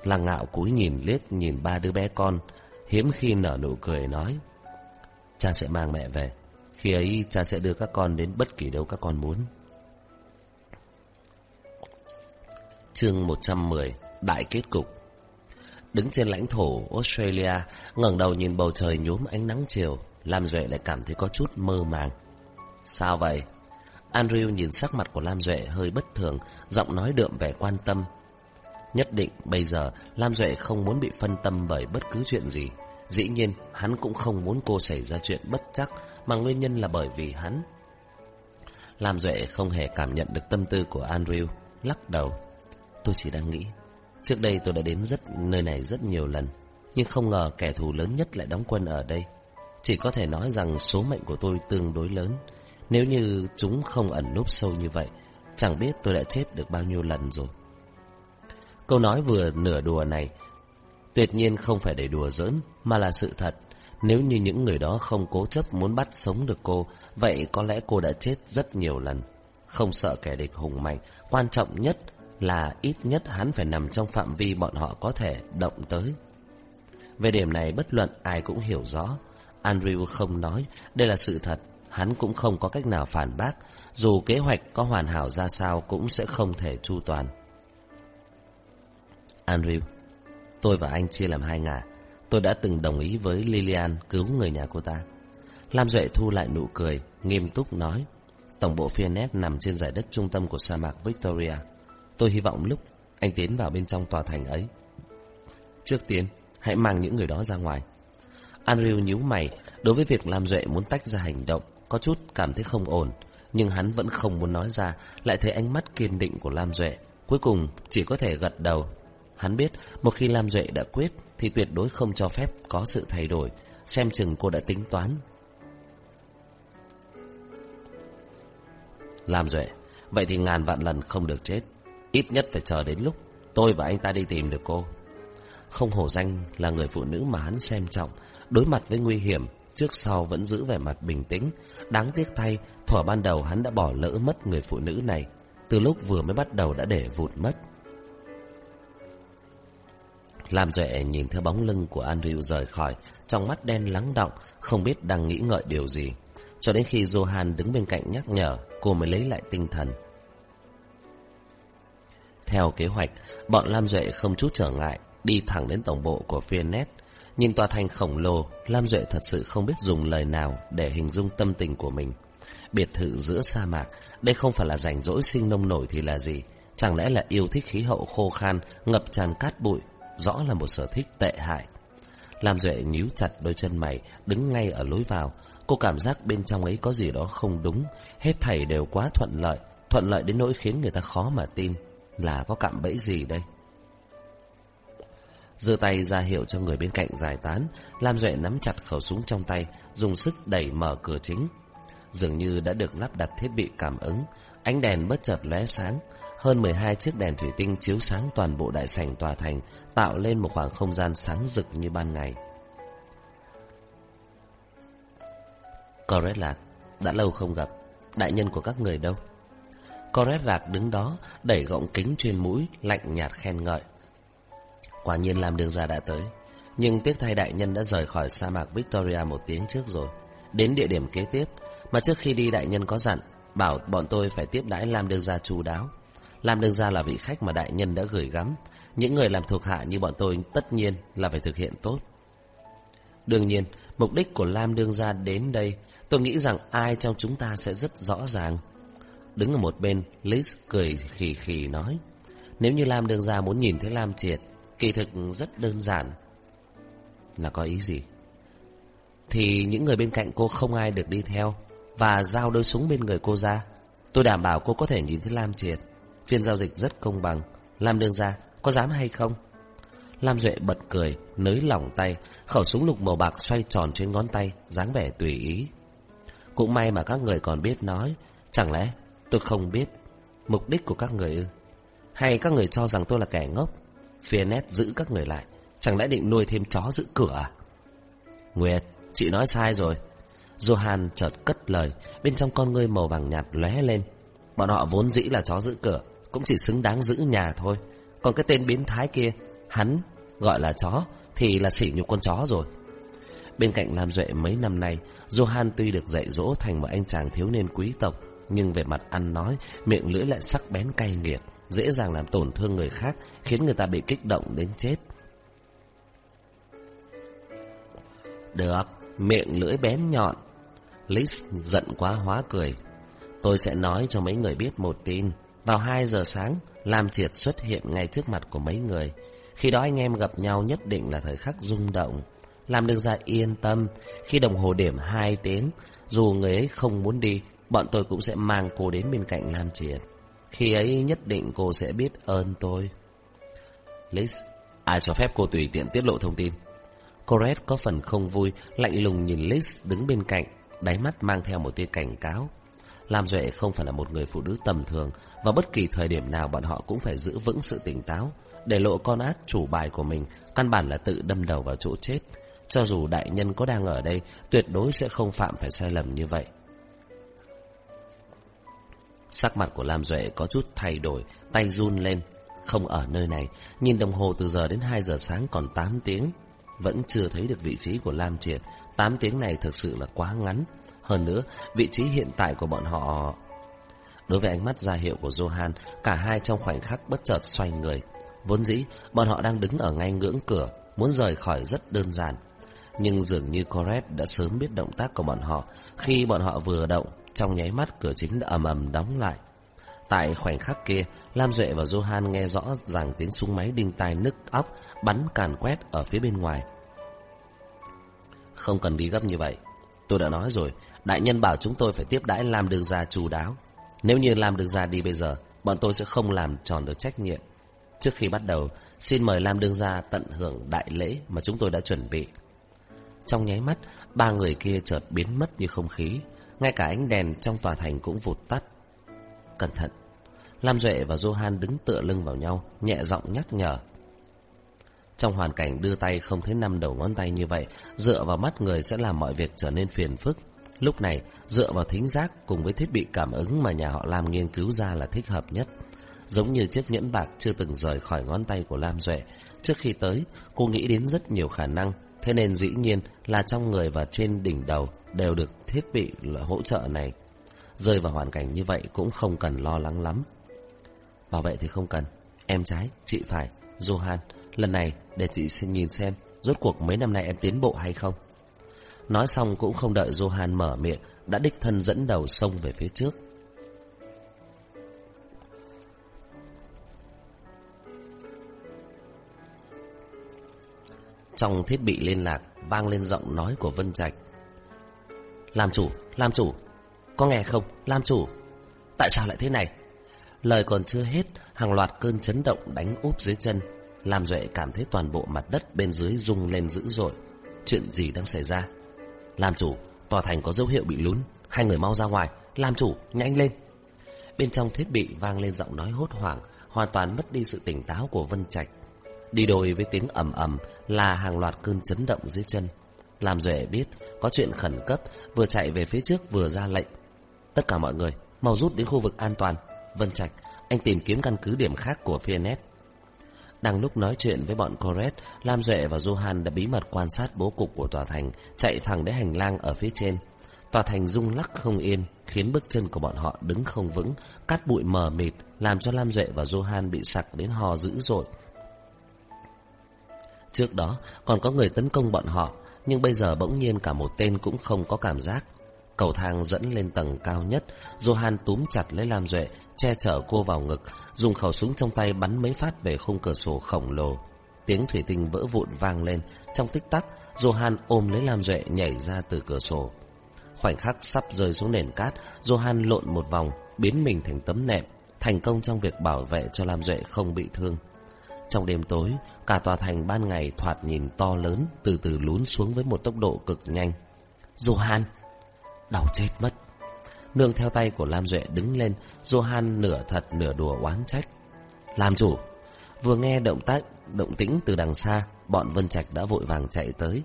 Lăng Ngạo cúi nhìn liếc nhìn ba đứa bé con, hiếm khi nở nụ cười nói. Cha sẽ mang mẹ về. Khi ấy cha sẽ đưa các con đến bất kỳ đâu các con muốn. Chương 110 Đại kết cục Đứng trên lãnh thổ Australia, ngẩng đầu nhìn bầu trời nhuốm ánh nắng chiều, Lam Duệ lại cảm thấy có chút mơ màng. Sao vậy? Andrew nhìn sắc mặt của Lam Duệ hơi bất thường, giọng nói đượm vẻ quan tâm. Nhất định bây giờ Lam Duệ không muốn bị phân tâm bởi bất cứ chuyện gì. Dĩ nhiên, hắn cũng không muốn cô xảy ra chuyện bất chắc, mà nguyên nhân là bởi vì hắn. Lam Duệ không hề cảm nhận được tâm tư của Andrew, lắc đầu. Tôi chỉ đang nghĩ, trước đây tôi đã đến rất nơi này rất nhiều lần, nhưng không ngờ kẻ thù lớn nhất lại đóng quân ở đây. Chỉ có thể nói rằng số mệnh của tôi tương đối lớn. Nếu như chúng không ẩn núp sâu như vậy, chẳng biết tôi đã chết được bao nhiêu lần rồi. Câu nói vừa nửa đùa này Tuyệt nhiên không phải để đùa giỡn, mà là sự thật. Nếu như những người đó không cố chấp muốn bắt sống được cô, vậy có lẽ cô đã chết rất nhiều lần. Không sợ kẻ địch hùng mạnh, quan trọng nhất là ít nhất hắn phải nằm trong phạm vi bọn họ có thể động tới. Về điểm này bất luận ai cũng hiểu rõ. Andrew không nói, đây là sự thật, hắn cũng không có cách nào phản bác, dù kế hoạch có hoàn hảo ra sao cũng sẽ không thể chu toàn. Andrew, tôi và anh chia làm hai ngả. Tôi đã từng đồng ý với Lilian cứu người nhà cô ta. Lam Duệ thu lại nụ cười, nghiêm túc nói. Tổng bộ Fianet nằm trên giải đất trung tâm của sa mạc Victoria. Tôi hy vọng lúc anh tiến vào bên trong tòa thành ấy. Trước tiên, hãy mang những người đó ra ngoài. Andrew nhíu mày, đối với việc Lam Duệ muốn tách ra hành động, có chút cảm thấy không ổn. Nhưng hắn vẫn không muốn nói ra, lại thấy ánh mắt kiên định của Lam Duệ. Cuối cùng, chỉ có thể gật đầu. Hắn biết, một khi Lam Duệ đã quyết, thì tuyệt đối không cho phép có sự thay đổi. Xem chừng cô đã tính toán. Lam Duệ, vậy thì ngàn vạn lần không được chết. Ít nhất phải chờ đến lúc tôi và anh ta đi tìm được cô. Không hổ danh là người phụ nữ mà hắn xem trọng, đối mặt với nguy hiểm, trước sau vẫn giữ vẻ mặt bình tĩnh. Đáng tiếc thay, thuở ban đầu hắn đã bỏ lỡ mất người phụ nữ này, từ lúc vừa mới bắt đầu đã để vụt mất. Lam Duệ nhìn theo bóng lưng của Andrew rời khỏi, trong mắt đen lắng động, không biết đang nghĩ ngợi điều gì. Cho đến khi Johan đứng bên cạnh nhắc nhở, cô mới lấy lại tinh thần. Theo kế hoạch, bọn Lam Duệ không chút trở ngại, đi thẳng đến tổng bộ của Fianet. Nhìn tòa thành khổng lồ, Lam Duệ thật sự không biết dùng lời nào để hình dung tâm tình của mình. Biệt thự giữa sa mạc, đây không phải là rảnh rỗi sinh nông nổi thì là gì? Chẳng lẽ là yêu thích khí hậu khô khan, ngập tràn cát bụi, rõ là một sở thích tệ hại. Lam Duệ nhíu chặt đôi chân mày, đứng ngay ở lối vào. Cô cảm giác bên trong ấy có gì đó không đúng, hết thảy đều quá thuận lợi, thuận lợi đến nỗi khiến người ta khó mà tin là có cạm bẫy gì đây giơ tay ra hiệu cho người bên cạnh giải tán, Lam Duệ nắm chặt khẩu súng trong tay, dùng sức đẩy mở cửa chính. Dường như đã được lắp đặt thiết bị cảm ứng, ánh đèn bất chợt lóe sáng, hơn 12 chiếc đèn thủy tinh chiếu sáng toàn bộ đại sảnh tòa thành, tạo lên một khoảng không gian sáng rực như ban ngày. Coret Lạc, đã lâu không gặp, đại nhân của các người đâu? Coret Lạc đứng đó, đẩy gọng kính trên mũi, lạnh nhạt khen ngợi. Quả nhiên làm đường ra đã tới, nhưng tiếc thay đại nhân đã rời khỏi sa mạc Victoria một tiếng trước rồi, đến địa điểm kế tiếp, mà trước khi đi đại nhân có dặn, bảo bọn tôi phải tiếp đãi làm Đường Gia chú đáo. làm Đường Gia là vị khách mà đại nhân đã gửi gắm, những người làm thuộc hạ như bọn tôi tất nhiên là phải thực hiện tốt. Đương nhiên, mục đích của Lam Đương Gia đến đây, tôi nghĩ rằng ai trong chúng ta sẽ rất rõ ràng. Đứng ở một bên, Liz cười khì khì nói. Nếu như Lam Đương Gia muốn nhìn thấy Lam Triệt, kỳ thực rất đơn giản. Là có ý gì? Thì những người bên cạnh cô không ai được đi theo, và giao đôi súng bên người cô ra. Tôi đảm bảo cô có thể nhìn thấy Lam Triệt. Phiên giao dịch rất công bằng. Lam Đương ra có dám hay không? Lam Duệ bật cười, nới lỏng tay, khẩu súng lục màu bạc xoay tròn trên ngón tay, dáng vẻ tùy ý. Cũng may mà các người còn biết nói, chẳng lẽ tôi không biết mục đích của các người ư? Hay các người cho rằng tôi là kẻ ngốc? Phía nét giữ các người lại, chẳng lẽ định nuôi thêm chó giữ cửa à? Nguyệt, chị nói sai rồi. Johan chợt cất lời, bên trong con ngươi màu vàng nhạt lóe lên. Bọn họ vốn dĩ là chó giữ cửa, cũng chỉ xứng đáng giữ nhà thôi. Còn cái tên biến thái kia, hắn gọi là chó thì là sỉ nhục con chó rồi. Bên cạnh Lam Duệ mấy năm nay, Johan tuy được dạy dỗ thành một anh chàng thiếu niên quý tộc, nhưng về mặt ăn nói, miệng lưỡi lại sắc bén cay nghiệt, dễ dàng làm tổn thương người khác, khiến người ta bị kích động đến chết. Được, miệng lưỡi bén nhọn. Liz giận quá hóa cười. Tôi sẽ nói cho mấy người biết một tin. Vào 2 giờ sáng, Lam Triệt xuất hiện ngay trước mặt của mấy người. Khi đó anh em gặp nhau nhất định là thời khắc rung động. Làm được ra yên tâm, khi đồng hồ điểm 2 tiếng, dù người ấy không muốn đi, bọn tôi cũng sẽ mang cô đến bên cạnh Lam Triệt. Khi ấy nhất định cô sẽ biết ơn tôi. Liz, ai cho phép cô tùy tiện tiết lộ thông tin? Coret có phần không vui, lạnh lùng nhìn Liz đứng bên cạnh, đáy mắt mang theo một tia cảnh cáo. Lam Duệ không phải là một người phụ nữ tầm thường và bất kỳ thời điểm nào bọn họ cũng phải giữ vững sự tỉnh táo. Để lộ con át chủ bài của mình, căn bản là tự đâm đầu vào chỗ chết. Cho dù đại nhân có đang ở đây, tuyệt đối sẽ không phạm phải sai lầm như vậy. Sắc mặt của Lam Duệ có chút thay đổi, tay run lên. Không ở nơi này, nhìn đồng hồ từ giờ đến 2 giờ sáng còn 8 tiếng. Vẫn chưa thấy được vị trí của Lam Triệt. 8 tiếng này thực sự là quá ngắn. Hơn nữa, vị trí hiện tại của bọn họ... Đối với ánh mắt ra hiệu của Johan, cả hai trong khoảnh khắc bất chợt xoay người. Vốn dĩ, bọn họ đang đứng ở ngay ngưỡng cửa, muốn rời khỏi rất đơn giản. Nhưng dường như Coret đã sớm biết động tác của bọn họ. Khi bọn họ vừa động, trong nháy mắt cửa chính đã ầm ầm đóng lại. Tại khoảnh khắc kia, Lam Duệ và Johan nghe rõ ràng tiếng súng máy đinh tai nức óc bắn càn quét ở phía bên ngoài. Không cần đi gấp như vậy. Tôi đã nói rồi, đại nhân bảo chúng tôi phải tiếp đãi Lam đường Gia chú đáo. Nếu như Lam đường Gia đi bây giờ, bọn tôi sẽ không làm tròn được trách nhiệm. Trước khi bắt đầu, xin mời Lam Đương Gia tận hưởng đại lễ mà chúng tôi đã chuẩn bị. Trong nháy mắt, ba người kia chợt biến mất như không khí. Ngay cả ánh đèn trong tòa thành cũng vụt tắt. Cẩn thận. Lam Duệ và Johan đứng tựa lưng vào nhau, nhẹ giọng nhắc nhở. Trong hoàn cảnh đưa tay không thấy năm đầu ngón tay như vậy, dựa vào mắt người sẽ làm mọi việc trở nên phiền phức. Lúc này, dựa vào thính giác cùng với thiết bị cảm ứng mà nhà họ Lam nghiên cứu ra là thích hợp nhất. Giống như chiếc nhẫn bạc chưa từng rời khỏi ngón tay của Lam Duệ. Trước khi tới, cô nghĩ đến rất nhiều khả năng, thế nên dĩ nhiên là trong người và trên đỉnh đầu đều được thiết bị hỗ trợ này. Rơi vào hoàn cảnh như vậy cũng không cần lo lắng lắm. Bảo vệ thì không cần. Em trái, chị phải. Johan, lần này để chị xin nhìn xem rốt cuộc mấy năm nay em tiến bộ hay không. Nói xong cũng không đợi Johan mở miệng, đã đích thân dẫn đầu sông về phía trước. Trong thiết bị liên lạc vang lên giọng nói của Vân Trạch. Làm chủ, làm chủ, có nghe không, làm chủ? Tại sao lại thế này? Lời còn chưa hết, hàng loạt cơn chấn động đánh úp dưới chân. Làm Duệ cảm thấy toàn bộ mặt đất bên dưới rung lên dữ dội. Chuyện gì đang xảy ra? Làm chủ, tòa thành có dấu hiệu bị lún. Hai người mau ra ngoài. Làm chủ, nhanh lên. Bên trong thiết bị vang lên giọng nói hốt hoảng, hoàn toàn mất đi sự tỉnh táo của Vân Trạch. Đi đôi với tiếng ầm ầm là hàng loạt cơn chấn động dưới chân. Làm Duệ biết có chuyện khẩn cấp, vừa chạy về phía trước vừa ra lệnh. Tất cả mọi người, mau rút đến khu vực an toàn. Vân Trạch, anh tìm kiếm căn cứ điểm khác của Fianet. Đang lúc nói chuyện với bọn Coret, Lam Duệ và Johan đã bí mật quan sát bố cục của tòa thành, chạy thẳng đến hành lang ở phía trên. Tòa thành rung lắc không yên, khiến bước chân của bọn họ đứng không vững, cát bụi mờ mịt, làm cho Lam Duệ và Johan bị sặc đến hò dữ dội. Trước đó còn có người tấn công bọn họ, nhưng bây giờ bỗng nhiên cả một tên cũng không có cảm giác. Cầu thang dẫn lên tầng cao nhất, Johan túm chặt lấy Lam Duệ, che chở cô vào ngực, dùng khẩu súng trong tay bắn mấy phát về khung cửa sổ khổng lồ. Tiếng thủy tinh vỡ vụn vang lên, trong tích tắc, Johan ôm lấy Lam Duệ nhảy ra từ cửa sổ. Khoảnh khắc sắp rơi xuống nền cát, Johan lộn một vòng, biến mình thành tấm nệm, thành công trong việc bảo vệ cho Lam Duệ không bị thương. Trong đêm tối, cả tòa thành ban ngày thoạt nhìn to lớn, từ từ lún xuống với một tốc độ cực nhanh. Johan! Đau chết mất! Nương theo tay của Lam Duệ đứng lên, Johan nửa thật nửa đùa oán trách. Làm chủ! Vừa nghe động tác, động tĩnh từ đằng xa, bọn Vân Trạch đã vội vàng chạy tới.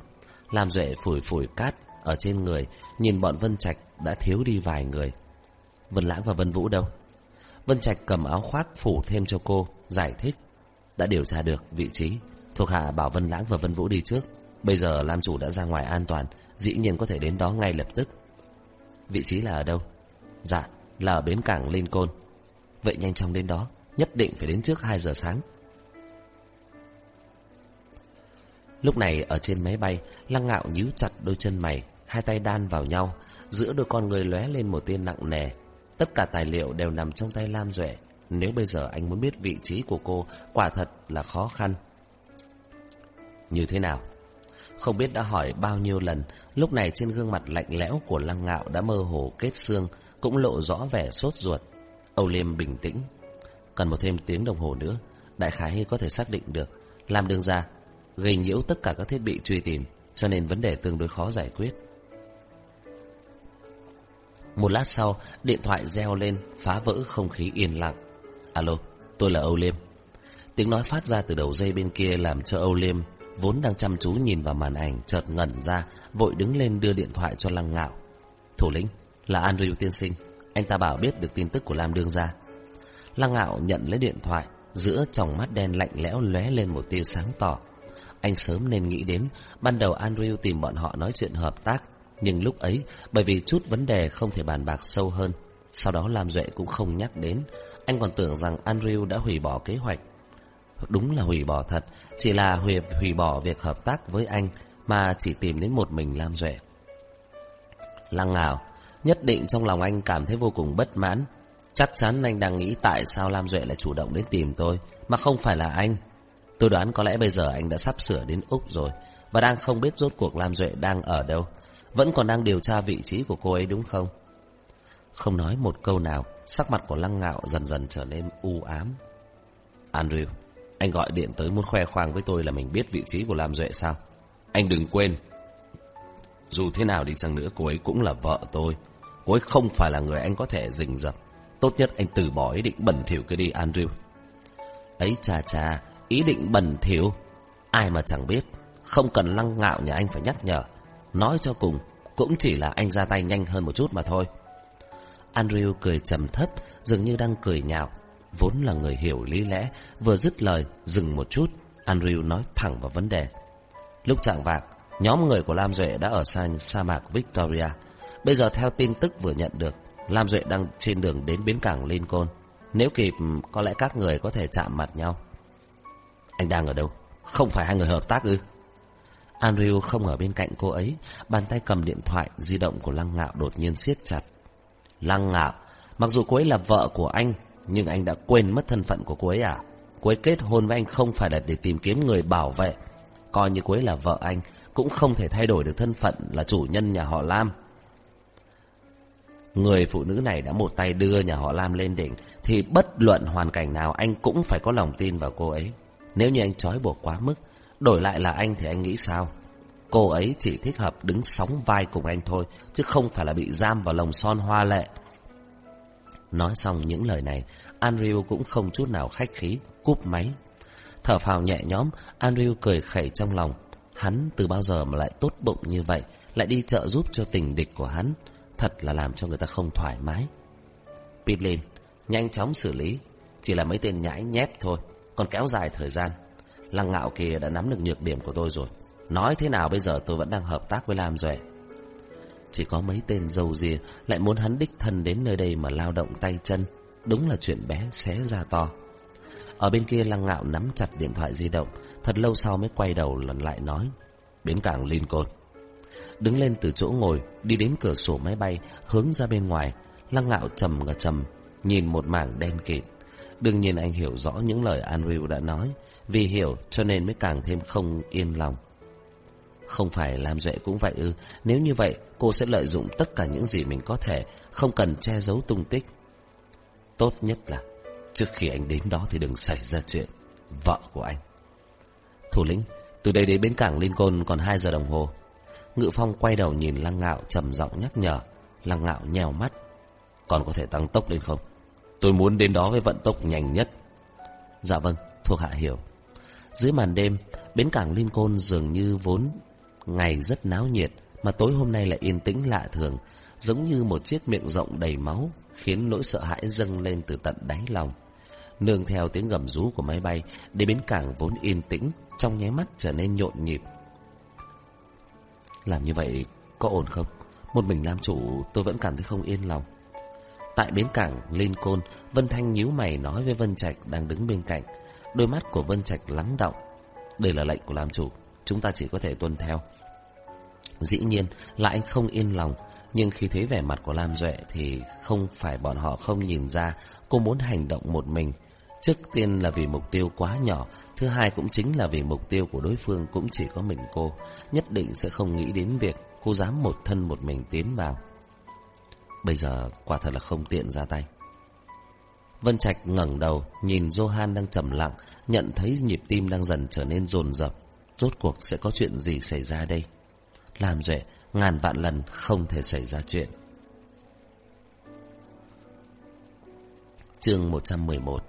Lam Duệ phủi phủi cát ở trên người, nhìn bọn Vân Trạch đã thiếu đi vài người. Vân Lãng và Vân Vũ đâu? Vân Trạch cầm áo khoác phủ thêm cho cô, giải thích. Đã điều tra được vị trí, thuộc hạ bảo Vân Lãng và Vân Vũ đi trước. Bây giờ Lam Chủ đã ra ngoài an toàn, dĩ nhiên có thể đến đó ngay lập tức. Vị trí là ở đâu? Dạ, là ở bến cảng Lên Côn. Vậy nhanh chóng đến đó, nhất định phải đến trước 2 giờ sáng. Lúc này ở trên máy bay, Lăng Ngạo nhíu chặt đôi chân mày, hai tay đan vào nhau, giữa đôi con người lóe lên một tia nặng nề. Tất cả tài liệu đều nằm trong tay Lam Duệ. Nếu bây giờ anh muốn biết vị trí của cô, quả thật là khó khăn. Như thế nào? Không biết đã hỏi bao nhiêu lần, lúc này trên gương mặt lạnh lẽo của Lăng Ngạo đã mơ hồ kết xương, cũng lộ rõ vẻ sốt ruột. Âu Liêm bình tĩnh. Cần một thêm tiếng đồng hồ nữa, đại khái có thể xác định được. Làm đường ra, gây nhiễu tất cả các thiết bị truy tìm, cho nên vấn đề tương đối khó giải quyết. Một lát sau, điện thoại reo lên, phá vỡ không khí yên lặng. Alo, tôi là Âu Liêm. Tiếng nói phát ra từ đầu dây bên kia làm cho Âu Liêm, vốn đang chăm chú nhìn vào màn ảnh, chợt ngẩn ra, vội đứng lên đưa điện thoại cho Lăng Ngạo. Thủ lĩnh, là Andrew tiên sinh. Anh ta bảo biết được tin tức của Lam Đương gia. Lăng Ngạo nhận lấy điện thoại, giữa tròng mắt đen lạnh lẽo lóe lên một tia sáng tỏ. Anh sớm nên nghĩ đến, ban đầu Andrew tìm bọn họ nói chuyện hợp tác, nhưng lúc ấy, bởi vì chút vấn đề không thể bàn bạc sâu hơn, sau đó Lam Duệ cũng không nhắc đến, anh còn tưởng rằng Andrew đã hủy bỏ kế hoạch. Đúng là hủy bỏ thật, chỉ là hủy, hủy bỏ việc hợp tác với anh, mà chỉ tìm đến một mình Lam Duệ. Lăng ngào, nhất định trong lòng anh cảm thấy vô cùng bất mãn. Chắc chắn anh đang nghĩ tại sao Lam Duệ lại chủ động đến tìm tôi, mà không phải là anh. Tôi đoán có lẽ bây giờ anh đã sắp sửa đến Úc rồi, và đang không biết rốt cuộc Lam Duệ đang ở đâu. Vẫn còn đang điều tra vị trí của cô ấy đúng không? Không nói một câu nào, sắc mặt của Lăng Ngạo dần dần trở nên u ám. Andrew, anh gọi điện tới muốn khoe khoang với tôi là mình biết vị trí của Lam Duệ sao? Anh đừng quên, dù thế nào đi chăng nữa cô ấy cũng là vợ tôi. Cô ấy không phải là người anh có thể rình rập. Tốt nhất anh từ bỏ ý định bẩn thỉu cái đi Andrew. Ấy cha cha, ý định bẩn thỉu. Ai mà chẳng biết. Không cần lăng ngạo nhà anh phải nhắc nhở. Nói cho cùng, cũng chỉ là anh ra tay nhanh hơn một chút mà thôi. Andrew cười trầm thấp, dường như đang cười nhạo. Vốn là người hiểu lý lẽ, vừa dứt lời, dừng một chút. Andrew nói thẳng vào vấn đề. Lúc chạng vạc, nhóm người của Lam Duệ đã ở sa, sa mạc Victoria. Bây giờ theo tin tức vừa nhận được, Lam Duệ đang trên đường đến bến cảng Lincoln. Nếu kịp, có lẽ các người có thể chạm mặt nhau. Anh đang ở đâu? Không phải hai người hợp tác ư? Andrew không ở bên cạnh cô ấy, bàn tay cầm điện thoại di động của Lăng Ngạo đột nhiên siết chặt. Lăng Ngạo, mặc dù cô ấy là vợ của anh, nhưng anh đã quên mất thân phận của cô ấy à? Cô ấy kết hôn với anh không phải là để tìm kiếm người bảo vệ. Coi như cô ấy là vợ anh, cũng không thể thay đổi được thân phận là chủ nhân nhà họ Lam. Người phụ nữ này đã một tay đưa nhà họ Lam lên đỉnh, thì bất luận hoàn cảnh nào anh cũng phải có lòng tin vào cô ấy. Nếu như anh trói buộc quá mức, đổi lại là anh thì anh nghĩ sao? Cô ấy chỉ thích hợp đứng sóng vai cùng anh thôi, chứ không phải là bị giam vào lồng son hoa lệ. Nói xong những lời này, Andrew cũng không chút nào khách khí, cúp máy. Thở phào nhẹ nhõm, Andrew cười khẩy trong lòng. Hắn từ bao giờ mà lại tốt bụng như vậy, lại đi trợ giúp cho tình địch của hắn. Thật là làm cho người ta không thoải mái. Pitlin, nhanh chóng xử lý. Chỉ là mấy tên nhãi nhép thôi, còn kéo dài thời gian. Lăng ngạo kia đã nắm được nhược điểm của tôi rồi. Nói thế nào bây giờ tôi vẫn đang hợp tác với Lam Duệ. Chỉ có mấy tên dâu gì lại muốn hắn đích thân đến nơi đây mà lao động tay chân. Đúng là chuyện bé xé ra to. Ở bên kia lăng ngạo nắm chặt điện thoại di động, thật lâu sau mới quay đầu lần lại nói. Bến cảng Lincoln. Đứng lên từ chỗ ngồi, đi đến cửa sổ máy bay, hướng ra bên ngoài. Lăng ngạo trầm ngờ trầm, nhìn một mảng đen kịt. Đương nhiên anh hiểu rõ những lời Andrew đã nói, vì hiểu cho nên mới càng thêm không yên lòng. Không phải làm duệ cũng vậy ư, nếu như vậy cô sẽ lợi dụng tất cả những gì mình có thể, không cần che giấu tung tích. Tốt nhất là trước khi anh đến đó thì đừng xảy ra chuyện vợ của anh. Thủ lĩnh, từ đây đến bến cảng Lincoln còn 2 giờ đồng hồ. Ngự Phong quay đầu nhìn Lăng Ngạo trầm giọng nhắc nhở. Lăng Ngạo nhèo mắt. Còn có thể tăng tốc lên không? Tôi muốn đến đó với vận tốc nhanh nhất. Dạ vâng, thuộc hạ hiểu. Dưới màn đêm, bến cảng Lincoln dường như vốn ngày rất náo nhiệt, mà tối hôm nay lại yên tĩnh lạ thường, giống như một chiếc miệng rộng đầy máu, khiến nỗi sợ hãi dâng lên từ tận đáy lòng. Nương theo tiếng gầm rú của máy bay, để bến cảng vốn yên tĩnh, trong nháy mắt trở nên nhộn nhịp. Làm như vậy có ổn không? Một mình làm chủ tôi vẫn cảm thấy không yên lòng. Tại bến cảng Lincoln, Vân Thanh nhíu mày nói với Vân Trạch đang đứng bên cạnh. Đôi mắt của Vân Trạch lắng động. Đây là lệnh của làm chủ, chúng ta chỉ có thể tuân theo. Dĩ nhiên là anh không yên lòng, nhưng khi thấy vẻ mặt của Lam Duệ thì không phải bọn họ không nhìn ra cô muốn hành động một mình. Trước tiên là vì mục tiêu quá nhỏ, thứ hai cũng chính là vì mục tiêu của đối phương cũng chỉ có mình cô, nhất định sẽ không nghĩ đến việc cô dám một thân một mình tiến vào. Bây giờ quả thật là không tiện ra tay. Vân Trạch ngẩng đầu, nhìn Johan đang trầm lặng, nhận thấy nhịp tim đang dần trở nên rồn rập Rốt cuộc sẽ có chuyện gì xảy ra đây? Làm duệ, ngàn vạn lần không thể xảy ra chuyện. Chương 111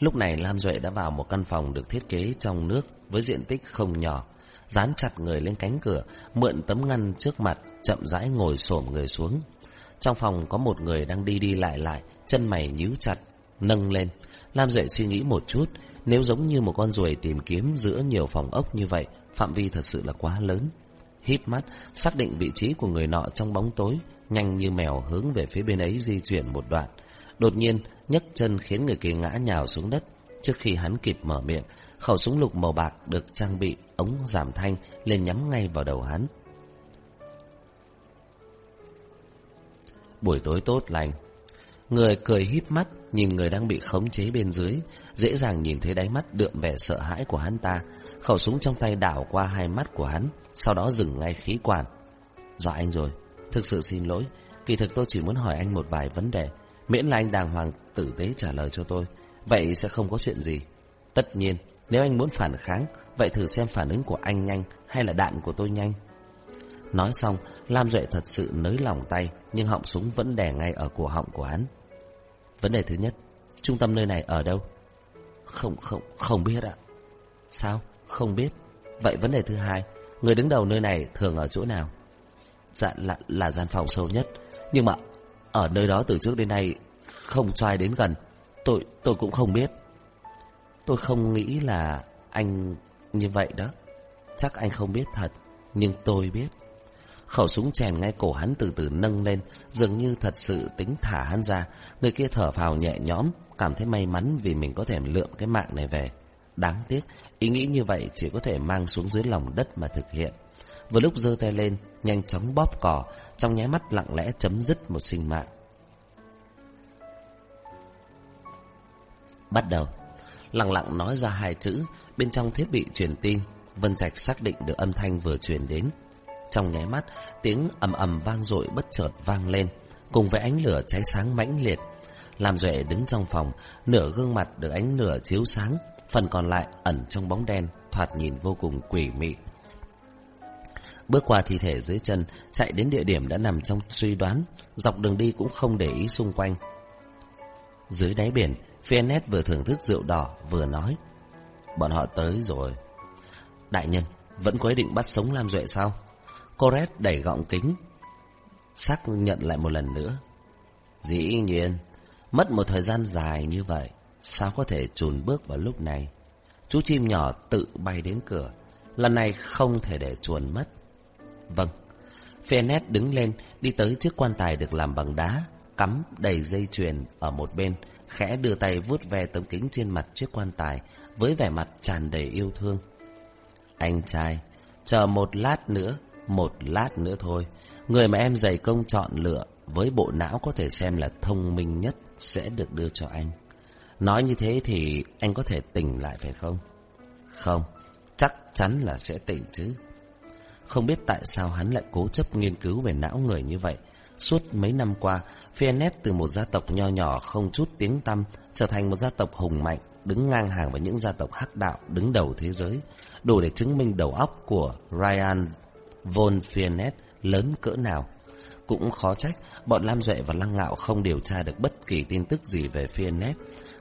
Lúc này Lam Duệ đã vào một căn phòng được thiết kế trong nước với diện tích không nhỏ. Dán chặt người lên cánh cửa, mượn tấm ngăn trước mặt, chậm rãi ngồi xổm người xuống. Trong phòng có một người đang đi đi lại lại, chân mày nhíu chặt, nâng lên. Lam Duệ suy nghĩ một chút, nếu giống như một con ruồi tìm kiếm giữa nhiều phòng ốc như vậy, phạm vi thật sự là quá lớn. Híp mắt, xác định vị trí của người nọ trong bóng tối, nhanh như mèo hướng về phía bên ấy di chuyển một đoạn. Đột nhiên, nhấc chân khiến người kia ngã nhào xuống đất. Trước khi hắn kịp mở miệng, khẩu súng lục màu bạc được trang bị ống giảm thanh lên nhắm ngay vào đầu hắn. Buổi tối tốt lành. Người cười híp mắt, nhìn người đang bị khống chế bên dưới, dễ dàng nhìn thấy đáy mắt đượm vẻ sợ hãi của hắn ta. Khẩu súng trong tay đảo qua hai mắt của hắn, sau đó dừng ngay khí quản. Do anh rồi, thực sự xin lỗi, kỳ thực tôi chỉ muốn hỏi anh một vài vấn đề. Miễn là anh đàng hoàng tử tế trả lời cho tôi Vậy sẽ không có chuyện gì. Tất nhiên nếu anh muốn phản kháng Vậy thử xem phản ứng của anh nhanh Hay là đạn của tôi nhanh. Nói xong Lam Duệ thật sự nới lỏng tay Nhưng họng súng vẫn đè ngay ở cổ họng của hắn. Vấn đề thứ nhất Trung tâm nơi này ở đâu? Không không không biết ạ. Sao? Không biết. Vậy vấn đề thứ hai Người đứng đầu nơi này thường ở chỗ nào? Dạ là, là gian phòng sâu nhất. Nhưng mà ở nơi đó từ trước đến nay Không cho ai đến gần. Tôi tôi cũng không biết. Tôi không nghĩ là anh như vậy đó. Chắc anh không biết thật Nhưng tôi biết. Khẩu súng chèn ngay cổ hắn từ từ nâng lên Dường như thật sự tính thả hắn ra. Người kia thở phào nhẹ nhõm Cảm thấy may mắn vì mình có thể lượm cái mạng này về. Đáng tiếc, Ý nghĩ như vậy chỉ có thể mang xuống dưới lòng đất mà thực hiện. Vừa lúc giơ tay lên, Nhanh chóng bóp cỏ Trong nháy mắt lặng lẽ chấm dứt một sinh mạng. Bắt đầu, Lặng lặng nói ra hai chữ, Bên trong thiết bị truyền tin, Vân Trạch xác định được âm thanh vừa truyền đến. Trong nháy mắt, Tiếng ầm ầm vang dội bất chợt vang lên, Cùng với ánh lửa cháy sáng mãnh liệt. Làm Duệ đứng trong phòng, Nửa gương mặt được ánh lửa chiếu sáng Phần còn lại ẩn trong bóng đen, Thoạt nhìn vô cùng quỷ mị. Bước qua thi thể dưới chân, Chạy đến địa điểm đã nằm trong suy đoán, Dọc đường đi cũng không để ý xung quanh. Dưới đáy biển Fianet vừa thưởng thức rượu đỏ, vừa nói, Bọn họ tới rồi. Đại nhân, Vẫn có ý định bắt sống Lam Duệ sao? Coret đẩy gọng kính, Xác nhận lại một lần nữa. Dĩ nhiên, Mất một thời gian dài như vậy Sao có thể chùn bước vào lúc này? Chú chim nhỏ tự bay đến cửa. Lần này không thể để chuồn mất. Vâng. Phenet đứng lên, Đi tới chiếc quan tài được làm bằng đá, Cắm đầy dây chuyền ở một bên, Khẽ đưa tay vuốt ve tấm kính trên mặt chiếc quan tài Với vẻ mặt tràn đầy yêu thương. Anh trai, Chờ một lát nữa, Một lát nữa thôi. Người mà em dày công chọn lựa Với bộ não có thể xem là thông minh nhất Sẽ được đưa cho anh. Nói như thế thì anh có thể tỉnh lại phải không? Không Chắc chắn là sẽ tỉnh chứ Không biết tại sao hắn lại cố chấp nghiên cứu về não người như vậy Suốt mấy năm qua, Fianet từ một gia tộc nho nhỏ không chút tiếng tăm trở thành một gia tộc hùng mạnh, đứng ngang hàng với những gia tộc hắc đạo đứng đầu thế giới, đủ để chứng minh đầu óc của Ryan von Fianet lớn cỡ nào. Cũng khó trách bọn Lam Duệ và Lăng Ngạo không điều tra được bất kỳ tin tức gì về Fianet,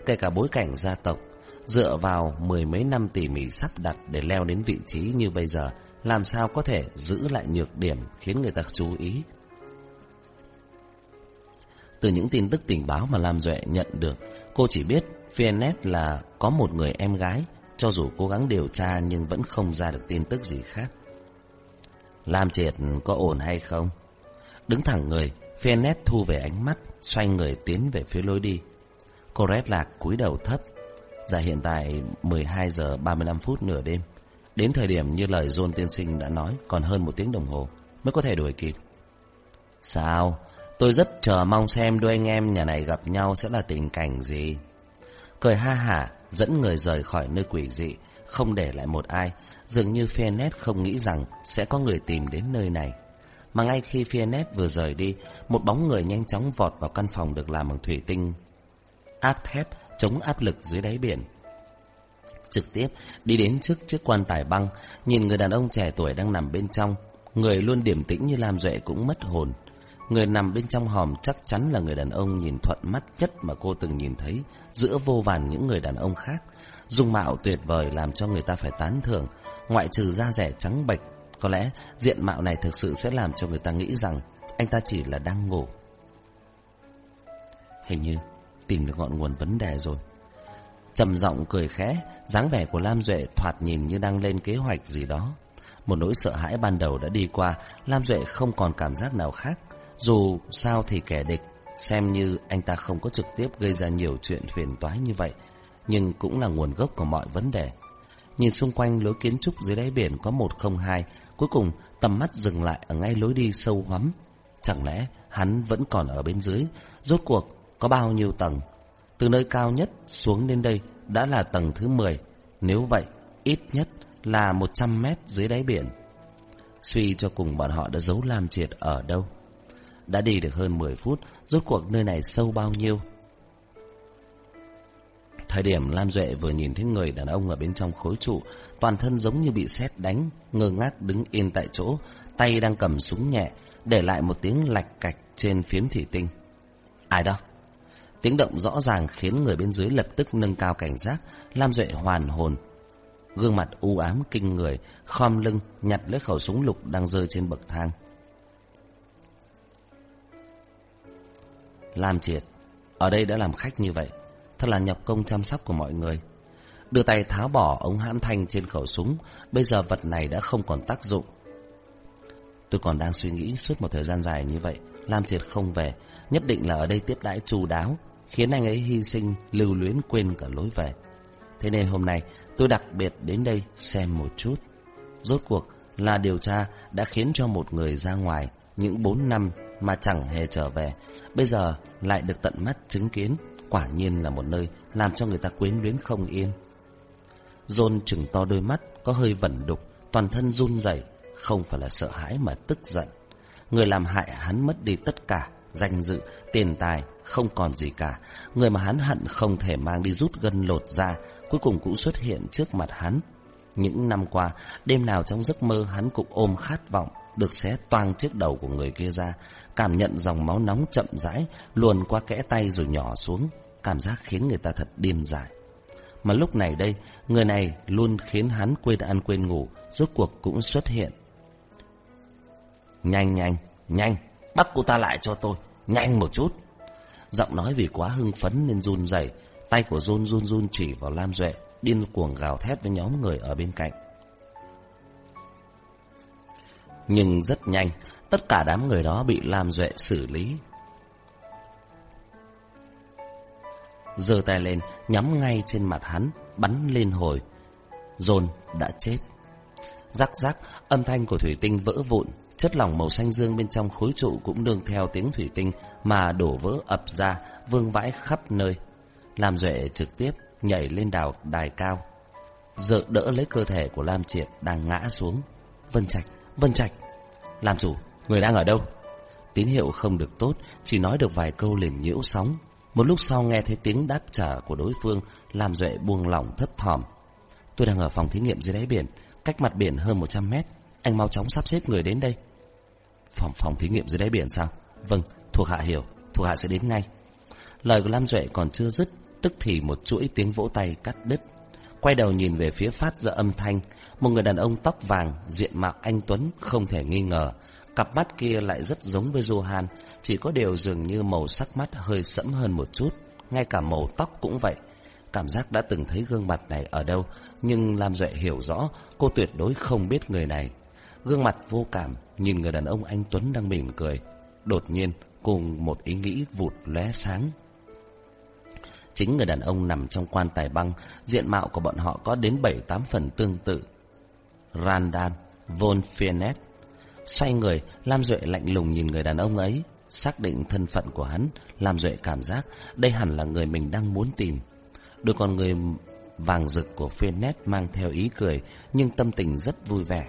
kể cả bối cảnh gia tộc. Dựa vào mười mấy năm tỉ mỉ sắp đặt để leo đến vị trí như bây giờ, làm sao có thể giữ lại nhược điểm khiến người ta chú ý từ những tin tức tình báo mà Lam Duệ nhận được, cô chỉ biết Fianet là có một người em gái, cho dù cố gắng điều tra nhưng vẫn không ra được tin tức gì khác. Lam Triệt có ổn hay không? Đứng thẳng người, Fianet thu về ánh mắt, xoay người tiến về phía lối đi. Cô Red Lạc cúi đầu thấp. Giờ hiện tại 12 giờ 35 phút nửa đêm. Đến thời điểm như lời John tiên sinh đã nói, còn hơn một tiếng đồng hồ mới có thể đuổi kịp. Sao? Tôi rất chờ mong xem đôi anh em nhà này gặp nhau sẽ là tình cảnh gì. Cười ha hả, dẫn người rời khỏi nơi quỷ dị, không để lại một ai. Dường như Fianet không nghĩ rằng sẽ có người tìm đến nơi này. Mà ngay khi Fianet vừa rời đi, một bóng người nhanh chóng vọt vào căn phòng được làm bằng thủy tinh áp thép chống áp lực dưới đáy biển. Trực tiếp đi đến trước chiếc quan tài băng, nhìn người đàn ông trẻ tuổi đang nằm bên trong. Người luôn điềm tĩnh như Lam Duệ cũng mất hồn. Người nằm bên trong hòm chắc chắn là người đàn ông nhìn thuận mắt nhất mà cô từng nhìn thấy giữa vô vàn những người đàn ông khác. Dung mạo tuyệt vời làm cho người ta phải tán thưởng, ngoại trừ da rẻ trắng bệch. Có lẽ diện mạo này thực sự sẽ làm cho người ta nghĩ rằng anh ta chỉ là đang ngủ. Hình như tìm được ngọn nguồn vấn đề rồi. trầm giọng cười khẽ, dáng vẻ của Lam Duệ thoạt nhìn như đang lên kế hoạch gì đó. Một nỗi sợ hãi ban đầu đã đi qua, Lam Duệ không còn cảm giác nào khác. Dù sao thì kẻ địch, xem như anh ta không có trực tiếp gây ra nhiều chuyện phiền toái như vậy, nhưng cũng là nguồn gốc của mọi vấn đề. Nhìn xung quanh lối kiến trúc dưới đáy biển có 102, cuối cùng tầm mắt dừng lại ở ngay lối đi sâu hoắm. Chẳng lẽ hắn vẫn còn ở bên dưới, rốt cuộc có bao nhiêu tầng? Từ nơi cao nhất xuống đến đây đã là tầng thứ 10, nếu vậy ít nhất là 100 mét dưới đáy biển. Suy cho cùng bọn họ đã giấu Lam Triệt ở đâu. Đã đi được hơn 10 phút, rốt cuộc nơi này sâu bao nhiêu? Thời điểm Lam Duệ vừa nhìn thấy người đàn ông ở bên trong khối trụ, toàn thân giống như bị sét đánh, ngơ ngác đứng yên tại chỗ, tay đang cầm súng nhẹ, để lại một tiếng lạch cạch trên phiến thủy tinh. Ai đó? Tiếng động rõ ràng khiến người bên dưới lập tức nâng cao cảnh giác, Lam Duệ hoàn hồn. Gương mặt u ám kinh người, khom lưng nhặt lấy khẩu súng lục đang rơi trên bậc thang. Lam Triệt, ở đây đã làm khách như vậy, thật là nhọc công chăm sóc của mọi người. Đưa tay tháo bỏ ống hãm thanh trên khẩu súng, bây giờ vật này đã không còn tác dụng. Tôi còn đang suy nghĩ suốt một thời gian dài như vậy, Lam Triệt không về, nhất định là ở đây tiếp đãi chu đáo, khiến anh ấy hy sinh, lưu luyến quên cả lối về. Thế nên hôm nay tôi đặc biệt đến đây xem một chút. Rốt cuộc là điều tra đã khiến cho một người ra ngoài những bốn năm mà chẳng hề trở về, bây giờ lại được tận mắt chứng kiến, quả nhiên là một nơi làm cho người ta quyến luyến không yên. John chừng to đôi mắt, có hơi vẩn đục, toàn thân run rẩy, không phải là sợ hãi mà tức giận. Người làm hại hắn mất đi tất cả, danh dự, tiền tài, không còn gì cả. Người mà hắn hận không thể mang đi rút gân lột ra, cuối cùng cũng xuất hiện trước mặt hắn. Những năm qua, đêm nào trong giấc mơ hắn cũng ôm khát vọng, được xé toang chiếc đầu của người kia ra, cảm nhận dòng máu nóng chậm rãi, luồn qua kẽ tay rồi nhỏ xuống, cảm giác khiến người ta thật điên dại. Mà lúc này đây, người này luôn khiến hắn quên ăn quên ngủ, rốt cuộc cũng xuất hiện. Nhanh nhanh, nhanh, bắt cô ta lại cho tôi, nhanh một chút. Giọng nói vì quá hưng phấn nên run rẩy, tay của run run run chỉ vào Lam Duệ, điên cuồng gào thét với nhóm người ở bên cạnh. Nhưng rất nhanh, tất cả đám người đó bị Lam Duệ xử lý. giơ tay lên, nhắm ngay trên mặt hắn, bắn lên hồi. Dồn đã chết. Rắc rắc, âm thanh của thủy tinh vỡ vụn, chất lỏng màu xanh dương bên trong khối trụ cũng nương theo tiếng thủy tinh mà đổ vỡ ập ra, vương vãi khắp nơi. Lam Duệ trực tiếp nhảy lên đào đài cao, dự đỡ lấy cơ thể của Lam Triệt đang ngã xuống. Vân Trạch, Vân Trạch, làm chủ, người đang ở đâu? Tín hiệu không được tốt, chỉ nói được vài câu liền nhiễu sóng. Một lúc sau nghe thấy tiếng đáp trả của đối phương, làm Duệ buông lỏng thấp thỏm. Tôi đang ở phòng thí nghiệm dưới đáy biển, cách mặt biển hơn 100 mét. Anh mau chóng sắp xếp người đến đây. Phòng phòng thí nghiệm dưới đáy biển sao? Vâng, thuộc hạ hiểu, thuộc hạ sẽ đến ngay. Lời của Lam Duệ còn chưa dứt, tức thì một chuỗi tiếng vỗ tay cắt đứt. Quay đầu nhìn về phía phát ra âm thanh, một người đàn ông tóc vàng, diện mạo anh Tuấn không thể nghi ngờ. Cặp mắt kia lại rất giống với Johan, chỉ có điều dường như màu sắc mắt hơi sẫm hơn một chút, ngay cả màu tóc cũng vậy. Cảm giác đã từng thấy gương mặt này ở đâu, nhưng Lam Duệ hiểu rõ cô tuyệt đối không biết người này. Gương mặt vô cảm, nhìn người đàn ông anh Tuấn đang mỉm cười. Đột nhiên, cùng một ý nghĩ vụt lóe sáng. Chính người đàn ông nằm trong quan tài băng, diện mạo của bọn họ có đến 7-8 phần tương tự. Randan Von Fienet Xoay người, Lam Duệ lạnh lùng nhìn người đàn ông ấy, xác định thân phận của hắn, Lam Duệ cảm giác đây hẳn là người mình đang muốn tìm. Đôi con người vàng rực của Fienet mang theo ý cười, nhưng tâm tình rất vui vẻ.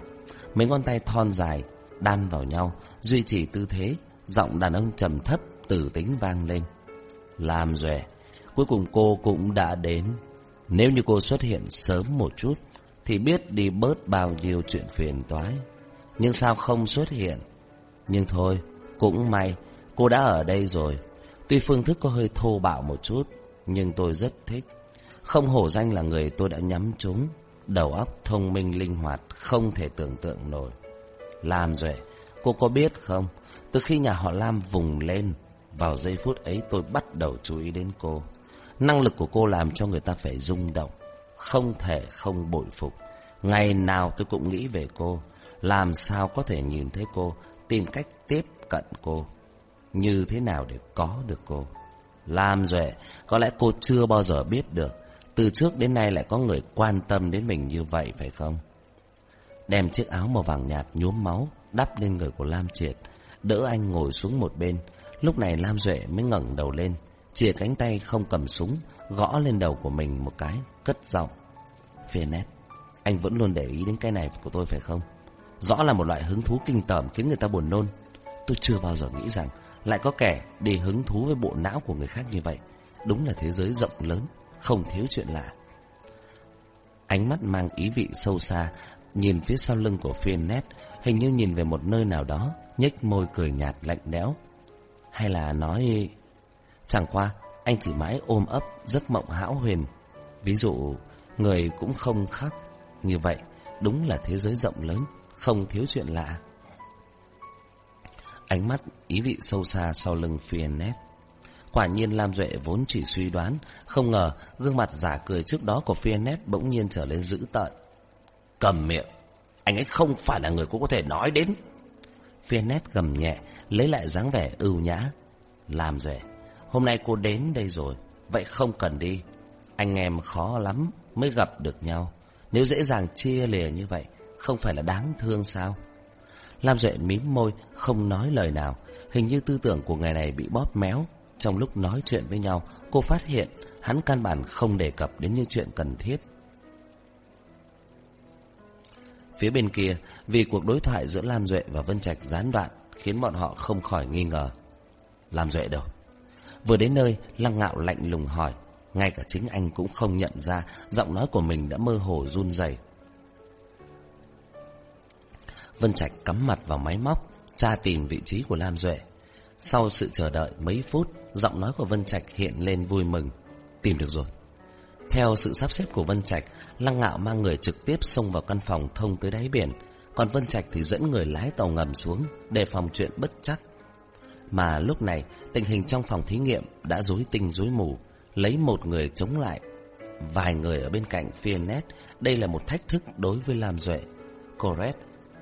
Mấy ngón tay thon dài, đan vào nhau, duy trì tư thế, giọng đàn ông trầm thấp, tử tính vang lên. Làm rồi, Cuối cùng cô cũng đã đến. Nếu như cô xuất hiện sớm một chút, thì biết đi bớt bao nhiêu chuyện phiền toái. Nhưng sao không xuất hiện? Nhưng thôi, cũng may, Cô đã ở đây rồi. Tuy phương thức có hơi thô bạo một chút, nhưng tôi rất thích. Không hổ danh là người tôi đã nhắm trúng. Đầu óc thông minh linh hoạt, không thể tưởng tượng nổi. Lam rồi, cô có biết không? Từ khi nhà họ Lam vùng lên, vào giây phút ấy tôi bắt đầu chú ý đến cô. Năng lực của cô làm cho người ta phải rung động. Không thể không bội phục. Ngày nào tôi cũng nghĩ về cô. Làm sao có thể nhìn thấy cô, tìm cách tiếp cận cô. Như thế nào để có được cô. Lam Duệ, có lẽ cô chưa bao giờ biết được. Từ trước đến nay lại có người quan tâm đến mình như vậy phải không? Đem chiếc áo màu vàng nhạt nhuốm máu đắp lên người của Lam Triệt, đỡ anh ngồi xuống một bên. Lúc này Lam Duệ mới ngẩng đầu lên, chìa cánh tay không cầm súng, gõ lên đầu của mình một cái, cất giọng. Phê nét, anh vẫn luôn để ý đến cái này của tôi phải không? Rõ là một loại hứng thú kinh tởm khiến người ta buồn nôn. Tôi chưa bao giờ nghĩ rằng lại có kẻ để hứng thú với bộ não của người khác như vậy. Đúng là thế giới rộng lớn, không thiếu chuyện lạ. Ánh mắt mang ý vị sâu xa, nhìn phía sau lưng của phiên nét, hình như nhìn về một nơi nào đó, nhếch môi cười nhạt lạnh lẽo. Hay là nói... Chẳng qua, anh chỉ mãi ôm ấp giấc mộng hão huyền. Ví dụ, người cũng không khác. Như vậy, đúng là thế giới rộng lớn, không thiếu chuyện lạ. Ánh mắt ý vị sâu xa sau lưng phiền nét. Quả nhiên Lam Duệ vốn chỉ suy đoán, không ngờ gương mặt giả cười trước đó của phiền nét bỗng nhiên trở nên dữ tợn. Cầm miệng, anh ấy không phải là người cô có thể nói đến. phiên nét gầm nhẹ, lấy lại dáng vẻ ưu nhã. Làm rồi, hôm nay cô đến đây rồi, vậy không cần đi. Anh em khó lắm mới gặp được nhau. Nếu dễ dàng chia lìa như vậy, không phải là đáng thương sao? Lam Duệ mím môi, không nói lời nào. Hình như tư tưởng của người này bị bóp méo. Trong lúc nói chuyện với nhau, cô phát hiện hắn căn bản không đề cập đến những chuyện cần thiết. Phía bên kia, vì cuộc đối thoại giữa Lam Duệ và Vân Trạch gián đoạn, khiến bọn họ không khỏi nghi ngờ. Lam Duệ đâu? Vừa đến nơi, Lăng Ngạo lạnh lùng hỏi. Ngay cả chính anh cũng không nhận ra giọng nói của mình đã mơ hồ run rẩy. Vân Trạch cắm mặt vào máy móc, tra tìm vị trí của Lam Duệ. Sau sự chờ đợi mấy phút, giọng nói của Vân Trạch hiện lên vui mừng. Tìm được rồi. Theo sự sắp xếp của Vân Trạch, Lăng Ngạo mang người trực tiếp xông vào căn phòng thông tới đáy biển, còn Vân Trạch thì dẫn người lái tàu ngầm xuống để phòng chuyện bất chắc. Mà lúc này, tình hình trong phòng thí nghiệm đã rối tinh rối mù, lấy một người chống lại. Vài người ở bên cạnh phiền nét, đây là một thách thức đối với Lam Duệ. Corret,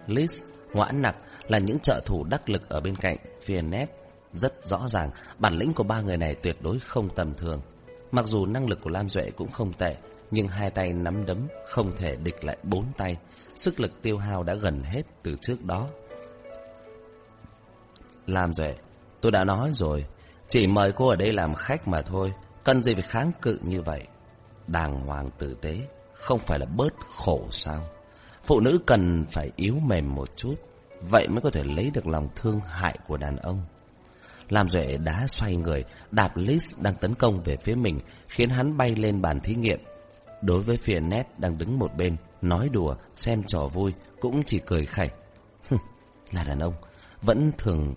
Liz, Ngoãn Nặc là những trợ thủ đắc lực ở bên cạnh Fiennes. Rất rõ ràng, bản lĩnh của ba người này tuyệt đối không tầm thường. Mặc dù năng lực của Lam Duệ cũng không tệ, nhưng hai tay nắm đấm không thể địch lại bốn tay. Sức lực tiêu hao đã gần hết từ trước đó. Làm rồi, tôi đã nói rồi, chỉ mời cô ở đây làm khách mà thôi, cần gì phải kháng cự như vậy. Đàng hoàng tử tế, không phải là bớt khổ sao? Phụ nữ cần phải yếu mềm một chút Vậy mới có thể lấy được lòng thương hại của đàn ông Làm Duệ đá xoay người Đạp Liz đang tấn công về phía mình Khiến hắn bay lên bàn thí nghiệm Đối với phía nét đang đứng một bên Nói đùa, xem trò vui Cũng chỉ cười khẩy. Là đàn ông Vẫn thường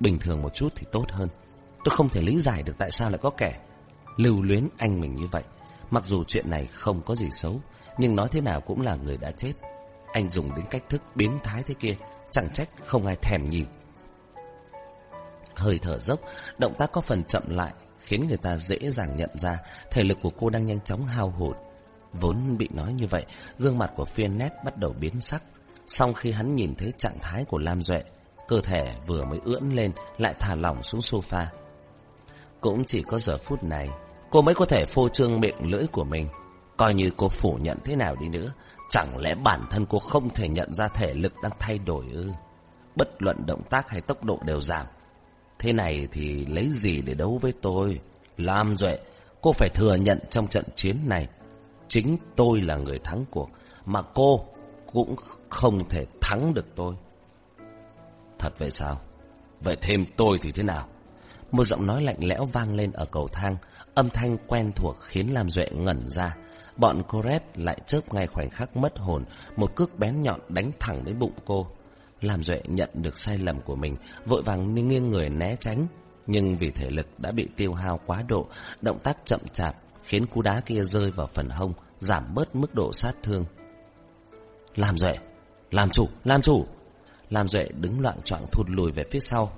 bình thường một chút thì tốt hơn. Tôi không thể lý giải được tại sao lại có kẻ Lưu luyến anh mình như vậy. Mặc dù chuyện này không có gì xấu Nhưng nói thế nào cũng là người đã chết. Anh dùng đến cách thức biến thái thế kia Chẳng trách không ai thèm nhìn. Hơi thở dốc Động tác có phần chậm lại Khiến người ta dễ dàng nhận ra Thể lực của cô đang nhanh chóng hao hụt. Vốn bị nói như vậy Gương mặt của phiên nét bắt đầu biến sắc Sau khi hắn nhìn thấy trạng thái của Lam Duệ Cơ thể vừa mới ưỡn lên Lại thả lỏng xuống sofa Cũng chỉ có giờ phút này Cô mới có thể phô trương miệng lưỡi của mình Coi như cô phủ nhận thế nào đi nữa Chẳng lẽ bản thân cô không thể nhận ra thể lực đang thay đổi ư? Bất luận động tác hay tốc độ đều giảm. Thế này thì lấy gì để đấu với tôi? Lam Duệ, cô phải thừa nhận trong trận chiến này, chính tôi là người thắng cuộc, mà cô cũng không thể thắng được tôi. Thật vậy sao? Vậy thêm tôi thì thế nào? Một giọng nói lạnh lẽo vang lên ở cầu thang, âm thanh quen thuộc khiến Lam Duệ ngẩn ra. Bọn Coret lại chớp ngay khoảnh khắc mất hồn, một cước bén nhọn đánh thẳng đến bụng cô. Làm Duệ nhận được sai lầm của mình, vội vàng nghiêng người né tránh. Nhưng vì thể lực đã bị tiêu hao quá độ, động tác chậm chạp, khiến cú đá kia rơi vào phần hông, giảm bớt mức độ sát thương. Làm Duệ, làm chủ, làm chủ. Làm Duệ đứng loạn choạng thụt lùi về phía sau.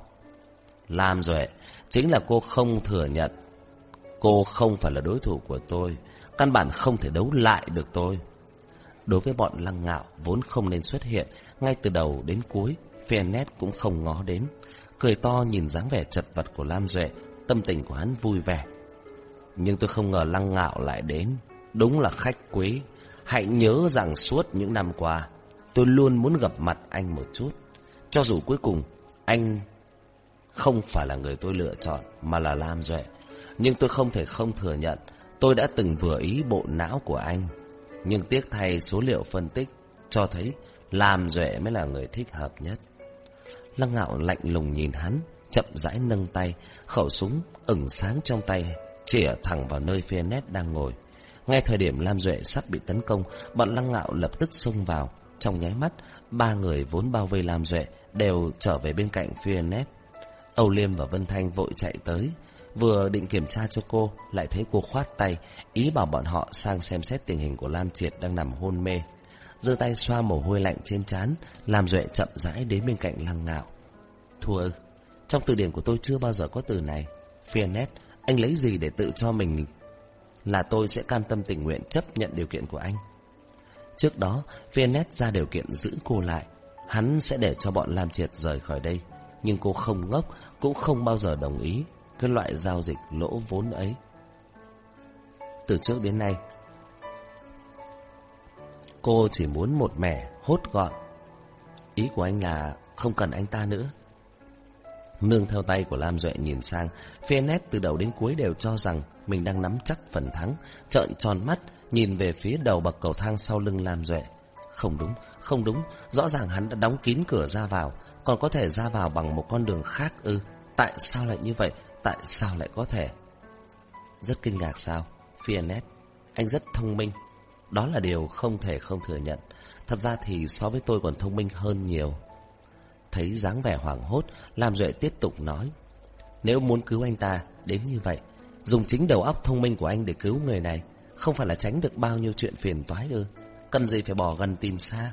Làm Duệ, chính là cô không thừa nhận. Cô không phải là đối thủ của tôi, căn bản không thể đấu lại được tôi. Đối với bọn lăng ngạo vốn không nên xuất hiện, ngay từ đầu đến cuối, Fianet cũng không ngó đến. Cười to nhìn dáng vẻ chật vật của Lam Duệ, tâm tình của hắn vui vẻ. Nhưng tôi không ngờ lăng ngạo lại đến. Đúng là khách quý. Hãy nhớ rằng suốt những năm qua, tôi luôn muốn gặp mặt anh một chút. Cho dù cuối cùng, anh không phải là người tôi lựa chọn, mà là Lam Duệ. Nhưng tôi không thể không thừa nhận, tôi đã từng vừa ý bộ não của anh. Nhưng tiếc thay số liệu phân tích cho thấy Lam Duệ mới là người thích hợp nhất. Lăng ngạo lạnh lùng nhìn hắn, chậm rãi nâng tay, khẩu súng ửng sáng trong tay, chĩa thẳng vào nơi phía nét đang ngồi. Ngay thời điểm Lam Duệ sắp bị tấn công, bọn lăng ngạo lập tức xông vào. Trong nháy mắt, ba người vốn bao vây Lam Duệ đều trở về bên cạnh phía nét. Âu Liêm và Vân Thanh vội chạy tới, vừa định kiểm tra cho cô, lại thấy cô khoát tay, ý bảo bọn họ sang xem xét tình hình của Lam Triệt đang nằm hôn mê giơ tay xoa mồ hôi lạnh trên trán, Lam Duệ chậm rãi đến bên cạnh Lăng Ngạo. Thua ư? Trong từ điển của tôi chưa bao giờ có từ này. Fianet, anh lấy gì để tự cho mình là tôi sẽ cam tâm tình nguyện chấp nhận điều kiện của anh? Trước đó, Vianet ra điều kiện giữ cô lại. Hắn sẽ để cho bọn Lam Triệt rời khỏi đây. Nhưng cô không ngốc, cũng không bao giờ đồng ý cái loại giao dịch lỗ vốn ấy. Từ trước đến nay, Cô chỉ muốn một mẻ hốt gọn Ý của anh là không cần anh ta nữa Nương theo tay của Lam Duệ nhìn sang Phía nét từ đầu đến cuối đều cho rằng Mình đang nắm chắc phần thắng Trợn tròn mắt Nhìn về phía đầu bậc cầu thang sau lưng Lam Duệ. Không đúng, không đúng Rõ ràng hắn đã đóng kín cửa ra vào Còn có thể ra vào bằng một con đường khác ư? Tại sao lại như vậy? Tại sao lại có thể? Rất kinh ngạc sao? Fianet Anh rất thông minh. Đó là điều không thể không thừa nhận. Thật ra thì so với tôi còn thông minh hơn nhiều. Thấy dáng vẻ hoảng hốt, Lam Duệ tiếp tục nói. Nếu muốn cứu anh ta, đến như vậy, dùng chính đầu óc thông minh của anh để cứu người này, không phải là tránh được bao nhiêu chuyện phiền toái ư. Cần gì phải bỏ gần tìm xa.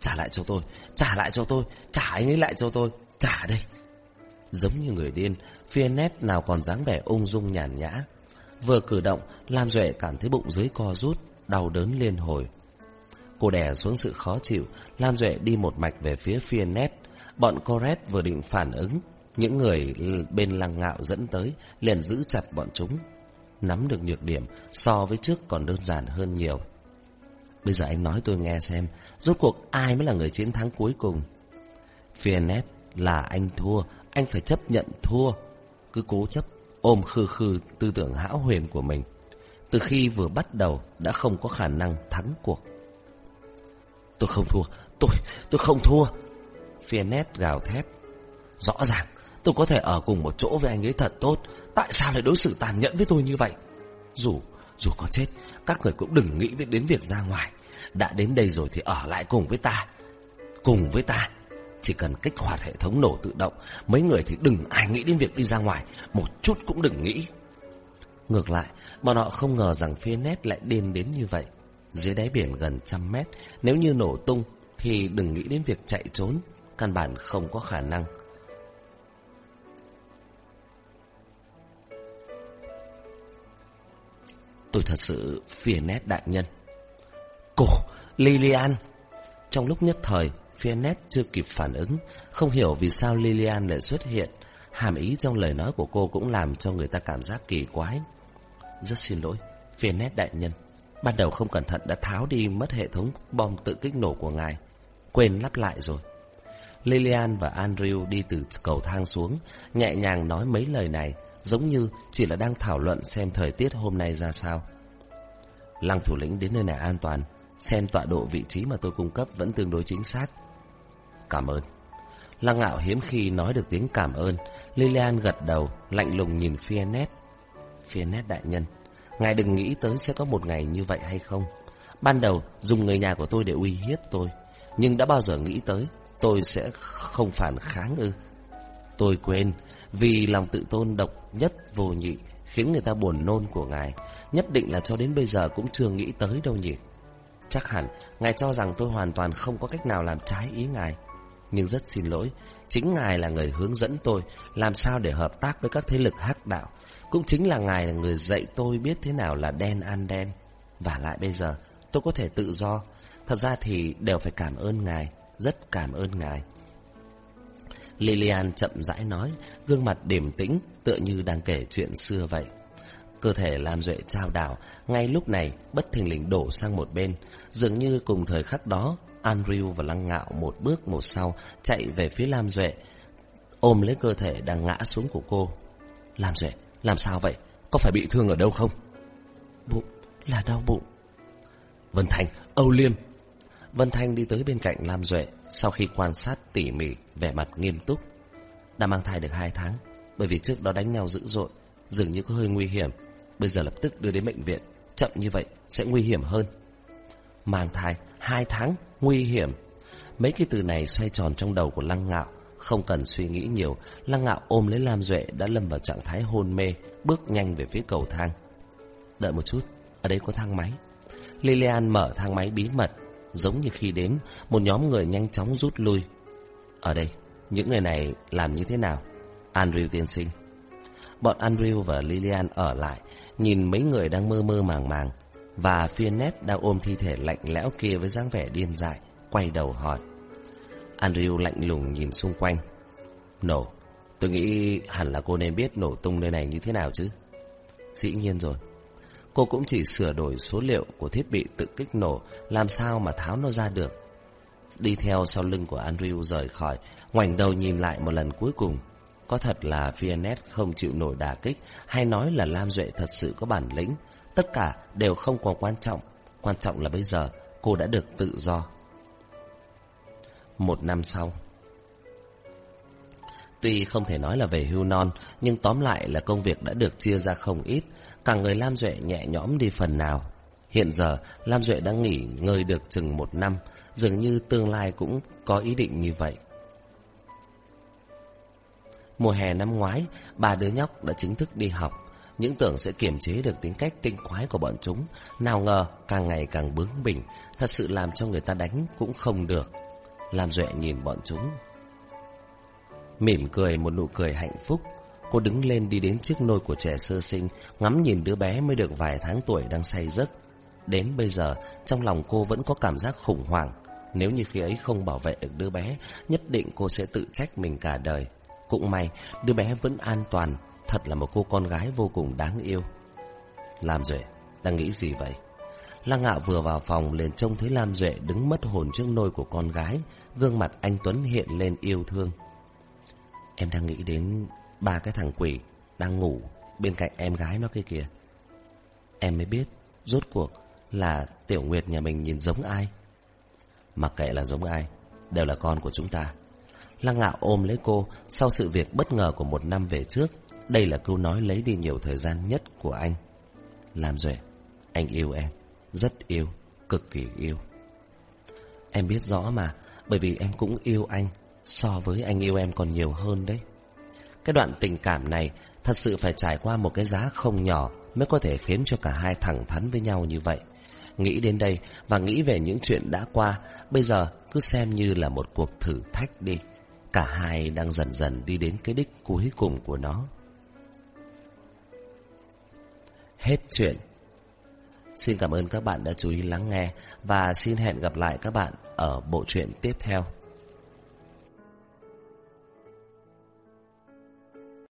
Trả lại cho tôi, trả lại cho tôi, trả anh ấy lại cho tôi, trả đây. Giống như người điên, phía nét nào còn dáng vẻ ung dung nhàn nhã, Vừa cử động, Lam Duệ cảm thấy bụng dưới co rút, đau đớn liên hồi. Cô đè xuống sự khó chịu, Lam Duệ đi một mạch về phía phía nét. Bọn Coret vừa định phản ứng, những người bên lăng ngạo dẫn tới liền giữ chặt bọn chúng. Nắm được nhược điểm so với trước còn đơn giản hơn nhiều. Bây giờ anh nói tôi nghe xem, rốt cuộc ai mới là người chiến thắng cuối cùng? Fianet là anh thua, anh phải chấp nhận thua. Cứ cố chấp ôm khư khư tư tưởng hão huyền của mình. Từ khi vừa bắt đầu đã không có khả năng thắng cuộc. Tôi không thua, tôi, tôi không thua. Fianet gào thét. Rõ ràng, tôi có thể ở cùng một chỗ với anh ấy thật tốt. Tại sao lại đối xử tàn nhẫn với tôi như vậy? Dù, dù có chết, các người cũng đừng nghĩ đến việc ra ngoài. Đã đến đây rồi thì ở lại cùng với ta. Cùng với ta. Chỉ cần kích hoạt hệ thống nổ tự động Mấy người thì đừng ai nghĩ đến việc đi ra ngoài Một chút cũng đừng nghĩ Ngược lại Bọn họ không ngờ rằng phía lại điên đến như vậy dưới đáy biển gần trăm mét Nếu như nổ tung Thì đừng nghĩ đến việc chạy trốn Căn bản không có khả năng Tôi thật sự phía nét đại nhân Cô Lilian Trong lúc nhất thời Fianet chưa kịp phản ứng, không hiểu vì sao Lilian lại xuất hiện. Hàm ý trong lời nói của cô cũng làm cho người ta cảm giác kỳ quái. Rất xin lỗi, Fianet đại nhân. Ban đầu không cẩn thận đã tháo đi mất hệ thống bom tự kích nổ của ngài. Quên lắp lại rồi. Lilian và Andrew đi từ cầu thang xuống, nhẹ nhàng nói mấy lời này, giống như chỉ là đang thảo luận xem thời tiết hôm nay ra sao. Lăng thủ lĩnh đến nơi này an toàn, xem tọa độ vị trí mà tôi cung cấp vẫn tương đối chính xác. Cảm ơn. Lăng ngạo hiếm khi nói được tiếng cảm ơn. Lilian gật đầu, lạnh lùng nhìn Fianet. Fianet đại nhân, ngài đừng nghĩ tới sẽ có một ngày như vậy hay không. Ban đầu, dùng người nhà của tôi để uy hiếp tôi. Nhưng đã bao giờ nghĩ tới, tôi sẽ không phản kháng ư? Tôi quên, vì lòng tự tôn độc nhất vô nhị khiến người ta buồn nôn của ngài, nhất định là cho đến bây giờ cũng chưa nghĩ tới đâu nhỉ. Chắc hẳn ngài cho rằng tôi hoàn toàn không có cách nào làm trái ý ngài. Nhưng rất xin lỗi, chính ngài là người hướng dẫn tôi làm sao để hợp tác với các thế lực hắc đạo. Cũng chính là ngài là người dạy tôi biết thế nào là đen ăn đen. Và lại bây giờ tôi có thể tự do. Thật ra thì đều phải cảm ơn ngài, rất cảm ơn ngài. Lilian chậm rãi nói, gương mặt điềm tĩnh, tựa như đang kể chuyện xưa vậy. Cơ thể làm Duệ trao đảo, ngay lúc này bất thình lình đổ sang một bên. Dường như cùng thời khắc đó, Andrew và Lăng Ngạo một bước một sau chạy về phía Lam Duệ, ôm lấy cơ thể đang ngã xuống của cô. Lam Duệ, làm sao vậy? Có phải bị thương ở đâu không? Bụng, là đau bụng. Vân Thành, Âu Liêm. Vân Thanh đi tới bên cạnh Lam Duệ, sau khi quan sát tỉ mỉ, vẻ mặt nghiêm túc. Đã mang thai được hai tháng, bởi vì trước đó đánh nhau dữ dội, dường như có hơi nguy hiểm. Bây giờ lập tức đưa đến bệnh viện, chậm như vậy sẽ nguy hiểm hơn. Mang thai, hai tháng, nguy hiểm. Mấy cái từ này xoay tròn trong đầu của Lăng Ngạo, không cần suy nghĩ nhiều, Lăng Ngạo ôm lấy Lam Duệ đã lâm vào trạng thái hôn mê, bước nhanh về phía cầu thang. Đợi một chút, ở đây có thang máy. Lilian mở thang máy bí mật, giống như khi đến, một nhóm người nhanh chóng rút lui. Ở đây, những người này làm như thế nào? Andrew tiên sinh. Bọn Andrew và Lilian ở lại, nhìn mấy người đang mơ mơ màng màng, và Fianet đang ôm thi thể lạnh lẽo kia với dáng vẻ điên dại, quay đầu hỏi. Andrew lạnh lùng nhìn xung quanh. Nổ, tôi nghĩ hẳn là cô nên biết nổ tung nơi này như thế nào chứ. Dĩ nhiên rồi. Cô cũng chỉ sửa đổi số liệu của thiết bị tự kích nổ, làm sao mà tháo nó ra được. Đi theo sau lưng của Andrew rời khỏi, ngoảnh đầu nhìn lại một lần cuối cùng. Có thật là Fiennes không chịu nổi đả kích, hay nói là Lam Duệ thật sự có bản lĩnh. Tất cả đều không còn quan trọng. Quan trọng là bây giờ cô đã được tự do. Một năm sau Tuy không thể nói là về hưu non, nhưng tóm lại là công việc đã được chia ra không ít, cả người Lam Duệ nhẹ nhõm đi phần nào. Hiện giờ, Lam Duệ đang nghỉ ngơi được chừng một năm, dường như tương lai cũng có ý định như vậy. Mùa hè năm ngoái, ba đứa nhóc đã chính thức đi học, những tưởng sẽ kiềm chế được tính cách tinh quái của bọn chúng, nào ngờ càng ngày càng bướng bỉnh, thật sự làm cho người ta đánh cũng không được. Lam Duệ nhìn bọn chúng. Mỉm cười một nụ cười hạnh phúc, cô đứng lên đi đến chiếc nôi của trẻ sơ sinh, ngắm nhìn đứa bé mới được vài tháng tuổi đang say giấc. Đến bây giờ, trong lòng cô vẫn có cảm giác khủng hoảng. Nếu như khi ấy không bảo vệ được đứa bé, nhất định cô sẽ tự trách mình cả đời. Cũng may, đứa bé vẫn an toàn, thật là một cô con gái vô cùng đáng yêu. Lam Duệ, đang nghĩ gì vậy? Lăng Ngạo vừa vào phòng liền trông thấy Lam Duệ đứng mất hồn trước nôi của con gái, gương mặt anh Tuấn hiện lên yêu thương. Em đang nghĩ đến ba cái thằng quỷ đang ngủ bên cạnh em gái nó kia kìa. Em mới biết, rốt cuộc là Tiểu Nguyệt nhà mình nhìn giống ai. Mặc kệ là giống ai, đều là con của chúng ta. Lăng Ngạo ôm lấy cô sau sự việc bất ngờ của một năm về trước. Đây là câu nói lấy đi nhiều thời gian nhất của anh. Làm rồi, anh yêu em, rất yêu, cực kỳ yêu. Em biết rõ mà, bởi vì em cũng yêu anh, so với anh yêu em còn nhiều hơn đấy. Cái đoạn tình cảm này thật sự phải trải qua một cái giá không nhỏ mới có thể khiến cho cả hai thẳng thắn với nhau như vậy. Nghĩ đến đây và nghĩ về những chuyện đã qua, bây giờ cứ xem như là một cuộc thử thách đi. Cả hai đang dần dần đi đến cái đích cuối cùng của nó. Hết chuyện. Xin cảm ơn các bạn đã chú ý lắng nghe và xin hẹn gặp lại các bạn ở bộ truyện tiếp theo.